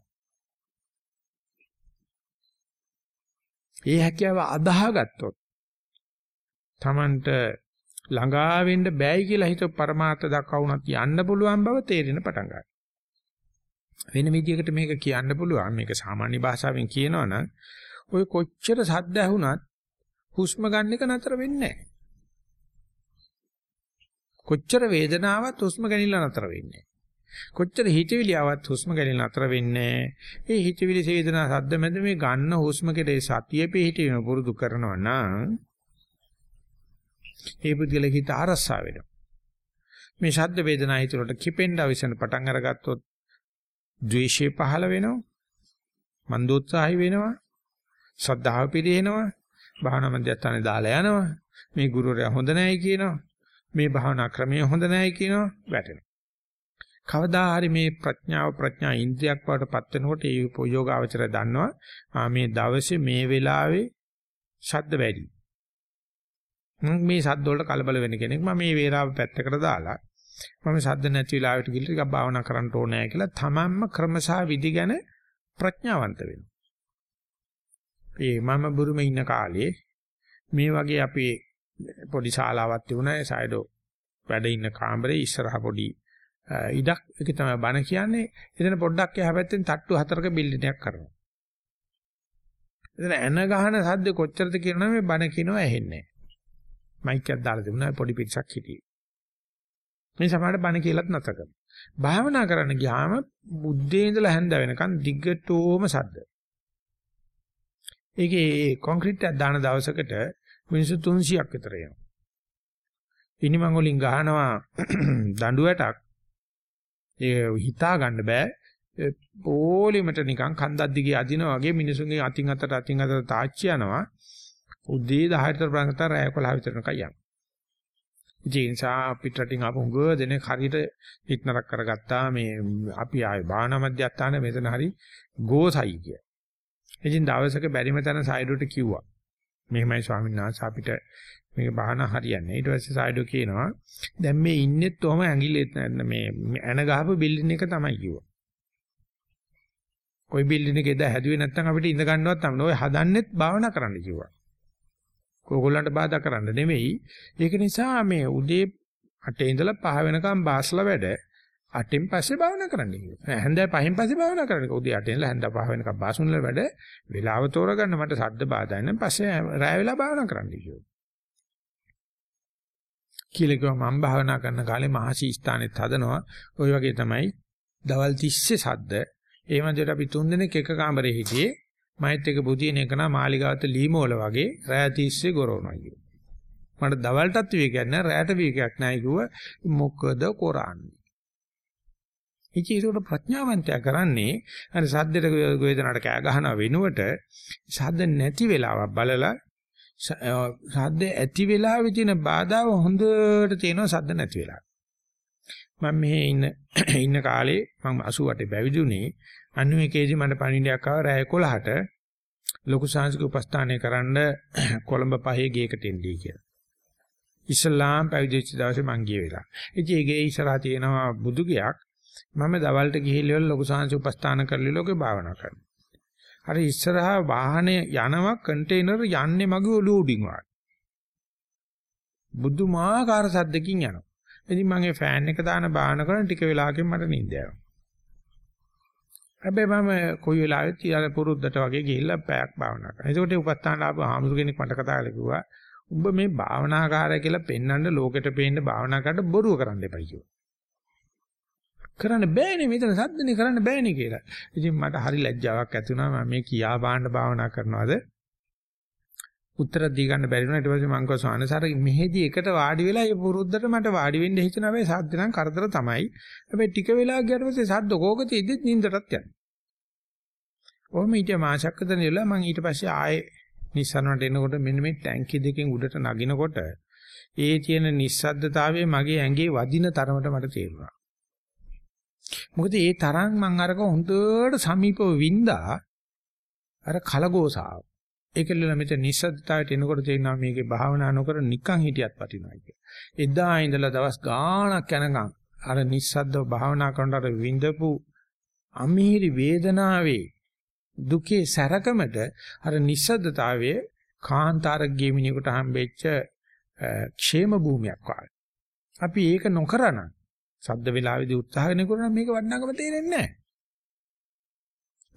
ඒ හැකියාව අදාහගත්තොත් Tamanට ළඟා වෙන්න බෑයි කියලා හිත පරමාර්ථ දක්වුණත් යන්න පුළුවන් බව තේරෙන පටන් ගන්නවා. වෙන විදිහකට මේක කියන්න පුළුවන් මේක සාමාන්‍ය භාෂාවෙන් කියනවනම් ඔය කොච්චර සද්ද ඇහුණත් හුස්ම ගන්න එක නතර වෙන්නේ නැහැ. කොච්චර වේදනාවක් හුස්ම ගැනීම නතර වෙන්නේ කොච්චර හිතවිලි ආවත් හුස්ම ගැනීම නතර වෙන්නේ ඒ හිතවිලි වේදනා සද්ද මැද මේ ගන්න හුස්ම කෙරේ සතිය පිහිටීම පුරුදු කරනවා නම් ඒ පුද්ගලෙක හිත අරසා වෙනවා. මේ ශබ්ද වේදනා හිතවලට කිපෙන්න අවසන් පටන් අරගත්තොත් ද්වේෂය පහළ වෙනවා. මන්දෝත්සාහය වෙනවා. ශ්‍රද්ධාව පිරිනනවා. භාවනා මධ්‍යස්ථානේ දාලා යනවා. මේ ගුරුවරයා හොඳ නැහැ කියනවා. මේ භාවනා ක්‍රමය හොඳ නැහැ කියනවා. වැටෙනවා. කවදා හරි මේ ප්‍රඥාව ප්‍රඥා ඉන්ද්‍රියක් බවට පත් වෙනකොට ඒ යෝගාවචරය දන්නවා ආ මේ දවසේ මේ වෙලාවේ ශබ්ද වැඩි. මේ ශබ්ද වලට කලබල වෙන කෙනෙක්. මම මේ වේලාව පැත්තකට දාලා මම ශබ්ද නැති වෙලාවට ගිහින් ටිකක් භාවනා කරන්න ඕනේ කියලා තමන්ම ක්‍රමසා විදි ගැන ප්‍රඥාවන්ත වෙනවා. ඒ මම බුරුමේ ඉන්න කාලේ මේ වගේ අපේ පොඩි ශාලාවක් තිබුණා. ඒ සයිඩෝ වැඩ ඉන්න කාමරේ ඉස්සරහ පොඩි ඉඩක්. ඒක තමයි බණ කියන්නේ. එතන පොඩ්ඩක් එහා පැත්තෙන් තට්ටු හතරක බිල්ඩින් එකක් කරනවා. එතන එන ගහන සද්ද කොච්චරද කියනවා මේ බණ කියනවා ඇහෙන්නේ මයික් එකක් දාලා තිබුණා පොඩි පිටසක් හිටියේ මේ සමහරට බණ කියලාත් නැත කරනවා භාවනා කරන්න ගියාම බුද්ධේ ඉඳලා හැන්ද වෙනකන් දිග්ගටෝම සද්ද ඒකේ කොන්ක්‍රීට් එකක් දාන දවසකට මිනිස්සු 300ක් විතර එනවා. ඉනිමං වලින් ගහනවා දඬුවටක්. ඒ හිතා ගන්න බෑ. පොලිමට නිකන් කන්දක් දිගේ අදිනා වගේ මිනිසුන්ගේ අතින් අතට අතින් අතට තාච්චි යනවා. උදේ 10ට ප්‍රංගත රැය 11 විතර නිකන් යනවා. ඉතින් සා පිටරටින් ආපු හුඟ දෙනෙක් හරියට හිටනරක් කරගත්තා මේ අපි ආයේ භාවනා මධ්‍යස්ථාන මෙතන හරි ගෝසයි කිය. ඉතින් දවසක බැරිම තැන සයිඩෝට කිව්වා. මෙහෙමයි ස්වාමීන් වහන්සේ අපිට මේක බහන හරියන්නේ. ඊට පස්සේ සයිඩෝ කියනවා දැන් මේ ඉන්නෙත් තොම ඇඟිල්ලෙත් මේ ඇන ගහපු බිල්ඩින් එක තමයි කිව්වා. ওই බිල්ඩින් එකේ දැ හැදුවේ නැත්නම් අපිට ඉඳ ගන්නවත් තමයි. ඔය හදන්නෙත් භාවනා කරන්න කිව්වා. ඕගොල්ලන්ට බාධා කරන්න නෙමෙයි. ඒක නිසා මේ උදේ 8 ඉඳලා 5 වෙනකම් බාස්ලා වැඩ අටෙන් පස්සේ භාවනා කරන්න කිව්වා. හැන්දෑ පහෙන් පස්සේ භාවනා කරන්න. උදේ අටෙන් ඉඳලා හැන්දෑ පහ වෙනකම් බාසුන් වල වැඩ වෙලාව තෝරගන්න මට සද්ද බාධා නැහැ. පස්සේ රැය වෙලා භාවනා කරන්න කිව්වා. කියලා කිව්වා මම භාවනා කරන කාලේ මහසි ස්ථානෙත් හදනවා. ওই වගේ තමයි දවල් 30 සද්ද. ඒ වන්දේට අපි තුන් දිනක් එක කාමරේ හිටියේ. මයිත් එක බුදින එක නා මාලිගාවත ලීමෝල වගේ රෑතිස්සේ ගොරවනවා කිය. මට දවල්ටත් විවේකයක් නැහැ රෑට විවේකයක් නැහැ කිව්ව මොකද කරන්නේ? ඉතින් ඒකට ප්‍රඥාවන්තයා කරන්නේ අර සද්දට වේදනාවට කෑ ගහන වෙනුවට සද්ද නැති වෙලාවක් බලලා සද්ද ඇති වෙලාවේ තියෙන බාධාව හොඳට තේනවා සද්ද නැති වෙලාව. මම මෙහි ඉන්න ඉන්න කාලේ මම 88 පැවිදි වුණේ 91 මට පණිඩයක් ආව රෑ 11ට ලොකු සාංශික උපස්ථානය කරන්න කොළඹ පහේ ගේකට එන්නේ කියලා. ඉස්ලාම් පැවිදිච්ච දවසේ මං ගිය වෙලා. ඉතින් ඒකේ ඉස්සරහා තියෙනවා බුදු ගයක්. මම දවල්ට ගිහිල්ලා ලොකු සාංශික උපස්ථාන කරලි ලෝකේ භාවනා කරනවා. අර ඉස්සරහා වාහනේ යනවා කන්ටේනර් යන්නේ මගේ ඔළුව උඩින් වාගේ. බුදුමාකාර සද්දකින් යනවා. ඉතින් මගේ ෆෑන් එක දාන බාන කරන ටික වෙලාවකින් මට නිින්ද යනවා. හැබැයි මම කොයි වෙලාවෙත් ඊයර පුරුද්දට වගේ ගිහිල්ලා පැයක් භාවනා කරනවා. ඒකට උපස්ථාන ආපු ආමුරු කෙනෙක් මට කතා කරලා කිව්වා උඹ මේ භාවනාකාරය කියලා පෙන්වන්න ලෝකෙට පේන්න භාවනා කරන්න බොරුව කරන්න එපයි කිව්වා. කරන්න බෑනේ මෙතන සද්දනේ කරන්න බෑනේ කියලා. ඉතින් මට හරි ලැජ්ජාවක් ඇති වුණා මම මේ කියා බාන්න භාවනා කරනවාද උත්තර දී ගන්න බැරි වුණා ඊට පස්සේ මං කිව්වා ස්වාමීන් වහන්සේ මෙහෙදි එකට වාඩි වෙලා ඒ පුරුද්දට මට වාඩි වෙන්න හිතන හැබැයි සද්ද නම් කරදර තමයි. හැබැයි ටික වෙලා ගියාට පස්සේ සද්ද කෝක තියෙද්දිත් නින්දටත් යනවා. ඔහොම ඊට මාසයක් විතර ඉඳලා මං ඊට පස්සේ ආයේ නිස්සරණට එනකොට මෙන්න මේ ටැංකිය දෙකෙන් උඩට නගිනකොට ඒ තියෙන නිස්සද්දතාවය මගේ ඇඟේ වදින තරමට මට තේරුණා. මොකද ඒ තරම් මං අරක හොඳට සමීපව වින්දා අර කලගෝසාව. ඒකල මෙතන නිස්සද්දතාවයට එනකොට තේරෙනවා මේකේ භාවනා නොකර නිකන් හිටියත් වටිනවා කියලා. එදා ඉඳලා දවස් ගාණක් යනකම් අර නිස්සද්දව භාවනා කරනකොට විඳපු අමීරි වේදනාවේ දුකේ සැරකමට අර නිස්සද්දතාවයේ කාන්තාරක ගෙමිනියකට හම්බෙච්ච ക്ഷേම භූමියක් වගේ. අපි ඒක නොකරන සද්ද වේලාවේදී උත්සාහ කරන මේක වටිනාකම තේරෙන්නේ නැහැ.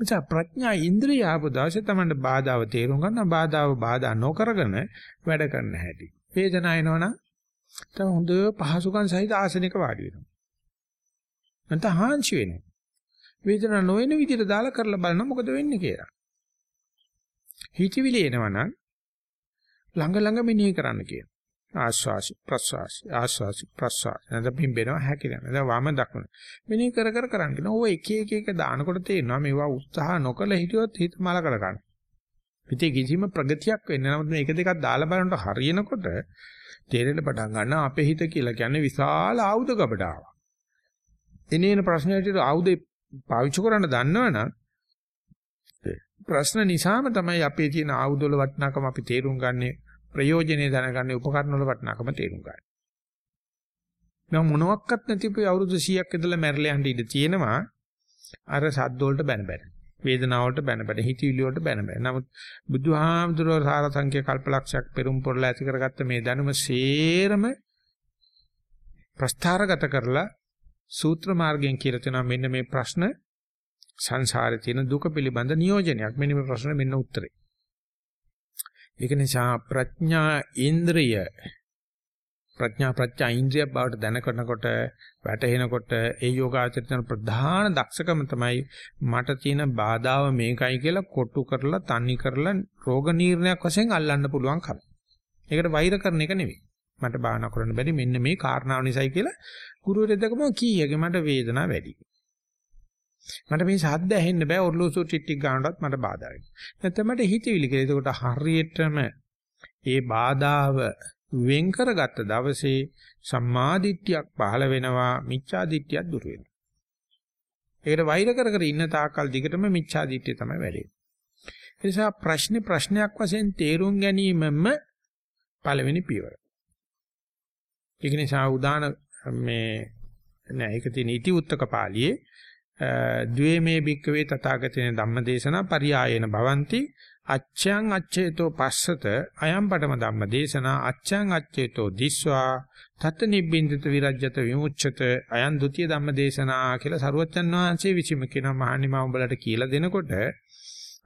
එචා ප්‍රඥා ඉන්ද්‍රිය ආපදාසේ තමයි බාධාව තේරුම් ගන්න බාධාව බාධා නොකරගෙන වැඩ කරන්න හැටි. වේදනාව එනවනම් තම හොඳ පහසුකම් සහිත ආසනයක වාඩි වෙනවා. නැත්නම් හාන්සි වෙනවා. වේදනාව නොවන විදිහට දාලා කරලා බලන්න මොකද වෙන්නේ කියලා. හිතවිලි එනවනම් ළඟ ළඟ මෙනෙහි කරන්න කියන. ආස්වාසි ප්‍රස්වාසි ආස්වාසි ප්‍රස්වාසි නැත්නම් පිම්බෙනවා හැකිනවා. දැන් වම දකුණ. මෙනෙහි කර කර කරන්න කියන. ඕව එක එක එක දානකොට තේරෙනවා මේවා උත්සාහ නොකළ හිටියොත් හිත මල කර ගන්න. හිතේ කිසිම ප්‍රගතියක් වෙන්නේ නැහැ. නමුත් මේක දෙකක් දාලා බලනකොට හරියනකොට තේරෙන්න පටන් ගන්නවා අපේ හිත කියලා කියන්නේ විශාල ආයුධ ගබඩාවක්. එනේන ප්‍රශ්නයට ආයුධේ පාවිච්චි කරන්න දන්නවනම් ප්‍රශ්න නිසාම තමයි අපේ තියෙන ආයුධ වල වටිනාකම අපි තේරුම් ගන්නේ ප්‍රයෝජනේ දැනගන්නේ උපකරණ වල වටිනාකම තේරුම් ගන්න. මම මොනවත් නැතිපු අවුරුදු 100ක් ඉඳලා මැරලා යන්න ඉඩ තියෙනවා අර සද්ද වලට බැන බැන. වේදනාව වලට බැන බැන හිතවිලි වලට බැන බැන. නමුත් බුදුහාමුදුරුවෝ සාර සංඛ්‍ය කල්පලක්ෂයක් පෙරම් පොරලා ඇති කරගත්ත මේ දැනුම සේරම ප්‍රස්ථාරගත කරලා සූත්‍ර මාර්ගයෙන් කියලා තියෙනවා මෙන්න මේ ප්‍රශ්න සංසාරේ තියෙන දුක පිළිබඳ නියෝජනයක්. මෙන්න මේ ප්‍රශ්න මෙන්න උත්තරේ. ඒක නිසා ප්‍රඥා ඉන්ද්‍රිය ප්‍රඥා ප්‍රත්‍යා ඉන්ද්‍රිය බවට දැනකනකොට වැටහෙනකොට ඒ යෝගාචරිතන ප්‍රධාන දක්ෂකම තමයි මට තියෙන බාධාව මේකයි කියලා කොටු කරලා තනි කරලා රෝග නිర్ణයක් වශයෙන් අල්ලන්න පුළුවන් කම. ඒකට වෛර කරන එක නෙවෙයි. මට බාහනා කරන්න බැරි මෙන්න මේ කාරණාව නිසායි කියලා ගුරුවරයා දැකම කීයක මට වේදනාව වැඩි. මට මේ ශබ්ද ඇහෙන්න බෑ ඔර්ලෝසු ටිට්ටික් ගන්නවත් මට බාධා වෙනවා. නැත්නම් මට හිතවිලි කියලා. ඒකට හරියටම ඒ බාධාව වෙන් කරගත්ත දවසේ සම්මාදිට්ඨියක් පහළ වෙනවා මිච්ඡාදිට්ඨියක් දුර වෙනවා. ඒකට වෛර කර කර ඉන්න තාක්කල් දිගටම මිච්ඡාදිට්ඨිය තමයි වැඩේ. ඒ නිසා ප්‍රශ්නේ ප්‍රශ්නයක් වශයෙන් තේරුම් ගැනීමම පළවෙනි පියවර. ඒක නිසා උදාන මේ නෑ ඒක තියෙන ඉති උත්තක පාළියේ ද්වේමේ භික්කවේ තථාගතේන ධම්මදේශනා පරියායන භවಂತಿ අච්ඡං අච්ඡේතෝ පස්සත අයම් පඨම ධම්මදේශනා අච්ඡං අච්ඡේතෝ දිස්වා තත් නිබ්බින්දිත විරජ්‍යත විමුච්ඡත අයන් ဒ ුතිය ධම්මදේශනා කියලා සරුවච්චන් වහන්සේ විසිම කියන මහණිමා උඹලට කියලා දෙනකොට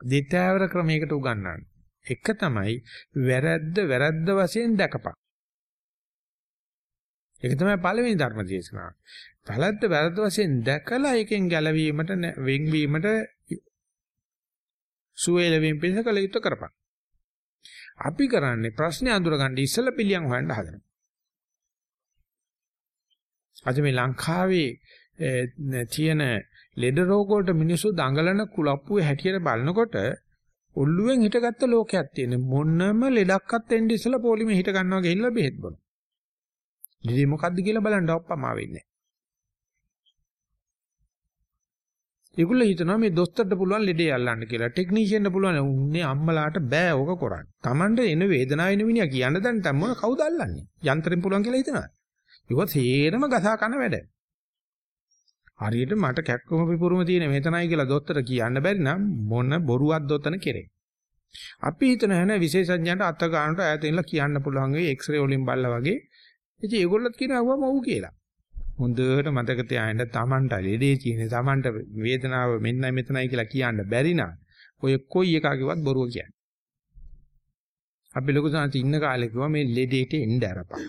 දෙතෑවර ක්‍රමයකට උගන්වන්නේ. එක තමයි වැරද්ද වැරද්ද වශයෙන් දැකපන්. ඒක තමයි පළවෙනි ධර්ම දේශනාව. වැරද්ද වැරද්ද වශයෙන් දැකලා ඒකෙන් ගැලවීමට වෙන්වීමට සුවේලවීම පිණිස කළ යුතු කරපන්. අපි කරන්නේ ප්‍රශ්නේ අඳුරගන්න ඉස්සෙල්ලා පිළියම් හොයන්න හදනවා. අද මේ ලංකාවේ තියෙන ලෙඩ රෝග වලට මිනිස්සු දඟලන කුලප්පුවේ හැටියට බලනකොට ඔල්ලුවෙන් හිටගත්ත ලෝකයක් තියෙන මොනම ලෙඩක්වත් එන්නේ ඉස්සෙල්ලා පොලිමේ හිට ගන්නවා ගිහිල්ලා බෙහෙත් බොනවා. ලෙඩේ මොකද්ද කියලා බලන්න ඔප්පමා වෙන්නේ. ඒගොල්ලෝ හිතනවා මේ දොස්තරට පුළුවන් ලෙඩේ අල්ලන්න කියලා. ටෙක්නීෂියන්ට පුළුවන් උන්නේ අම්මලාට බෑ ඕක කරන්න. Tamanට එන වේදනාව එන මිනිහා කියන්න දැන් තම මොන කවුද අල්ලන්නේ? යන්ත්‍රෙන් පුළුවන් කියලා හිතනවා. ඒක තේරම ගසා කන වැඩ. හරියට මට කැක්කම පිපුරුම තියෙන මෙතනයි කියලා දොස්තර කියන්න බැරි නම් මොන බොරුවක් දොතන කෙරේ. අපි හිතන හැන විශේෂඥයන්ට අත ගන්නට ඈත ඉඳලා කියන්න පුළුවන් වෙයි එක්ස්රේ වලින් බලලා වගේ ඉතින් ඒගොල්ලොත් කියනවා වම ඔව් කියලා. හොඳට මතක තියාගන්න තමන්ට ලෙඩේ තියෙන තමන්ට වේදනාව මෙන්නයි මෙතනයි කියලා කියන්න බැරි නම් ඔය කොයි එකකවත් බොරුව කියන්නේ. අපි ලොකු සාන්ති ඉන්න කාලේ කිව්වා මේ ලෙඩේට එන්න අරපන්.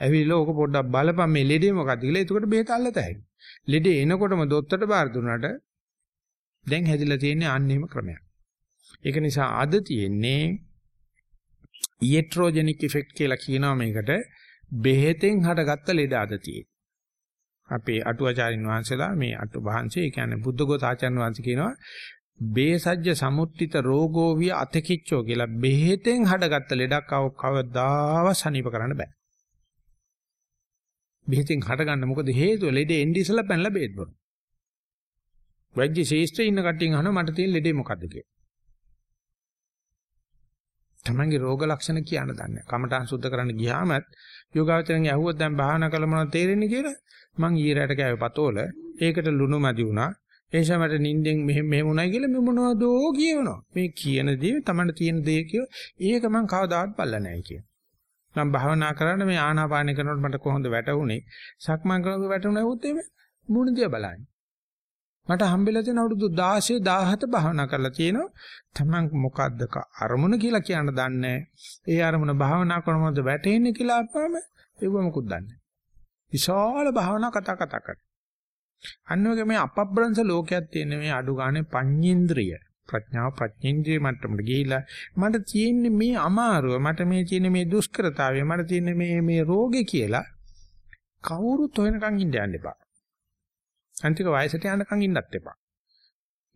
ඇවිල්ලා ඕක පොඩ්ඩක් බලපන් මේ ලෙඩේ මොකක්ද කියලා. එතකොට බෙහෙත අල්ලතයි. ලෙඩේ එනකොටම දොස්තරට බාර දුන්නාට දැන් හැදිලා තියෙන්නේ අන්නේම ක්‍රමයක්. ඒක නිසා අද තියෙන්නේ ඊට්‍රොජෙනික් ඉෆෙක්ට් කියලා කියනවා මේකට බෙහෙතෙන් හටගත්ත ලෙඩ අද තියෙන්නේ. අපේ අටුවාචාරින් වහන්සේලා මේ අටු වහන්සේ ඒ කියන්නේ බුද්ධඝෝස ආචාර්ය වහන්සේ කියනවා බේසජ්‍ය සමුත්තිත රෝගෝ විය අතකිච්චෝ කියලා බෙහෙතෙන් හටගත්ත ලෙඩක් කවදාව සනීප කරන්න බෑ. බෙහෙතෙන් හටගන්න මොකද හේතුව ලෙඩේ එන්නේ ඉස්සලා පැනලා බෙහෙත් බොන. වෛද්‍ය ශාස්ත්‍රයේ ඉන්න කට්ටියන් අහනවා මට තියෙන ලෙඩේ මොකද්ද කියලා. තමන්ගේ රෝග ලක්ෂණ කියන්න දන්නේ. කමඨාන් සුද්ධ කරන්න ගියාමත් යෝගාවචරයෙන් ඇහුවොත් දැන් භාවනා කළ මොනවද තේරෙන්නේ කියලා මං ඊරයට කෑවේ පතෝල. ඒකට ලුණු මදි වුණා. ඒ නිසා මට නිින්දෙන් මෙහෙම මෙහෙම වුණා කියලා මේ මොනවදෝ කියනවා. මේ කියන දේ තමන්ට තියෙන දේ කිය ඒක මං කවදාවත් බලලා නැහැ කිය. මම භාවනා කරන්න මේ ආනාපාන කරනකොට මට කොහොමද වැටුනේ? සක්මන් කරනකොට වැටුනේ වුත් එමේ මුණ දිහා බලන්නේ. මට හම්බෙලා තියෙන අවුරුදු 16 17 භාවනා කරලා තියෙනවා. Taman මොකද්ද අරමුණ කියලා කියන්න දන්නේ ඒ අරමුණ භාවනා කරනවද වැටෙන්නේ කියලා අපම ඒව මොකුත් දන්නේ විශාල භාවනා කතා කතා කර. අන්න වගේ මේ අපබ්‍රංශ ලෝකයක් තියෙන මේ අඩු ගානේ පඤ්ඤේන්ද්‍රිය ප්‍රඥාව ප්‍රඥේන්ද්‍රිය මට්ටමට ගිහිලා මට තියෙන්නේ මේ අමාරුව මට මේ තියෙන මේ දුෂ්කරතාවය මට තියෙන මේ මේ රෝගේ කියලා කවුරුත් හොයනකම් ඉන්න යන්න එපා. අන්තික වයසට යනකම් ඉන්නත් එපා.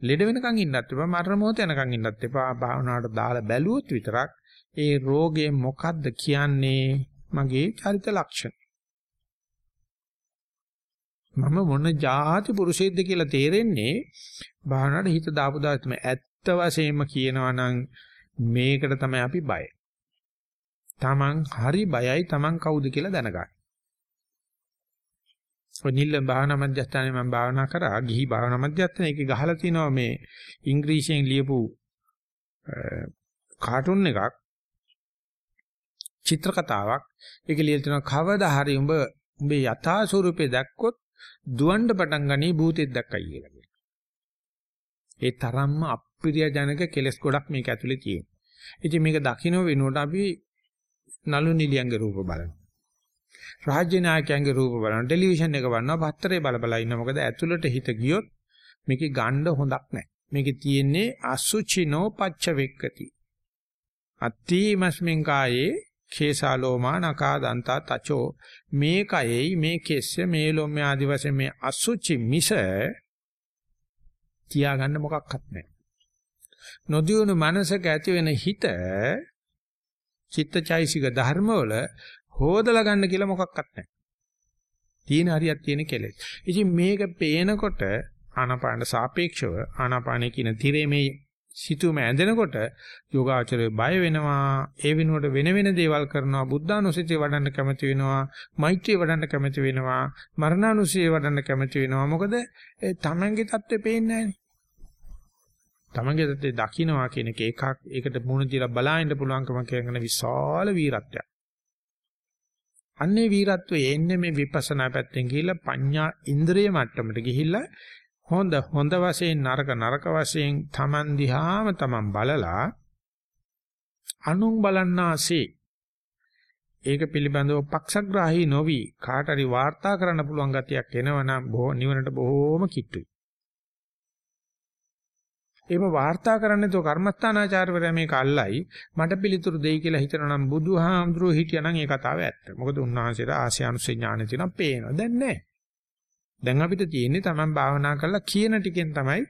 ලෙඩ වෙනකම් ඉන්නත් එපා. මරණ මොහොත යනකම් ඉන්නත් එපා. භාවනාවට දාලා බැලුවොත් විතරක් ඒ රෝගේ මොකද්ද කියන්නේ මගේ චරිත ලක්ෂණ. මම මොන જાති පුරුෂයෙක්ද කියලා තේරෙන්නේ භාවනාවට හිත දාපු දා තමයි ඇත්ත වශයෙන්ම කියනවා නම් මේකට තමයි අපි බය. Taman හරි බයයි Taman කවුද කියලා දැනගන්න. ඔය නිල්ල භාවනා මධ්‍යස්ථානයේ මම භාවනා කරා ගිහි භාවනා මධ්‍යස්ථානයේ ඒකේ ගහලා තිනවා මේ ඉංග්‍රීසියෙන් ලියපු කාටුන් එකක් චිත්‍ර කතාවක් ඒක ලියලා තිනවා කවදා හරි උඹ උඹේ යථා ස්වරූපේ දැක්කොත් දුවන්න පටන් ගනී භූතෙක් දැක්කයි කියලා කියනවා. ඒ තරම්ම අප්‍රියජනක කෙලස් ගොඩක් මේක ඇතුලේ තියෙනවා. ඉතින් මේක දකින්න වෙනුවට අපි නලු නිලියන්ගේ රූප බලනවා. රාජ්‍ය නායකයන්ගේ රූප බලන ටෙලිවිෂන් එක බලනවා පත්තරේ බල බල ඉන්න. මොකද ඇතුළට හිත ගියොත් මේකේ ගණ්ඩ හොඳක් නැහැ. මේකේ තියෙන්නේ අසුචිනෝ පච්ච වෙක්කති අත්තිමස්මින් කායේ කේසාලෝමා නකා දන්තා තචෝ. මේ කයෙයි මේ කෙස්ස මේ ලොම්ම ආදි වශයෙන් මේ අසුචි මිස තියාගන්න මොකක්වත් නැහැ. නොදියුණු මනසක ඇති වෙන හිත චිත්තචෛසික ධර්මවල හොදලා ගන්න කියලා මොකක්වත් නැහැ. තියෙන හරියක් තියෙන කෙලෙස්. ඉතින් මේක පේනකොට ආනාපාන සාපේක්ෂව ආනාපානයේ කියන tire මේ සිතුම ඇඳෙනකොට යෝගාචරය බය වෙනවා. ඒ වෙනුවට වෙන වෙන දේවල් කරනවා. බුද්ධානුස්සතිය වඩන්න කැමති වෙනවා. මෛත්‍රිය වඩන්න කැමති වෙනවා. මරණානුස්සතිය වඩන්න කැමති වෙනවා. මොකද ඒ තමන්ගේ தත්ත්වෙ පේන්නේ නැහැ තමන්ගේ தත්ත්වෙ දකින්නවා කියන එක එකක්. ඒකට මුණ දීලා බලන්න පුළුවන්කම කියන විශාල වීරත්වයක්. අන්නේ වීරත්වයේ එන්නේ මේ විපස්සනා පැත්තෙන් ගිහිල්ලා පඤ්ඤා ඉන්ද්‍රිය මට්ටමට ගිහිල්ලා හොඳ හොඳ වශයෙන් නරක නරක වශයෙන් Taman දිහාම Taman බලලා අනුන් බලන්නාසේ ඒක පිළිබඳව පක්ෂග්‍රාහී නොවි කාට හරි වාර්තා කරන්න පුළුවන් ගතියක් එනවනම් බොහෝ නිවනට බොහෝම කිට්ටුයි. එහෙම වාර්තා කරන්නේ તો කර්මස්ථානාචාර්යවරයා මේක අල්ලයි මට පිළිතුරු දෙයි කියලා හිතනවා නම් බුදුහාමුදුරුවෝ හිටියනම් ඒ කතාව ඇත්ත. මොකද උන්වහන්සේට ආසියානුසේ ඥානෙ තියෙනවා පේනවා. දැන් නැහැ. දැන් අපිට තියෙන්නේ Taman භාවනා කරලා කියන ටිකෙන් තමයි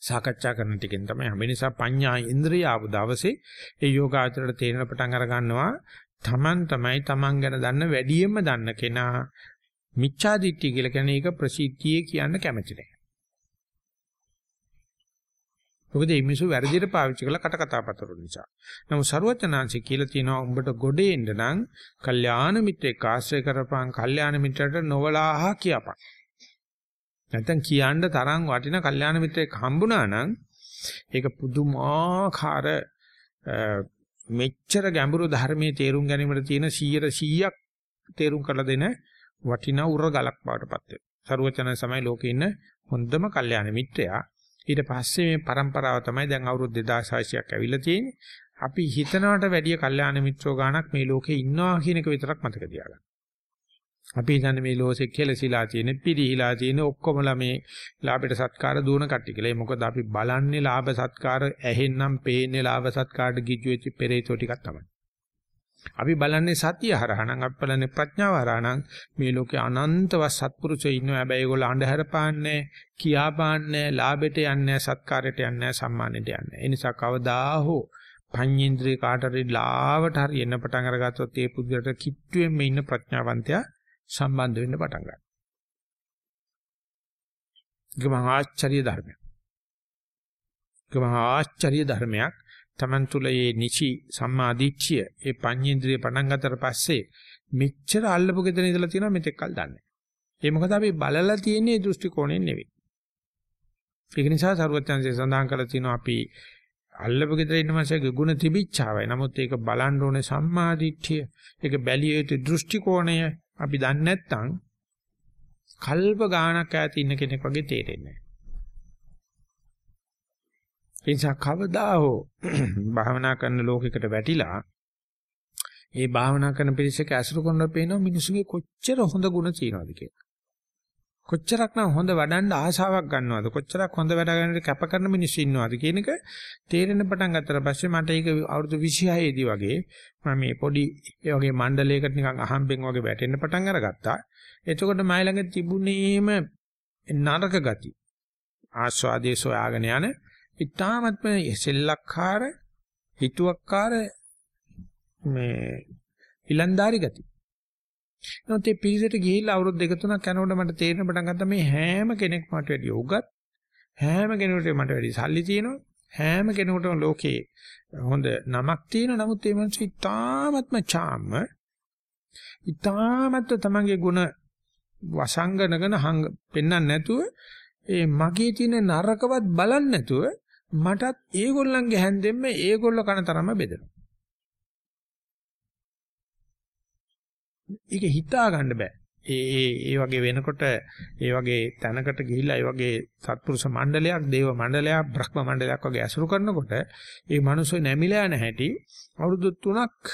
සාකච්ඡා කරන ටිකෙන් තමයි හැම නිසා පඤ්ඤා ඉන්ද්‍රිය ආපු දවසේ ඒ යෝගාචරයට තේරෙන පටන් අර ගන්නවා Taman තමයි Taman ගැන දන්න වැඩියෙන්ම දන්න කෙනා මිච්ඡාදිට්ඨිය කියලා කියන එක ප්‍රසිද්ධියේ කියන්න කැමති නැහැ. මොකද මේ මිනිස්සු වැරදියට පාවිච්චි කරලා කට කතා පතරු නිසා. නමුත් ਸਰුවචනාංශය කියලා තියෙනවා උඹට ගොඩේ එන්න නම් කල්යාණ මිත්‍රෙක් ආශ්‍රය කරපන් කල්යාණ මිත්‍රට නොවලාහා කියපන්. නැත්තම් කියන්න තරම් වටින කල්යාණ මිත්‍රෙක් හම්බුණා නම් ඒක පුදුමාකාර මෙච්චර ගැඹුරු ධර්මයේ තේරුම් ගැනීමට තියෙන 100 100ක් තේරුම් කරලා දෙන වටිනා උරගලක් බවට පත් වෙනවා. සරුවචන සමයි ලෝකේ ඉන්න හොඳම කල්යාණ මිත්‍රයා. ඊට පස්සේ මේ પરම්පරාව තමයි දැන් අවුරුදු 2600ක් ඇවිල්ලා තියෙන්නේ. අපි හිතනවට වැඩිය කල්යාණ මිත්‍රෝ ගානක් මේ ලෝකේ ඉන්නවා කියන එක විතරක් මතක තියාගන්න. අපි හිතන්නේ මේ ලෝසෙ කෙලසිලා තියෙන, පිරිහිලා තියෙන ඔක්කොමලා මේ ලාභයට සත්කාර දුවන කට්ටිය කියලා. ඒ මොකද අපි බලන්නේ ලාභ සත්කාර ඇහෙන්නම් පේන්නේ ලාභ සත්කාරට ගිජු වෙච්ච පෙරේතෝ ටිකක් තමයි. අපි බලන්නේ සතිය හරහා නම් අපි බලන්නේ ප්‍රඥාව හරහා නම් මේ ලෝකේ අනන්තව සත්පුරුෂයෝ ඉන්නවා. හැබැයි ඒගොල්ලෝ අඳුර පාන්නේ, කියා පාන්නේ, ලාභයට යන්නේ, සත්කාරයට යන්නේ, සම්මානෙට යන්නේ. ඒ නිසා කවදා හෝ පඤ්ඤේන්ද්‍රේ කාටරි ලාවට හරි එන්න පටන් අරගත්තොත් ඒ පුදුරට කිට්ටුවෙම ඉන්න ප්‍රඥාවන්තයා සම්බන්ධ වෙන්න පටන් ගන්නවා. ඒක මහා ආශ්චර්ය ධර්මයක්. ඒක මහා ආශ්චර්ය ධර්මයක්. Taman තුල මේ නිචි සම්මාදිච්ඡය ඒ පඤ්ඤේන්ද්‍රිය පටන් ගත්තට පස්සේ මෙච්චර අල්ලපු ගෙදර ඉඳලා තියෙනවා මෙතෙක් කල් දන්නේ. ඒ මොකද අපි බලලා තියෙන්නේ දෘෂ්ටි කෝණයෙන් නෙවෙයි. ඒක නිසා සරුවත්යන්සේ සඳහන් කරලා තියෙනවා අපි අල්ලපු ගෙදර ඉන්න මාසයේ ගුණ තිබිච්චාවයි. නමුත් ඒක බලන්න ඕනේ සම්මාදිට්ඨිය. ඒක බැලිය යුතු දෘෂ්ටි කෝණය අපි දන්නේ නැත්නම් කල්ප ගාණක් ඈත ඉන්න කෙනෙක් වගේ තේරෙන්නේ නැහැ. ඒ නිසා කවදා හෝ භාවනා කරන ලෝකයකට වැටිලා ඒ භාවනා කරන පිරිසක ඇසුරු කරනකොට පේනවා මිනිසුගේ කොච්චර හොඳ ගුණ තියෙනවද කියලා. කොච්චරක් නම් හොඳ වඩන්න ආශාවක් ගන්නවද කොච්චරක් හොඳ වැඩ ගන්නට කැප කරන මිනිස්සු ඉන්නවද කියන එක තේරෙන්න පටන් ගත්තට පස්සේ මට ඒක අවුරුදු 26 දී වගේ මම මේ පොඩි ඒ වගේ මණ්ඩලයකට නිකන් අහම්බෙන් වගේ වැටෙන්න පටන් අරගත්තා. එතකොට මයි ළඟ තිබුණේම නරක ගති. ආස්වාදයේ සොයාගෙන යන ඊටාත්ම සෙල්ලක්කාර හිතුවක්කාර මේ ඉලන්දාරි ගති. නමුත් මේ පිළිසෙට ගිහිල්ලා අවුරුදු දෙක තුනක් යනකොට මට තේරෙන පටන් ගත්තා මේ හැම කෙනෙක්ම මට වැඩි උගත් හැම කෙනෙකුටම මට වැඩි සල්ලි තියෙනවා හැම කෙනෙකුටම ලෝකේ හොඳ නමක් තියෙනවා නමුත් ඒ මිනිස්සු ඉතාමත්ම චාම්ම ඉතාමත් තමන්ගේ ಗುಣ වසංගනගෙන හංග පෙන්වන්න නැතුව ඒ මගේ තියෙන නරකවත් බලන්නේ නැතුව මටත් ඒගොල්ලන්ගේ හැන්දෙන්න ඒගොල්ල කන තරම බෙදෙනවා. ඒක හිතා ගන්න බෑ. ඒ ඒ ඒ වගේ වෙනකොට ඒ වගේ තැනකට ගිහිල්ලා ඒ වගේ සත්පුරුෂ මණ්ඩලයක්, දේව මණ්ඩලයක්, බ්‍රහ්ම මණ්ඩලයක් වගේ අසුරු කරනකොට ඒ මිනිස්සු නැමිලා නැහැටි අවුරුදු 3ක්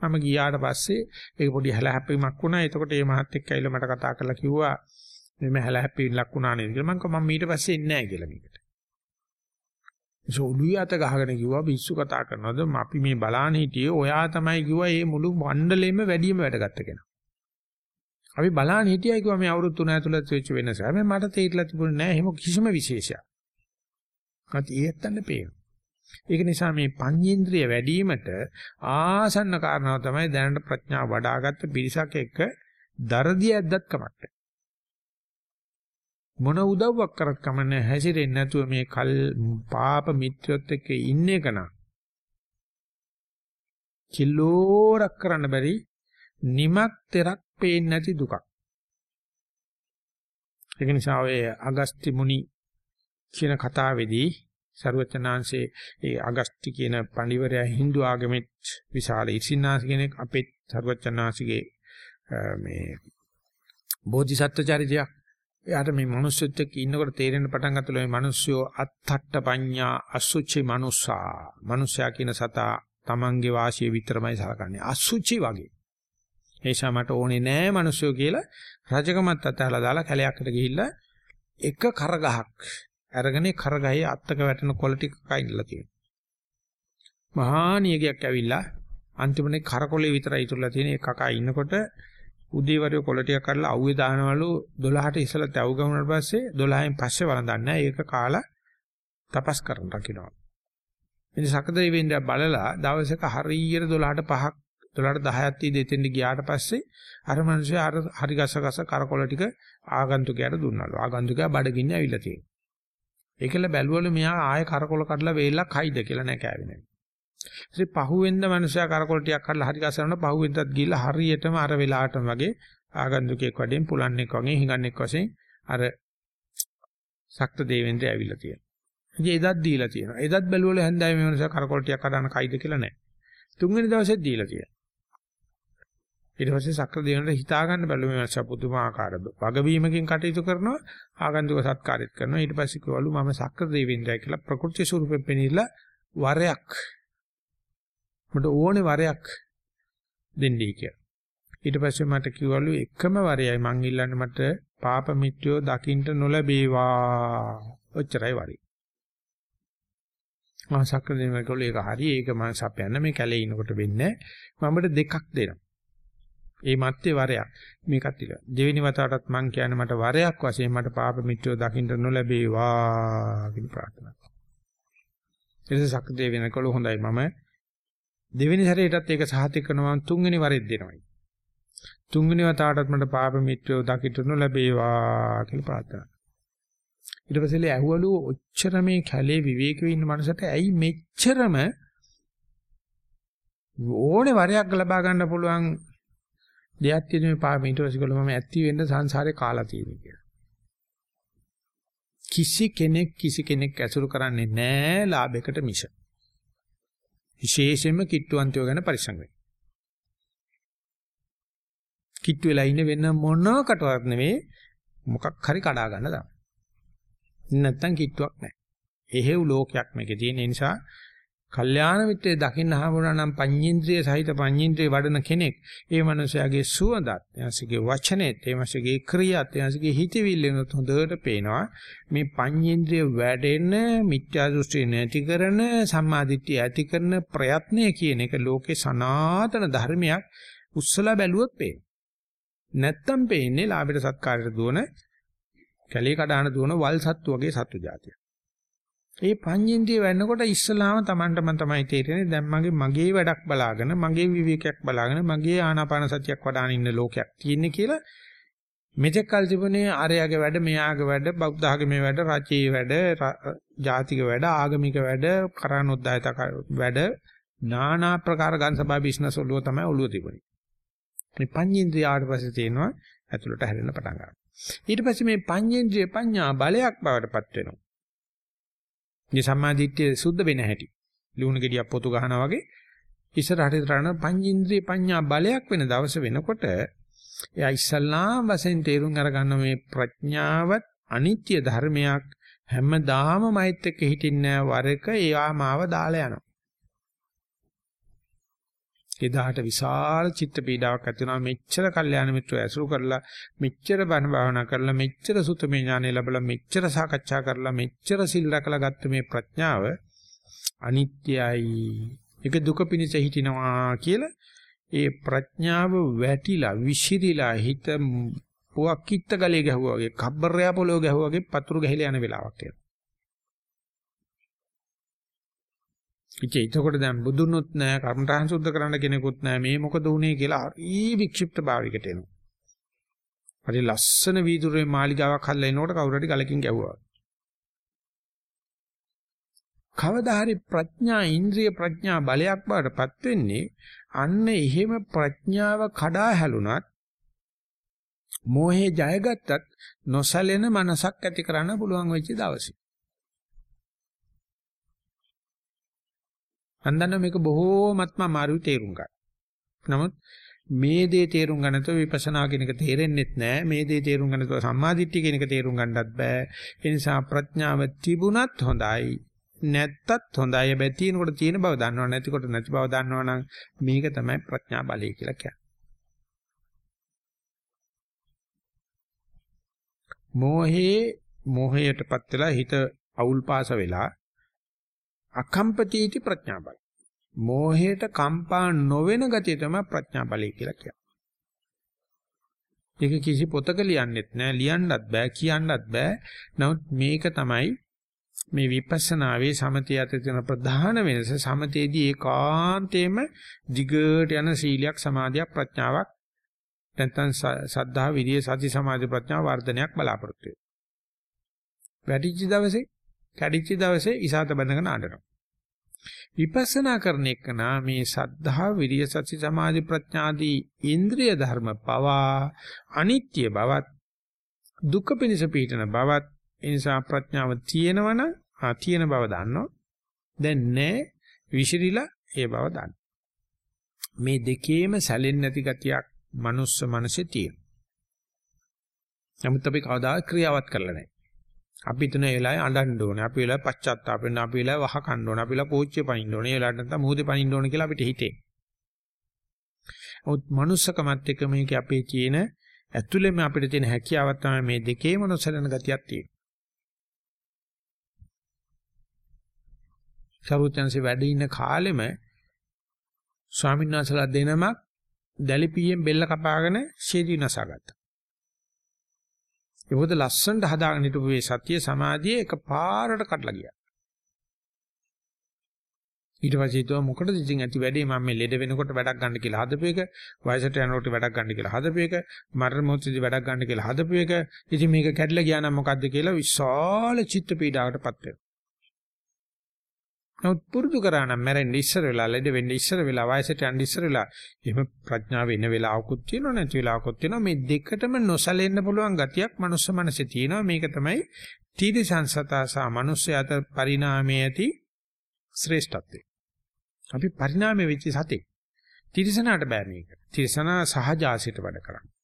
මම ගියාට පස්සේ ඒක පොඩි හැලහැප්පීමක් වුණා. එතකොට මේ මහත් එක්ක ඇවිල්ලා මට කතා කරලා කිව්වා මේ හැලහැප්පීම් ලක් වුණා නේද කියලා. මම කිව්වා මම ඊට පස්සේ එන්නේ නැහැ කියලා මේකට. සෝළුයි අත ගහගෙන කිව්වා පිස්සු කතා කරනවද අපි මේ බලාන හිටියේ ඔයා තමයි කිව්වා මේ මුළු මණ්ඩලෙම වැඩිම වැඩගත්ත කෙනා. අපි බලාන හිටියයි කිව්වා මේ අවුරුදු 3 ඇතුළත වෙච්ච වෙනස. හැබැයි මට තේරිලා තිබුණේ නැහැ එහෙම කිසිම විශේෂයක්. අත් ඒත්තන්න පේන. ඒක නිසා මේ පඤ්චේන්ද්‍රිය වැඩිවීමට ආසන්න කාරණාව තමයි දැනට ප්‍රඥාව වඩ아가ත්ත පිරිසක් එක්ක දරදිය ඇද්දත් කමක් මොන උදව්වක් කරත් කමන්නේ හැසිරෙන්නේ නැතුව මේ කල් පාප මිත්‍යොත් එක්ක ඉන්න එක නම්. කිලෝරක් කරන්න බැරි නිමක් තෙරක් පේන්නේ නැති දුකක්. ඒක නිසා ඔය අගස්ති මුනි කියන කතාවේදී සරුවචනාංශේ ඒ අගස්ති කියන පඬිවරයා Hindu ආගමෙත් විශාල ඉසිනාස කෙනෙක්. අපේ සරුවචනාංශගේ මේ බෝධිසත්ව චරිතයක් එයාට මේ මිනිස්සුත් එක්ක ඉන්නකොට තේරෙන පටන් ගත්තලු මේ මිනිස්සුયો අත්තට්ට පඤ්ඤා අසුචි මනුස්සා. මිනිස්සයා කියන සතා Tamange වාසිය විතරමයි සලකන්නේ. අසුචි වගේ. ඒෂා මට ඕනේ නෑ මිනිස්සුયો කියලා රජකමත් අතහැලා දාලා කැලයකට ගිහිල්ලා එක කරගහක් අරගෙන කරගහේ අත්තක වැටෙන කොළ ටික කයින්ලා තියෙනවා. මහා නියගයක් ඇවිල්ලා අන්තිමනේ කරකොලේ විතරයි ඉතුරුලා තියෙන එක කකා ඉන්නකොට උදේවරු කොළ ටික කරලා අවුවේ දානවලු 12ට ඉස්සලා තව් ගමුණාට පස්සේ 12න් පස්සේ වළඳන්නේ ඒක කාලා තපස් කරන රකින්නවා. ඉතින් සකදේ වෙන්දා බලලා දවසක හරියට 12ට 5ක් 12ට 10ක් තී දෙතෙන්ද ගියාට පස්සේ අර මිනිස්සු අර හරි ගස ගස කරකොල ටික ආගන්තුකයාට දුන්නලු. ආගන්තුකයා බඩගින්න ඇවිල්ලා තියෙනවා. ඒකල බැලුවලු මෙයා ආයෙ කරකොල කඩලා වේලක් හයිද කියලා නෑ කෑවේ නෑ. ඉතින් පහුවෙන්ද මනුස්සයා කරකොල ටිකක් කරලා හරි ගසනන පහුවෙන්දත් ගිහිල්ලා හරියටම අර වෙලාවටම වගේ ආගන්තුකෙක් වඩෙන් පුලන්නෙක් වගේ හිඟන්නෙක් වශයෙන් අර සක්ත දේවෙන්ද්‍රය ඇවිල්ලා තියෙනවා. ඉතින් එදත් දීලා තියෙනවා. එදත් බැලුවල හැන්දෑවේ මේ මනුස්සයා කරකොල ටිකක් කඩන කයිද කියලා නෑ. තුන්වෙනි දවසෙත් දීලා තියෙනවා. ඊට පස්සේ සක්‍ර දේවන්ට හිතා ගන්න බැලුව මේ මනුස්සයා පුදුමාකාර වගවීමකින් කටයුතු කරනවා ආගන්තුක සත්කාරයත් කරනවා ඊට පස්සේ කිව්වලු මම සක්‍ර දේවේන්ද්‍රය කියලා ප්‍රකෘති ස්වරූපෙන් පෙනීලා වරයක් මට ඕනේ වරයක් දෙන්නයි කියලා. ඊට පස්සේ මට කිව්වලු එකම වරයයි මං ඉල්ලන්නේ මට පාප මිත්‍යෝ දකින්න නොලැබේවා. ඔච්චරයි වරි. මම සක්‍රදේව කළේ ඒක හරි ඒක මම සපයන්න මේ කැලේ ඉනකොට වෙන්නේ මමට දෙකක් දෙනවා. ඒ මැත්තේ වරයක් මේකත් ඉල. දෙවෙනි වතාවටත් මං කියන්නේ මට වරයක් වශයෙන් මට පාප මිත්‍යෝ දකින්න නොලැබේවා කියන ප්‍රාර්ථනා. ඊට සක්‍රදේව වෙනකල හොඳයි මම දෙවෙනි සැරේටත් ඒක සහතික කරනවා තුන්වෙනි වරෙත් දෙනවායි. තුන්වෙනි වතාවටත් මට පාප මිත්‍රයෝ දකින්න ලැබේවා කියලා ප්‍රාර්ථනා. ඊට පස්සේ ඇහුවලු ඔච්චර මේ කැලේ විවේකීව ඉන්න මනසට ඇයි මෙච්චරම ඕනේ වරයක් ලබා ගන්න පුළුවන් දෙයක් තියෙන මේ පාප ඊට පස්සේ කළා මම ඇත්ති වෙන්න සංසාරේ කාලා තියෙන කියලා. කිසි කෙනෙක් කිසි කෙනෙක් ඇසුරු කරන්නේ නැහැ ලාභයකට මිස. විශේෂයෙන්ම කිට්ටුවන්තයෝ ගැන පරිස්සම් වෙන්න. කිට්ටු වෙලා ඉන්න වෙන මොනකටවත් නෙවෙයි මොකක් හරි කඩා ගන්න තමයි. නැත්තම් කිට්ටුවක් නැහැ. එහෙව් ලෝකයක් මේකේ තියෙන නිසා කල්යාණ මිත්‍රය දකින්න හමුනා නම් පඤ්ඤේන්ද්‍රිය සහිත පඤ්ඤේන්ද්‍රිය වඩන කෙනෙක්. ඒ මනුස්සයාගේ සුවඳත් එයාගේ වචනේත් එයාගේ ක්‍රියාත් එයාගේ හිතවිල්ලෙනොත් හොඳට පේනවා. මේ පඤ්ඤේන්ද්‍රිය වැඩෙන මිත්‍යා දෘෂ්ටි නැති කරන සම්මාදිට්ඨිය ඇති කරන ප්‍රයත්නය කියන එක ලෝකේ සනාතන ධර්මයක් උස්සලා බැලුවොත් පේනවා. නැත්තම් පේන්නේ ලාභයට සත්කාරයට දුවන කැලේ කඩාන දුවන වල් සත්තු වගේ සත්තු జాතිය. ඒ පඤ්ඤේන්ද්‍රිය වෙන්නකොට ඉස්සලාම Tamanටම තමයි තේරෙන්නේ දැන් මගේ මගේ වැඩක් බලාගෙන මගේ විවේකයක් බලාගෙන මගේ ආනාපාන සතියක් වඩාන ඉන්න ලෝකයක් තියෙන්නේ කියලා මෙතෙක් කල් තිබුණේ ආර්යයාගේ වැඩ මෙයාගේ වැඩ බෞද්ධ ආගමේ වැඩ රාජ්‍යයේ වැඩ ජාතික වැඩ ආගමික වැඩ කරානොද්දායත වැඩ নানা ප්‍රකාර ගන්සභා බිස්නස් ඔළුව තමයි ඔළුව තිබුණේ මේ පඤ්චේන්ද්‍රිය ආවට පස්සේ තියෙනවා ඇතුළට හැරෙන්න පටන් ගන්නවා. ඊට පස්සේ මේ පඤ්චේන්ද්‍රිය පඤ්ඤා බලයක් බවටපත් වෙනවා. මේ සම්මාදිට්ඨිය සුද්ධ වෙන හැටි. ලුණු ගෙඩියක් පොතු ගහනවා වගේ ඉස්සරහට තරණ පඤ්චේන්ද්‍රිය පඤ්ඤා බලයක් වෙන දවස වෙනකොට එයා ඉස්සල්ලාම වශයෙන් තේරුම් අරගන්න මේ ප්‍රඥාවත් අනිත්‍ය ධර්මයක් හැමදාම මෛත් එක්ක හිටින්නේ වරක එයා මාව දාලා යනවා. එදාට විශාල චිත්ත පීඩාවක් ඇති වෙනවා මෙච්චර කල්යාණ මිත්‍රෝ ඇසුරු කරලා මෙච්චර බණ භාවනා කරලා මෙච්චර සුතමේ ඥානෙ ලැබලා මෙච්චර සාකච්ඡා කරලා මෙච්චර සිල් රැකලා ගත්ත මේ ප්‍රඥාව අනිත්‍යයි. ඒක දුක පිණිස හිටිනවා කියලා ඒ ප්‍රඥාව වැටිලා විසිරිලා හිත පුවක් කිත්ත ගලේ ගැහුවා වගේ කබ්බරයා පොළොව ගැහුවා වගේ පතුරු ගහලා යන වෙලාවක් එනවා. ඉතින් එතකොට දැන් බුදුනුත් නැහැ කර්මඨාන් සුද්ධ කරන්න කෙනෙකුත් නැහැ මේ මොකද වුනේ කියලා හරි වික්ෂිප්ත භාවයකට එනවා. හරි ලස්සන වීදුරේ මාලිගාවක් හල්ලා එනකොට කවුරු හරි ගලකින් ගැහුවා. කවදා හරි ප්‍රඥා ඉන්ද්‍රිය ප්‍රඥා බලයක් බවටපත් වෙන්නේ අන්න එහෙම ප්‍රඥාව කඩා හැලුණත් මෝහේ ජයගත්තත් නොසැලෙන මනසක් ඇති කරන්න පුළුවන් වෙච්ච දවසේ. මම දන්නවා මේක බොහෝමත්ම අමාරුයි තේරුම් ගන්න. නමුත් මේ දේ තේරුම් ගන්නතෝ විපස්සනා කියන එක තේරෙන්නෙත් නෑ. මේ දේ තේරුම් ගන්නතෝ සම්මාදිට්ඨිය කියන එක තේරුම් ගන්නත් බෑ. ඒ නිසා ප්‍රඥාව තිබුණත් හොඳයි. නැත්තත් හොඳයි. හැබැයි තියෙනකොට තියෙන බව දන්නව නැතිකොට නැති බව දන්නවනම් මේක තමයි ප්‍රඥා බලය කියලා කියන්නේ. මෝහේ මෝහයටපත් වෙලා හිත අවුල් පාස වෙලා අකම්පතිටි ප්‍රඥා බල. මෝහයට කම්පා නොවන ගතිය තමයි ප්‍රඥා බලය කියලා කියන්නේ. ඒක කිසි පොතක ලියන්නෙත් නෑ ලියන්නත් බෑ කියන්නත් බෑ. නමුත් මේක තමයි මේ විපස්සනාවේ සමතය අතර තියෙන ප්‍රධාන වෙනස සමතේදී ඒකාන්තයෙන්ම දිගට යන සීලයක් සමාධියක් ප්‍රඥාවක් නැත්නම් සද්ධා විරිය සති සමාධි ප්‍රඥා වර්ධනයක් බලාපොරොත්තු වෙනවා. වැඩිච්ච දවසේ කැඩිච්ච දවසේ ඉසాత බඳගෙන ආඩනවා. විපස්සනා කරන එකනා මේ සද්ධා විරිය සති සමාධි ප්‍රඥාදී ඉන්ද්‍රිය ධර්ම පවා අනිත්‍ය බවත් දුක්ඛ පිනිස පීඨන බවත් ඒ නිසා ප්‍රඥාව තියෙනවනම් ආ තියෙන බව දන්නවා. දැන් නෑ විසිරිලා ඒ බව දන්න. මේ දෙකේම සැලෙන්නේ නැති ගතියක් මනුස්ස මනසේ තියෙනවා. නමුත් අපි කවදා ක්‍රියාවත් කරලා නැහැ. අපි හිතන ඒ වෙලාවේ අඬන්න ඕනේ. අපි වෙලාවේ පශ්චාත්තාප වෙන්න, අපි වෙලාවේ වහ කන්න ඕනේ. අපි වෙලාවේ කෝච්චිය පනින්න ඕනේ. ඒ වෙලාවට නැත්තම් මුහුදේ පනින්න ඕනේ කියලා අපිට හිතේ. ඔත් මනුස්සකමත් එක්ක මේක අපේ තියෙන ඇතුළෙම අපිට තියෙන හැකියාවක් තමයි මේ දෙකේම නොසලන ගතියක් තියෙන්නේ. සරුවචන්සේ වැඩ ඉන්න කාලෙම ස්වාමීන් වහන්සේලා දෙනමක් දැලිපියෙන් බෙල්ල කපාගෙන ෂේදි විනාසගත්තා. ඒකද ලස්සනට හදාගෙන හිටපු මේ සතිය සමාධිය එකපාරට කඩලා ගියා. ඊට පස්සේ හිතුවා මොකටද ඉතින් ඇති වැඩේ මම මේ ලෙඩ වෙනකොට වැඩක් ගන්න කියලා හදපු එක වයසට යනකොට වැඩක් ගන්න කියලා හදපු එක මරණ මොහොතේදී වැඩක් ගන්න කියලා හදපු එක ඉතින් මේක කැඩලා ගියා නම් මොකද්ද කියලා විශාල චිත්ත පීඩාවටපත් වෙනවා. නමුත් පුරුදු කරා නම් මැරෙන්න ඉස්සර වෙලා ලෙඩ වෙන්න ඉස්සර වෙලා වයසට යන්න ඉස්සර වෙලා එහෙම ප්‍රඥාව එන වෙලාවකුත් තියෙනවා නැති වෙලාවකුත් තියෙනවා මේ දෙකටම නොසලෙන්න පුළුවන් ගතියක් මනුස්ස මනසේ තියෙනවා මේක තමයි තීටි සංසතා සහ මනුස්සය අතර පරිණාමයේ ඇති ශ්‍රේෂ්ඨත්වය. අපි පරිණාමයේ වෙච්ච සතෙක්. තිරසනාට බෑ මේක. තිරසනා සහජාසිත වැඩ කරන්නේ.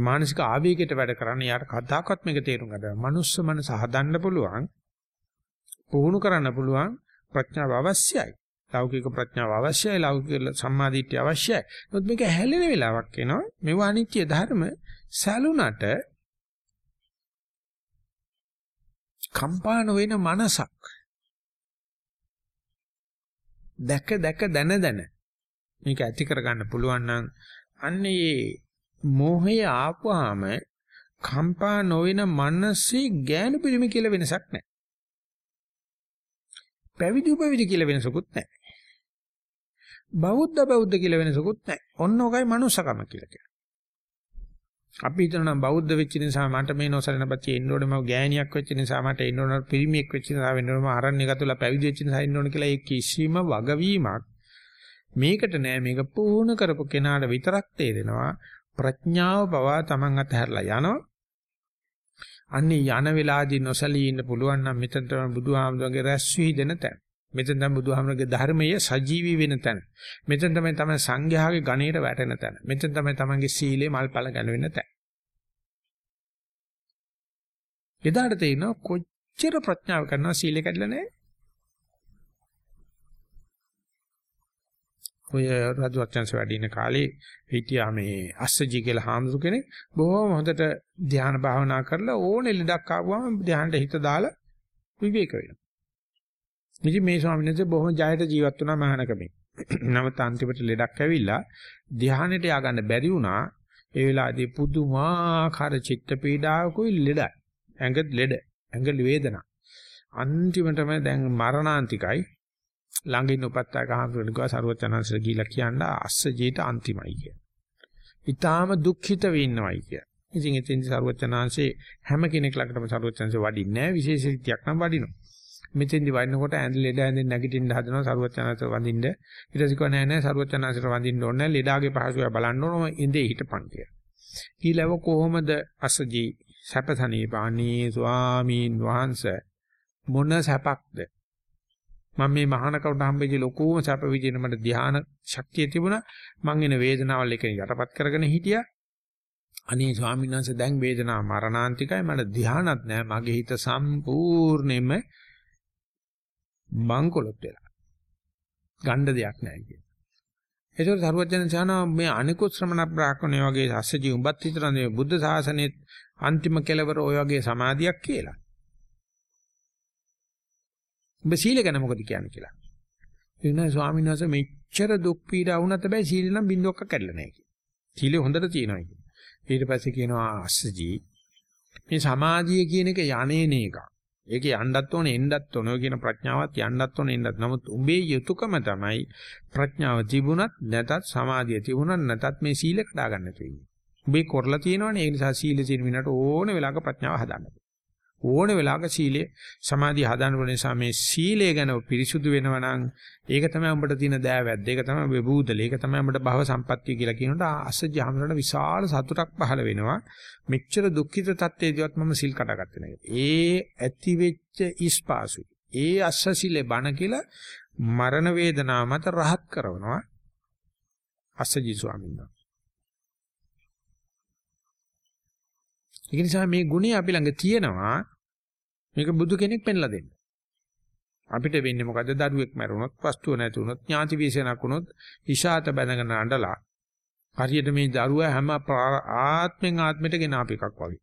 මානසික ආවේගයට වැඩ කරන්නේ යාට කතාවක්වත් මේක තේරුම් ගන්න. මනුස්ස මනස හදන්න පුළුවන්. පුහුණු කරන්න පුළුවන් ප්‍රඥාව අවශ්‍යයි. ලෞකික ප්‍රඥාව අවශ්‍යයි. ලෞකික සම්මාදිට්ඨිය අවශ්‍යයි. නමුත් මේක හැලෙන වෙලාවක් එනවා. මේව අනිත්‍ය ධර්ම සැලුනට කම්පාන වෙන මනසක් දැක දැක දන දන මේක ඇති කරගන්න පුළුවන් නම් අන්නේ මෝහය ආපුවාම කම්පා නොවන මනසේ ගෑනු පිරිමි කියලා වෙනසක් නැහැ. පැවිදි උපවිදි කියලා වෙනසකුත් නැහැ. බෞද්ධ බෞද්ධ කියලා වෙනසකුත් නැහැ. ඔන්න ඔකයි මනුස්සකම කියලා කියන්නේ. අපි හිතනවා බෞද්ධ වෙච්ච නිසා මට මේ නොසලන පැත්තේ එන්න ඕනේ මම ගෑණියක් වෙච්ච නිසා මට එන්න ඕනේ පිරිමියෙක් වෙච්ච නිසා වෙන්න ඕනේ මම අරණ්‍ය ගතලා පැවිදි වෙච්ච නිසා එන්න ඕනේ කියලා ඒ කිසිම වගවීමක් මේකට නෑ මේක පුහුණු කරපු කෙනාට විතරක් තේරෙනවා ප්‍රඥාව පවා Taman අතහැරලා යනවා අන්නේ යන වෙලාදී නොසලී ඉන්න පුළුවන් නම් මෙතන තමයි බුදුහාමුදුරන්ගේ රැස් වී දෙන තැන. මෙතන තමයි බුදුහාමුදුරන්ගේ ධර්මයේ සජීවී වෙන තැන. මෙතන තමයි තමයි සංඝයාගේ ගණේට වැටෙන තැන. මෙතන තමයි තමන්ගේ සීලේ මල්පල ගැලවෙන තැන. එදාට තේිනවා කොච්චර ප්‍රඥාව කරනවා සීලේ කැඩලා නැහැ. ඔය රජවත්යන්ස වැඩි ඉන කාලේ හිටියා මේ අස්සජි කියලා හාමුදුරු කෙනෙක් බොහොම හොඳට ධ්‍යාන භාවනා කරලා ඕනේ ලෙඩක් ආවම ධ්‍යානට හිත දාලා විවේක වෙනවා. ඉතින් මේ ස්වාමීන් වහන්සේ බොහොම ජයට ජීවත් වුණා මහානකමේ. නමුත් අන්තිමට ලෙඩක් ඇවිල්ලා ධ්‍යානෙට ය아가න්න බැරි වුණා. ඒ වෙලාවේදී පුදුමාකාර චිත්ත පීඩාවකුයි ලෙඩයි. ඇඟ ලෙඩ, ඇඟ වේදනා. අන්තිමටම දැන් මරණාන්තිකයි ළඟ ඉන්න උපත්තාක හාමුදුරනේ කිව්වා සරුවචනංශ ගිහිලා කියන්න අස්සජීට අන්තිමයි කිය. ඊටාම දුක්ඛිත වෙන්නවයි කිය. ඉතින් එතෙන් සරුවචනංශේ හැම කෙනෙක් ළඟටම සරුවචනංශේ වඩින්නේ නැහැ විශේෂ රීතියක් නම් වඩිනවා. මෙතෙන්දි වඩනකොට ඇඳ ලෙඩ ඇඳෙන් නැගිටින්න හදනවා සරුවචනංශ වඳින්න. ඊට පස්සේ කිව්වා නෑ නෑ සරුවචනංශට වඳින්න ඕනේ නෑ ලෙඩාගේ පහසුව බලන්න ඕන ඉඳේ හිටපන් කියලා. ඊළව කොහොමද අස්සජී සැපසනීපාණී ස්වාමීන් වහන්සේ මොන සැපක්ද මම මේ මහානකට හම්බෙච්ච ලොකුම සැප විදින මට ධාන ශක්තිය තිබුණා. මං එන වේදනාවල් එක යටපත් කරගෙන හිටියා. අනේ ස්වාමීන් වහන්සේ දැන් වේදනාව මරණාන්තිකයි. මට ධානත් නෑ මගේ හිත සම්පූර්ණයෙන්ම බංකොලොත් වෙලා. ගණ්ඩ දෙයක් නෑ කියන ඒතකොට සරුවචන සානා මේ අනිකුත් ශ්‍රමණ බ්‍රාහ්මණය වගේ අස්සජී උඹත් හිතන බුද්ධ ශාසනයේ අන්තිම කෙලවර ඔය වගේ සමාධියක් කියලා. ඔබ සීල ගැන මොකද කියන්නේ කියලා. ඒ නෑ ස්වාමීන් වහන්සේ මෙච්චර දුක් පීඩා වුණත් හැබැයි සීල නම් බින්දුවක්ක කැඩලා නැහැ කියලා. සීලෙ හොඳට තියෙනවා කියලා. ඊට පස්සේ කියනවා අස්සජී මේ සමාධිය කියන එක යන්නේන එක. ඒකේ යන්නත් ඕනේ එන්නත් ඕනේ කියන ප්‍රඥාවත් යන්නත් ඕනේ එන්නත්. නමුත් උඹේ යුතුයකම තමයි ප්‍රඥාව තිබුණත් නැතත් සමාධිය තිබුණත් නැතත් මේ සීල කඩා ගන්න තියෙන්නේ. උඹේ කරලා තියෙනවනේ ඒ නිසා සීල තියෙන විනට ඕන වෙලාවක ප්‍රඥාව හදන්න. ඕන වෙලාවක සීලය සමාධිය හදාන්න පුළුවන් නිසා මේ සීලය ගැන පිරිසුදු වෙනවා නම් ඒක තමයි උඹට තියෙන දෑවැද්ද. ඒක තමයි ඔබේ බූදල. ඒක තමයි උඹට භව සම්පත්තිය කියලා කියනකොට අසජාමරණ විශාල සතුටක් පහළ වෙනවා. මෙච්චර දුක්ඛිත තත්ත්වයේදීවත් මම සිල් කඩාගත්තේ නැහැ. ඒ ඇති වෙච්ච ඉස්පාසුයි. ඒ අස්සසිලේ බණ කියලා මරණ වේදනාව මත රහත් කරනවා. අස්සජි ස්වාමීන් වහන්සේ. ඒ නිසා මේ ගුණය අපි ළඟ තියෙනවා. මේක බුදු කෙනෙක් පෙන්ලා දෙන්න. අපිට වෙන්නේ මොකද? දරුවෙක් මැරුණොත්, වස්තුව නැති වුණොත්, ඥාති විශේෂණක් වුණොත්, ඉෂාත බැඳගෙන අඬලා හරියට මේ දරුවා හැම ආත්මෙන් ආත්මයට ගෙන අප එකක් වගේ.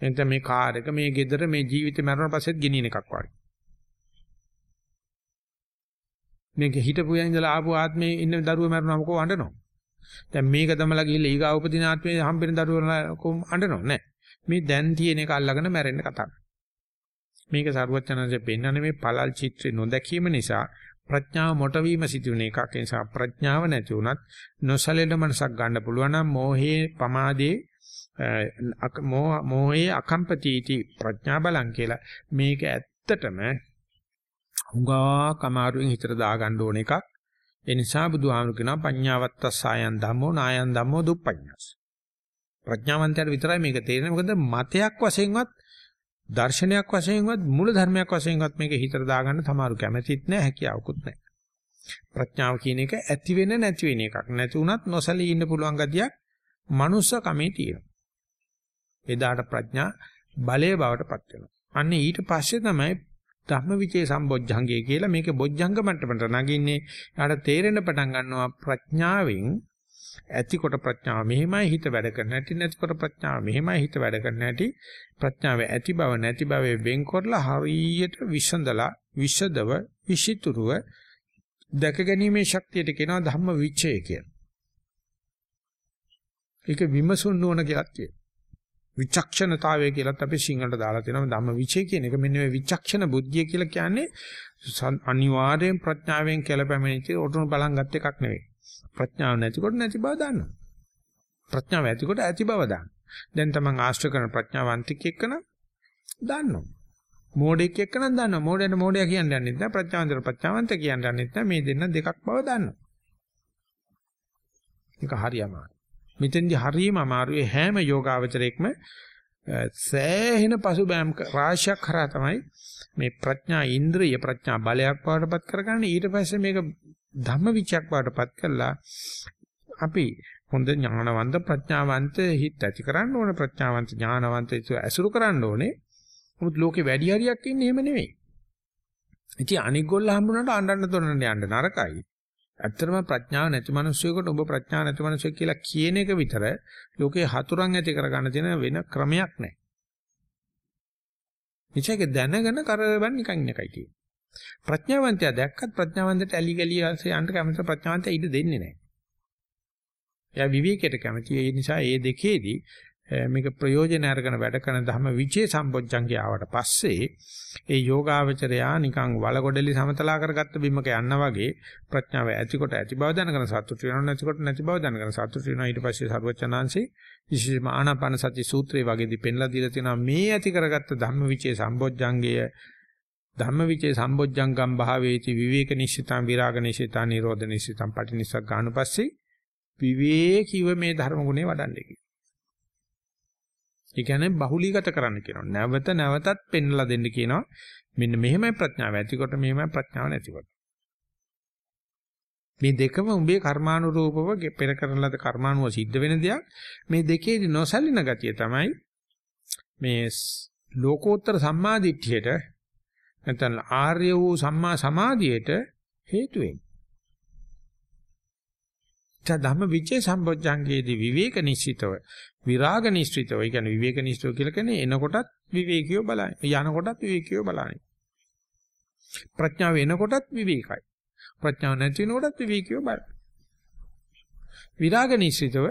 එතන මේ කාර් එක, මේ ගෙදර, මේ ජීවිතේ මැරුණ පස්සෙත් ගෙනියන එකක් වගේ. මේක හිටපු යන ඉඳලා ආපු ආත්මේ ඉන්න දරුවා මැරුණාම කොහොම අඬනවා? දැන් මේක තමලා ගිහිල්ලා ඊගා උපදින ආත්මේ හම්බෙන දරුවා කොහොම අඬනව නෑ. මේ දැන් තියෙන එක අල්ලගෙන මැරෙන්න කතා මේක සරුවචනanse පෙන්වන්නේ මේ පළල් චිත්‍රේ නොදැකීම නිසා ප්‍රඥාව මොට වීම සිදුවෙන එකක්. ඒ නිසා ප්‍රඥාව නැති වුණත් නොසලෙන මනසක් ගන්න පුළුවන් නම් මෝහේ පමාදේ මෝහේ අකම්පතිටි ප්‍රඥා බලං කියලා මේක ඇත්තටම හුඟා කමාරුවෙන් හිතට දාගන්න ඕන එකක්. ඒ නිසා බුදුහාමුදුරු කියනවා පඤ්ඤාවත්ත සායන් ධම්මෝ නායන් ධම්මෝ දුප්පඤ්ඤාස. ප්‍රඥාවන්තයාට විතරයි මේක තේරෙන්නේ. මොකද මතයක් වශයෙන්වත් දර්ශනයක් වශයෙන්වත් මූල ධර්මයක් වශයෙන්වත් මේක හිතට දාගන්න සමහරු කැමැතිත් නැහැ හැකියාවකුත් නැහැ. ප්‍රඥාව කියන එක ඇති වෙන නැති වෙන එකක්. නැති වුණත් නොසලී ඉන්න පුළුවන් ගතියක් මනුස්ස කමේ තියෙනවා. එදාට ප්‍රඥා බලයේ බවට පත් වෙනවා. අන්න ඊට පස්සේ තමයි ධම්මවිචේ සම්බොජ්ජංගය කියලා මේකේ බොජ්ජංග මට්ටමට නගින්නේ. යාට තේරෙන්න පටන් ගන්නවා ප්‍රඥාවෙන් ඇතිකොට ප්‍රඥාව මෙහෙමයි හිත වැඩ කරන්න ඇති නැතිකොට ප්‍රඥාව මෙහෙමයි හිත වැඩ කරන්න ඇති ප්‍රඥාව ඇති බව නැති බව වෙන් කරලා හරියට විසඳලා විසදව විසිතුරුව දැක ගැනීමේ ශක්තියට කියනවා ධම්ම විචය කියලා. ඒක විමසුන් නොවන කියලා කියනවා. විචක්ෂණතාවය කියලත් අපි සිංහලට දාලා තියෙනවා ධම්ම විචය කියන එක මෙන්න මේ විචක්ෂණ බුද්ධිය කියලා කියන්නේ අනිවාර්යෙන් ප්‍රඥාවෙන් කෙලපැමිණිච්ච උතුණු බලන් ගත් එකක් නෙවෙයි. ප්‍රඥාව නැතිකොට නැති බව දන්නවා. ප්‍රඥාව ඇතිකොට ඇති බව දන්නවා. දැන් තමන් ආශ්‍රය කරන ප්‍රඥාවන්තික එක්කන දන්නවා. මෝඩෙක් එක්කන දන්නවා. මෝඩයට මෝඩයා කියන්නේ යන්නේ නැහැ. ප්‍රඥාවන්තට ප්‍රඥාවන්ත කියන්නේ යන්නේ නැහැ. මේ දෙන්න දෙකක් බව දන්නවා. ඒක හරියම. මෙතෙන්දි හරියම අමාරුයි. හැම යෝගාවචරයකම සෑහෙන පසුබෑම් රාශියක් කරා තමයි මේ ප්‍රඥා ඉන්ද්‍රිය ප්‍රඥා බලයක් වඩපත් කරගන්නේ. ඊට පස්සේ මේක ධම්මවිචයක් වඩපත් කළා. අපි හොඳ ඥානවන්ත ප්‍රඥාවන්ත හිත ඇති කරන්න ඕනේ. ප්‍රඥාවන්ත ඥානවන්ත ඇසුරු කරන්න ඕනේ. මොකද ලෝකේ වැඩි හරියක් ඉන්නේ එහෙම නෙවෙයි ඉතින් අනික් ගොල්ල හම්බුනට අඬන්න තොරන්න යන්න නරකයි. ඇත්තටම ප්‍රඥාව නැති මිනිස්සුයෙකුට ඔබ ප්‍රඥාව නැති මිනිස්සෙක් කියලා කියන එක විතර ලෝකේ හතුරන් ඇති කරගන්න තියෙන වෙන ක්‍රමයක් නැහැ. මේක දැනගෙන කරවන්න නිකන් ඉන්න එකයි තියෙන්නේ. ප්‍රඥාවන්තයා දැක්කත් ප්‍රඥාවන්තට ඇලි ගලි ආසේ යන්න කැමති ප්‍රඥාවන්තයා ඉඩ දෙන්නේ නැහැ. එයා විවේකයට කැමති. ඒ නිසා මේ දෙකේදී මේක ප්‍රයෝජන අරගෙන වැඩ කරන ධම විචේ සම්බොජ්ජංගය ආවට පස්සේ ඒ යෝගාවචරයා නිකන් වලගොඩලි සමතලා කරගත්ත බිමක යන්න වගේ ප්‍රඥාව ඇතිකොට ඇති බව දැනගෙන සතුට වෙනවා නැතිකොට නැති බව දැනගෙන සතුට වෙනවා. ඊට පස්සේ සර්වචනාංශේ විශේෂම ආනාපාන සති සූත්‍රය වගේදී පෙන්ලා දීලා තියෙනවා මේ ඇති කරගත්ත ධම්ම විචේ සම්බොජ්ජංගය ධම්ම විචේ සම්බොජ්ජංගම් භාවේති විවේක නිශ්චිතං විරාග නිශ්චිතං නිරෝධ නිශ්චිතං පටිනිස්සක් ගන්න පස්සේ විවේකීව මේ ධර්ම ගුණේ වඩන්නේ කියලා. ඒ කියන්නේ බහුලීගත කරන්න කියනවා. නැවත නැවතත් පෙන්ලා දෙන්න කියනවා. මෙන්න මෙහෙමයි ප්‍රඥාව ඇතිකොට මෙහෙමයි ප්‍රඥාව නැතිකොට. මේ දෙකම උඹේ කර්මානුරූපව පෙර කරන ලද කර්මානුව සිද්ධ වෙන දෙයක්. මේ දෙකේදී නොසලින ගතිය තමයි මේ ලෝකෝත්තර සම්මාදිට්ඨියට නැත්නම් ආර්ය වූ සම්මා සමාධියට හේතු වෙන්නේ. ධම්ම විචේ සම්බොජ්ජංගයේදී විවේක නිශ්චිතව විරාග නිශ්චිතව ඒ කියන්නේ විවේක නිශ්චිතව කියලා කියන්නේ එනකොටත් විවේකීව බලන්නේ යනකොටත් විවේකීව බලන්නේ. ප්‍රඥාව එනකොටත් විවේකයි. ප්‍රඥාව නැති වෙනකොටත් විවේකීව බලන්නේ. විරාග නිශ්චිතව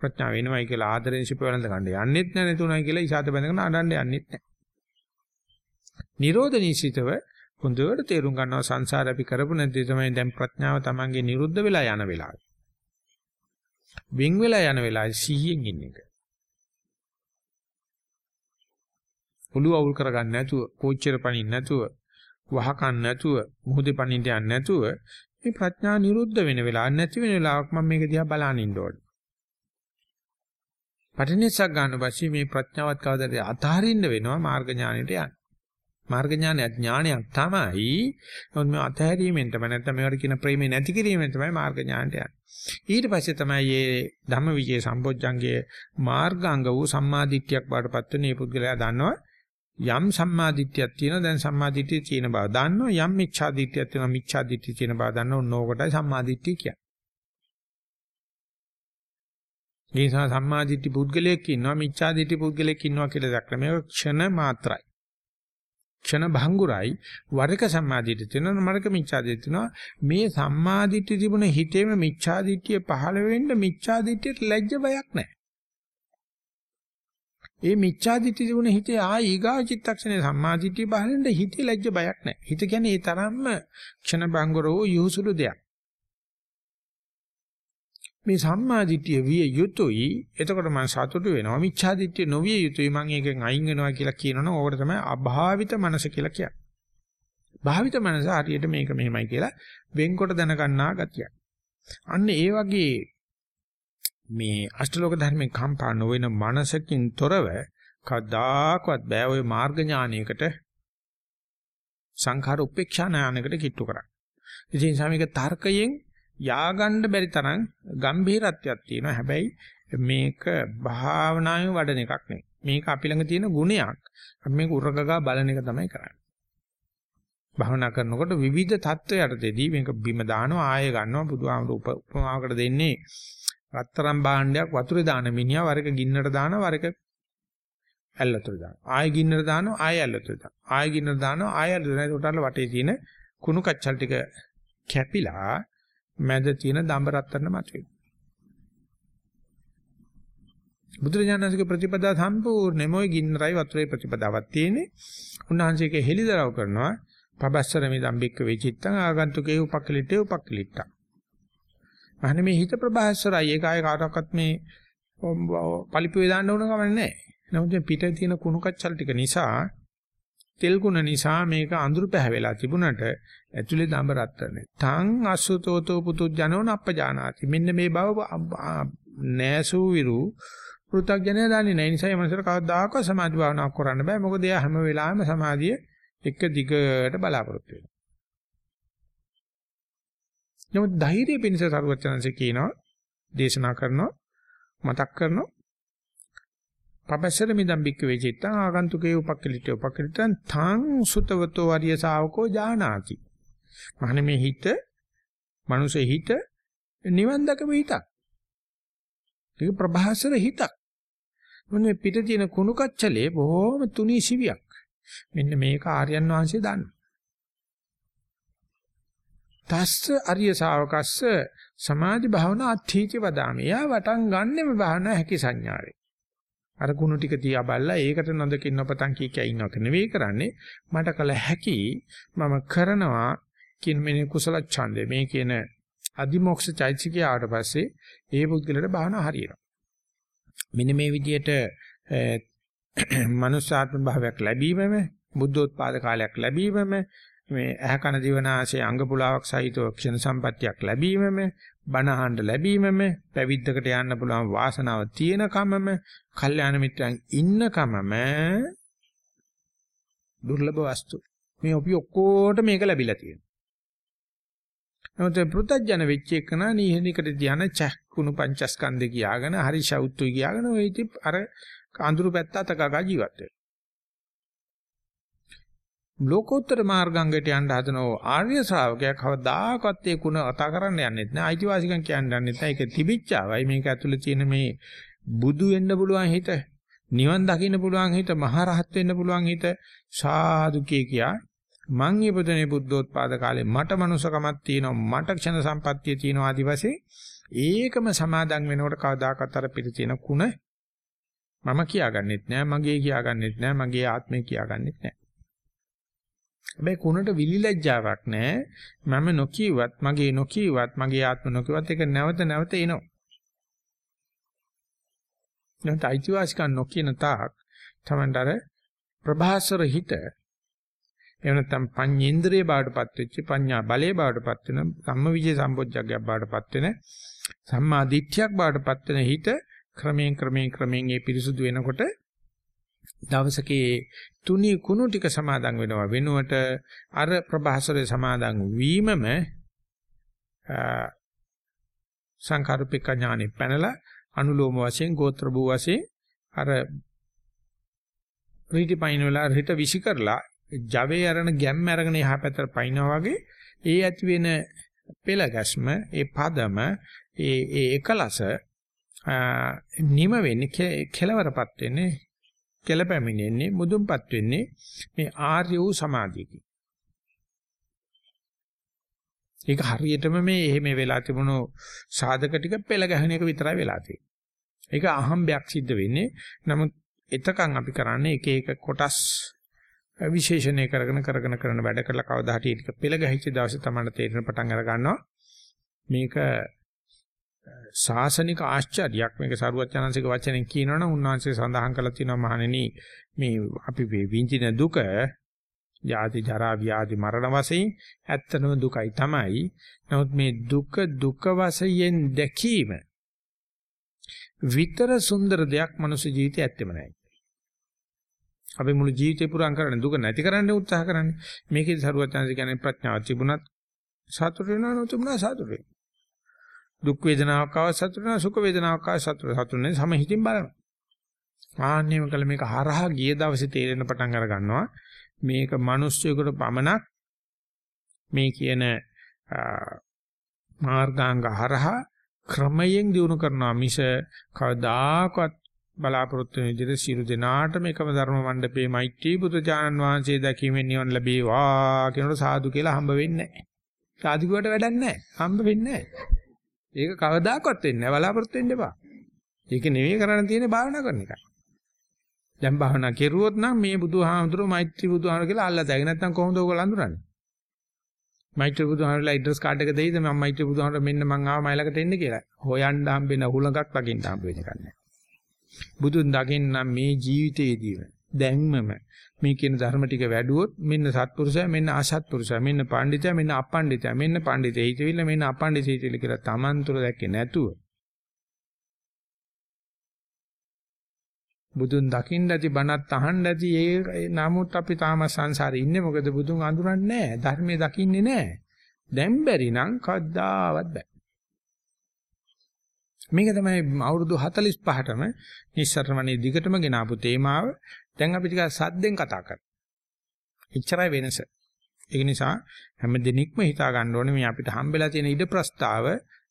ප්‍රඥාව වෙනවයි කියලා ආදරෙන් සිප වෙනඳ ගන්න යන්නෙත් නැහැ නේතුණයි කියලා ඉසాత බැඳගෙන අඬන්න යන්නෙත් නැහැ. නිරෝධ නිශ්චිතව හොඳට තේරුම් ගන්නවා සංසාර අපි කරපු නැති තමයි දැන් ප්‍රඥාව Tamange නිරුද්ධ වෙලා යන වෙලාව. වෙන් වෙලා යන වෙලාවේ සිහියෙන් ඉන්න එක. ඔළුව අවුල් කරගන්න නැතුව, කෝච්චර පනින්න නැතුව, වහකන් නැතුව, මුහුදේ පනින්න යන්නේ නැතුව මේ ප්‍රඥා නිරුද්ධ වෙන වෙලාව නැති වෙන වෙලාවක් මම මේක දිහා බලන ඉන්න ඕනේ. පටිනිස්සක් ගන්න පස්සේ මේ ප්‍රඥාවත් කවදාද අතහරින්න වෙනවා මාර්ග ඥානෙට යන්න. මාර්ග ඥානය ඥානයක් තමයි. නමුත් මේ අතහැරීමෙන් තමයි නැත්නම් මේවට කියන ප්‍රේමේ නැති කිරීමෙන් තමයි මාර්ග ඥානට යන්නේ. ඊට පස්සේ තමයි මේ ධම්මවිජේ සම්බොජ්ජංගයේ මාර්ගාංග වූ සම්මාදිට්ඨියක් බාටපත් වෙන මේ පුද්ගලයා දන්නවා යම් සම්මාදිට්ඨියක් තියෙනවා දැන් සම්මාදිට්ඨිය තියෙන බව දන්නවා යම් මිච්ඡාදිට්ඨියක් තියෙනවා මිච්ඡාදිට්ඨිය තියෙන බව දන්නවා ඕනෝකටයි සම්මාදිට්ඨිය කියන්නේ. ඒ නිසා සම්මාදිට්ඨි පුද්ගලයෙක් ඉන්නවා මිච්ඡාදිට්ඨි පුද්ගලයෙක් ඉන්නවා කියලා දැක්කම මේක ක්ෂණ මාත්‍රයි. ක්ෂණ භංගුරයි වරක සම්මාදිට්ඨිය තියෙනවා මරක මිච්ඡාදිට්ඨිය තියෙනවා මේ සම්මාදිට්ඨිය තිබුණ හිතේම මිච්ඡාදිට්ඨිය පහළ වෙන්න මිච්ඡාදිට්ඨියට ලැජ්ජ බයක් නැහැ. ඒ මිච්ඡාදිට්ඨිය තිබුණ හිතේ ආ ඊගා චිත්තක්ෂණේ සම්මාදිට්ඨිය පහළ වෙන්න හිතේ ලැජ්ජ බයක් නැහැ. හිත කියන්නේ ඒ තරම්ම ක්ෂණ භංගුරෝ යහුසුළු දෙයක්. මේ සම්මාදිට්ඨිය විය යුතුයි. එතකොට මම සතුටු වෙනවා. මිච්ඡාදිට්ඨිය නොවිය යුතුයි. මම ඒකෙන් අයින් වෙනවා කියලා කියනවනම් ඕකට තමයි අභාවිත මනස කියලා කියන්නේ. භාවිත මනස හරියට මේක මෙහෙමයි කියලා වෙන්කොට දැනගන්නා ගතියක්. අන්න ඒ වගේ මේ අෂ්ටලෝක ධර්මයෙන් කම්පා නොවන මනසකින් තොරව කවදාකවත් බෑ ওই මාර්ග ඥානයකට සංඛාර උපේක්ෂා ඥානයකට කිට්ටු කරන්න. ඉතින් සමීක තර්කයෙන් යාගන්න බැරි තරම් ගැඹීරත්වයක් තියෙනවා. හැබැයි මේක භාවනාවේ වඩන එකක් නෙවෙයි. මේක අපි ළඟ තියෙන ගුණයක්. අපි මේක උරගගා බලන එක තමයි කරන්නේ. භාවනා කරනකොට විවිධ தত্ত্বයටදී මේක බිම දානවා ආය ගන්නවා බුදුහාමුදුර උපමාවකට දෙන්නේ රත්තරන් භාණ්ඩයක් වතුරේ දාන මිනිහා වරක ගින්නට දානවා වරක ඇල්ලතර දානවා ආය ගින්නට දානවා ආය ඇල්ලතර දානවා ආය ගින්නට දානවා ආය ඇල්ලතර දානවා ඒකට වටේ තියෙන කුණු කච්චල් ටික කැපිලා මැද තියෙන දඹ රත්තරන මතුවේ. බුදුරජාණන්සේගේ ප්‍රතිපදා සම්පූර්ණයෙන්ම ওই ගින්නරයි වතුරේ ප්‍රතිපදාවක් තියෙන්නේ. උන්වහන්සේක හෙලිදරව් කරනවා පබස්සර මේ දම්බික්ක වෙචිත්තං ආගන්තුකේ උපක්කලිටේ උපක්කලිට්ටා. අහන්නේ මේ හිත ප්‍රබහස්සරයි ඒක ආය කාටවත් මේ පලිපුවේ දාන්න ඕන කම නැහැ. නමුත් පිට තියෙන කුණු කච්චල් ටික නිසා තෙල් කුණ නිසා මේක අඳුරු පැහැවෙලා තිබුණට ඇතුලේ දඹ රත්තරනේ. තං අසුතෝතෝ පුතුජනෝන අපජානාති. මෙන්න මේ බව නෑසු විරු පෘථග්ජනය දන්නේ නැහැ. නිසා මේ මනසට කවදාකවත් සමාධි භාවනාවක් කරන්න බෑ. මොකද එයා හැම වෙලාවෙම සමාධිය එක දිගට බලාපොරොත්තු වෙනවා. නමුත් ධෛර්යය පිණිස සරුවචනanse කියනවා දේශනා කරනවා මතක් කරනවා පබසර මිදම් බික්ක වේචිත්තං ආගන්තුකේ උපක්කලිට උපක්කලිටං තං සුතවතෝ වරිය ශාවකෝ ජානාති. මහණ මේ හිත මනුෂ්‍ය හිත නිවන් දකම හිතක්. ඒක ප්‍රභාසර හිතක්. මොනේ පිට තියෙන කුණු කච්චලේ බොහොම තුනී සිවියක්. මෙන්න මේක ආර්යයන් වහන්සේ දන්න තස්ස අරිය ශාවකස්ස සමාධි භාවනා අත්ථීති වදාමි. යා වටන් ගන්නෙම භාවනා හැකි සංඥාවේ. අර කුණු ටික තියා බලලා ඒකට නොදකින්න පතන් කී කිය ඉන්නවක නෙවෙයි කරන්නේ. මට කල හැකි මම කරනවා කියන මේ කුසල ඡන්දේ මේ කියන අදිමොක්ෂ චෛතසිකය ආවට පස්සේ ඒ පුද්ගලයාට භාවනා හරියනවා. මෙන්න මේ විදිහට මනුෂ්‍යාත්ම භාවයක් ලැබීමම බුද්ධෝත්පාද කාලයක් ලැබීමම මේ ඇහ කන දිවනාසය අංග පුලාවක් සහිතව ක්ෂණ සම්පත්තියක් ලැබීමම බණ අහන්න ලැබීමම පැවිද්දකට යන්න පුළුවන් වාසනාව තියෙන කමම කල්යාණ මිත්‍රයන් ඉන්න කමම දුර්ලභ වස්තු මේ අපි ඔක්කොට මේක ලැබිලා තියෙනවා නමුත් පෘථජන වෙච්ච එකන නීහනිකට ධාන චක්කුණු පංචස්කන්ධේ කියාගෙන හරි ශෞත්තු කියාගෙන ඔය ඉති අර අඳුරු පැත්ත අතකගා ජීවත් වෙනවා. ලෝකෝත්තර මාර්ගංගයට යන්න හදන ආර්ය ශ්‍රාවකයා කවදාකවත් ඒ ಗುಣ අතා කරන්න යන්නෙත් නෑ. අයිතිවාසිකම් කියන්න යන්නෙත් නෑ. ඒක තිබිච්චාවයි මේක ඇතුලේ තියෙන මේ බුදු වෙන්න පුළුවන් හිත, නිවන් දකින්න පුළුවන් හිත, මහරහත් වෙන්න පුළුවන් හිත සාදු කියා මං ඉපදුනේ බුද්ධෝත්පාද කාලේ මට මනුසකමක් තියෙනවා මට ක්ෂණ සම්පත්තිය තියෙනවා ආදි වශයෙන් ඒකම සමාදන් වෙනකොට කවදාකවත් අර පිට තියෙන කුණ මම කියාගන්නෙත් නෑ මගේ කියාගන්නෙත් නෑ මගේ ආත්මය කියාගන්නෙත් නෑ හැබැයි කුණට විලිලැජ්ජාවක් නෑ. මම නොකියවත් මගේ නොකියවත් මගේ ආත්ම නොකියවත් ඒක නැවත නැවත එනවා. නැත්නම් අයිතිවාසිකම් නොකියන තාක් තමන්ටර ප්‍රභාසර හිත එහෙම නැත්නම් පඤ්ඤේන්ද්‍රිය බාටපත් වෙච්ච පඤ්ඤා බලයේ බාටපත් වෙන සම්මවිජේ සම්බොජ්ජග්ගයක් බාටපත් වෙන සම්මා දිට්ඨියක් බාටපත් වෙන හිත ක්‍රමයෙන් ක්‍රමයෙන් ක්‍රමයෙන් ඒ පිරිසුදු වෙනකොට දවසකේ තුනි කුණු ටික සමාදන් වෙනවා. වෙනුවට අර ප්‍රභාසරේ සමාදන් වීමම සංකාරුපික ඥානෙ පැනලා අනුලෝම වශයෙන් ගෝත්‍ර භූ වශයෙන් අර රීටි පයින් වෙලා රිට විසි කරලා ජවේ අරන ගැම්ම අරගෙන එහා පැත්තට පයින්නවා වගේ ඒ ඇති වෙන පෙළ ගැස්ම ඒ පදම ඒ ඒ එකලස නිම වෙන්නේ කෙලවරපත් වෙන්නේ කෙලපැමිණෙන්නේ මුදුන්පත් වෙන්නේ මේ ආර්ය වූ සමාධියකින්. ඒක හරියටම මේ එහෙම වෙලා තිබුණු සාධක ටික පෙළ ගැහෙන එක විතරයි වෙලා තියෙන්නේ. ඒක අහම්බයක් සිද්ධ වෙන්නේ. නමුත් එතකන් අපි කරන්නේ එක එක කොටස් විශේෂණය කරගෙන කරගෙන කරන වැඩ කරලා කවදා හරි ටික පෙළ ගැහිච්ච දවසේ තමයි තේරෙන පටන් අර ගන්නවා. මේක සාසනික ආශ්චර්යයක් මේක සරුවචනන්සික වචනෙන් කියනවනම් උන්වහන්සේ සඳහන් කළා තියෙනවා මහණෙනි මේ අපි විඳින දුක ජාති ජරා ව්‍යාධි මරණ වශයෙන් ඇත්තම දුකයි තමයි. නමුත් මේ දුක දුක වශයෙන් දැකීම විතර සුන්දර දෙයක් මනුස්ස ජීවිතේ ඇත්තෙම නැහැ. අපි මුළු ජීවිතේ පුරන් කරන්නේ දුක නැති කරන්න උත්සාහ කරන්නේ. මේකේ සරුවචනන්සික කියන්නේ ප්‍රඥාව තිබුණත් සතුට වෙනවා නොතිබුණා සතුට වෙනවා. දුක් වේදනාවක් ආව සතුට වෙනවා සුඛ වේදනාවක් ආව සතුට සතුට නේ සමහිතින් බලනවා. ආන්නේම කළ මේක හරහා ගිය දවසේ තේරෙන පටන් අර ගන්නවා. මේක මිනිස්සුයෙකුට පමණක් මේ කියන මාර්ගාංග හරහා ක්‍රමයෙන් දිනු කරනවා මිස කවදාකවත් බලාපොරොත්තු වෙන විදිහට සියලු දෙනාටම එකම ධර්ම මණ්ඩපේ මෛත්‍රී බුදුජානන් වහන්සේ දැකීමෙන් නිවන් ලැබේවා කියනකොට සාදු කියලා හම්බ වෙන්නේ නැහැ. සාදු කියවට වැඩක් නැහැ. හම්බ වෙන්නේ නැහැ. ඒක කවදාකවත් වෙන්නේ නැහැ. බලාපොරොත්තු වෙන්න එපා. ඒක නෙවෙයි කරන්න තියෙන්නේ භාවනා කරන එකයි. දැන් භාවනා කෙරුවොත් නම් මේ බුදුහාමුදුරුවෝ මෛත්‍රී බුදුහාමුදුරුවෝ කියලා අල්ලලා දැගෙන නැත්නම් කොහොමද ඔයගොල්ලෝ අඳුරන්නේ? මෛත්‍රී බුදුහාමුදුරුවෝ ඇඩ්‍රස් කාඩ් එක දෙයිද මම මෛත්‍රී බුදුහාමුදුරුවෝ මෙන්න මං ආව මයිලකට එන්න කියලා. හොයන්න හම්බෙන හුලඟක් දකින්න හම්බ වෙන එකක් නැහැ. බුදුන් දකින්න මේ ජීවිතයේදීම දැන්මම. මේ කියන ධර්ම ටික වැඩුවොත් මෙන්න සත්පුරුෂයා මෙන්න අසත්පුරුෂයා මෙන්න පඬිතයා මෙන්න අපඬිතයා මෙන්න පඬිතේ හිතවිල්ල මෙන්න අපඬිතේ හිතවිල්ල කියලා Taman තුර දැක්කේ නැතුව. බුදුන් දකින්න ඇති බණත් අහන්න ඇති ඒ නමුත් අපි තාම සංසාරේ ඉන්නේ මොකද බුදුන් අඳුරන්නේ නැහැ. ධර්මයේ දකින්නේ නැහැ. දැන් බැරි නම් කවදාවත් බෑ. මේක තමයි අවුරුදු 45ටම නිස්සරණේ දිගටම ගෙනාපු තේමාව. දැන් අපි ටිකක් සද්දෙන් කතා කරමු එච්චරයි වෙනස ඒක නිසා හැම දිනෙකම හිතා ගන්න ඕනේ මේ අපිට හම්බෙලා තියෙන ඉඩ ප්‍රස්තාව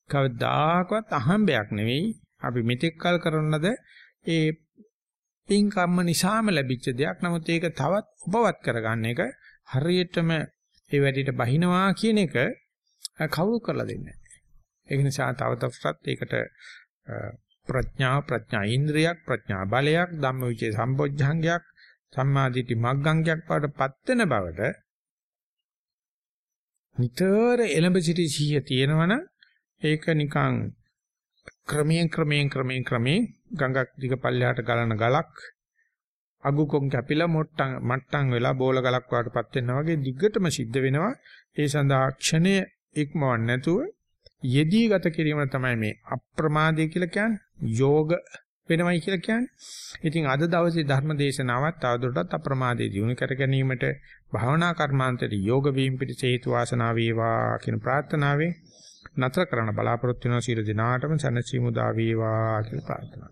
කවදාකවත් අහම්බයක් නෙවෙයි අපි මෙතෙක් කල් කරන ලද ඒ පින් කම්ම නිසාම ලැබිච්ච දෙයක්. නමුත් ඒක තවත් උපවත් කරගන්න එක හරියටම ඒ වැඩේට බහිනවා කියන එක කවුරු කරලා දෙන්නේ නැහැ. ඒක නිසා තව තවටත් ඒකට ප්‍රඥා ප්‍රඥා ඉන්ද්‍රියක් ප්‍රඥා බලයක් ධම්මවිචේ සම්පොඥංගයක් සම්මාදිටි මග්ගංගයක් බවට පත් වෙන බවට නිතර එළඹ සිටි සිහිය තියෙනවනම් ඒක නිකන් ක්‍රමයෙන් ක්‍රමයෙන් ක්‍රමයෙන් ක්‍රමයෙන් ගඟක් දිග පල්ලෙහාට ගලන ගලක් අගුකොන් කැපිලා මොට්ටම් මට්ටම් වෙලා බෝල ගලක් වඩටපත් වෙනවා වගේ දිගටම සිද්ධ වෙනවා. ඒ සඳහා ක්ෂණය ඉක්මවන්න නැතුව යෙදී ගත කිරීම තමයි මේ අප්‍රමාදය කියලා කියන්නේ යෝග වෙනවයි කියලා කියන්නේ. ඉතින් අද දවසේ ධර්ම දේශනාවත් තවදුරටත් අප්‍රමාදයේ දිනු කර ගැනීමට භාවනා කර්මාන්තයේ යෝග වීම පිට හේතු වාසනා වේවා කියන ප්‍රාර්ථනාවෙන් නතර කරන බලාපොරොත්තු වෙන සියලු දිනාටම සනසීමු දා වේවා කියලා ප්‍රාර්ථනා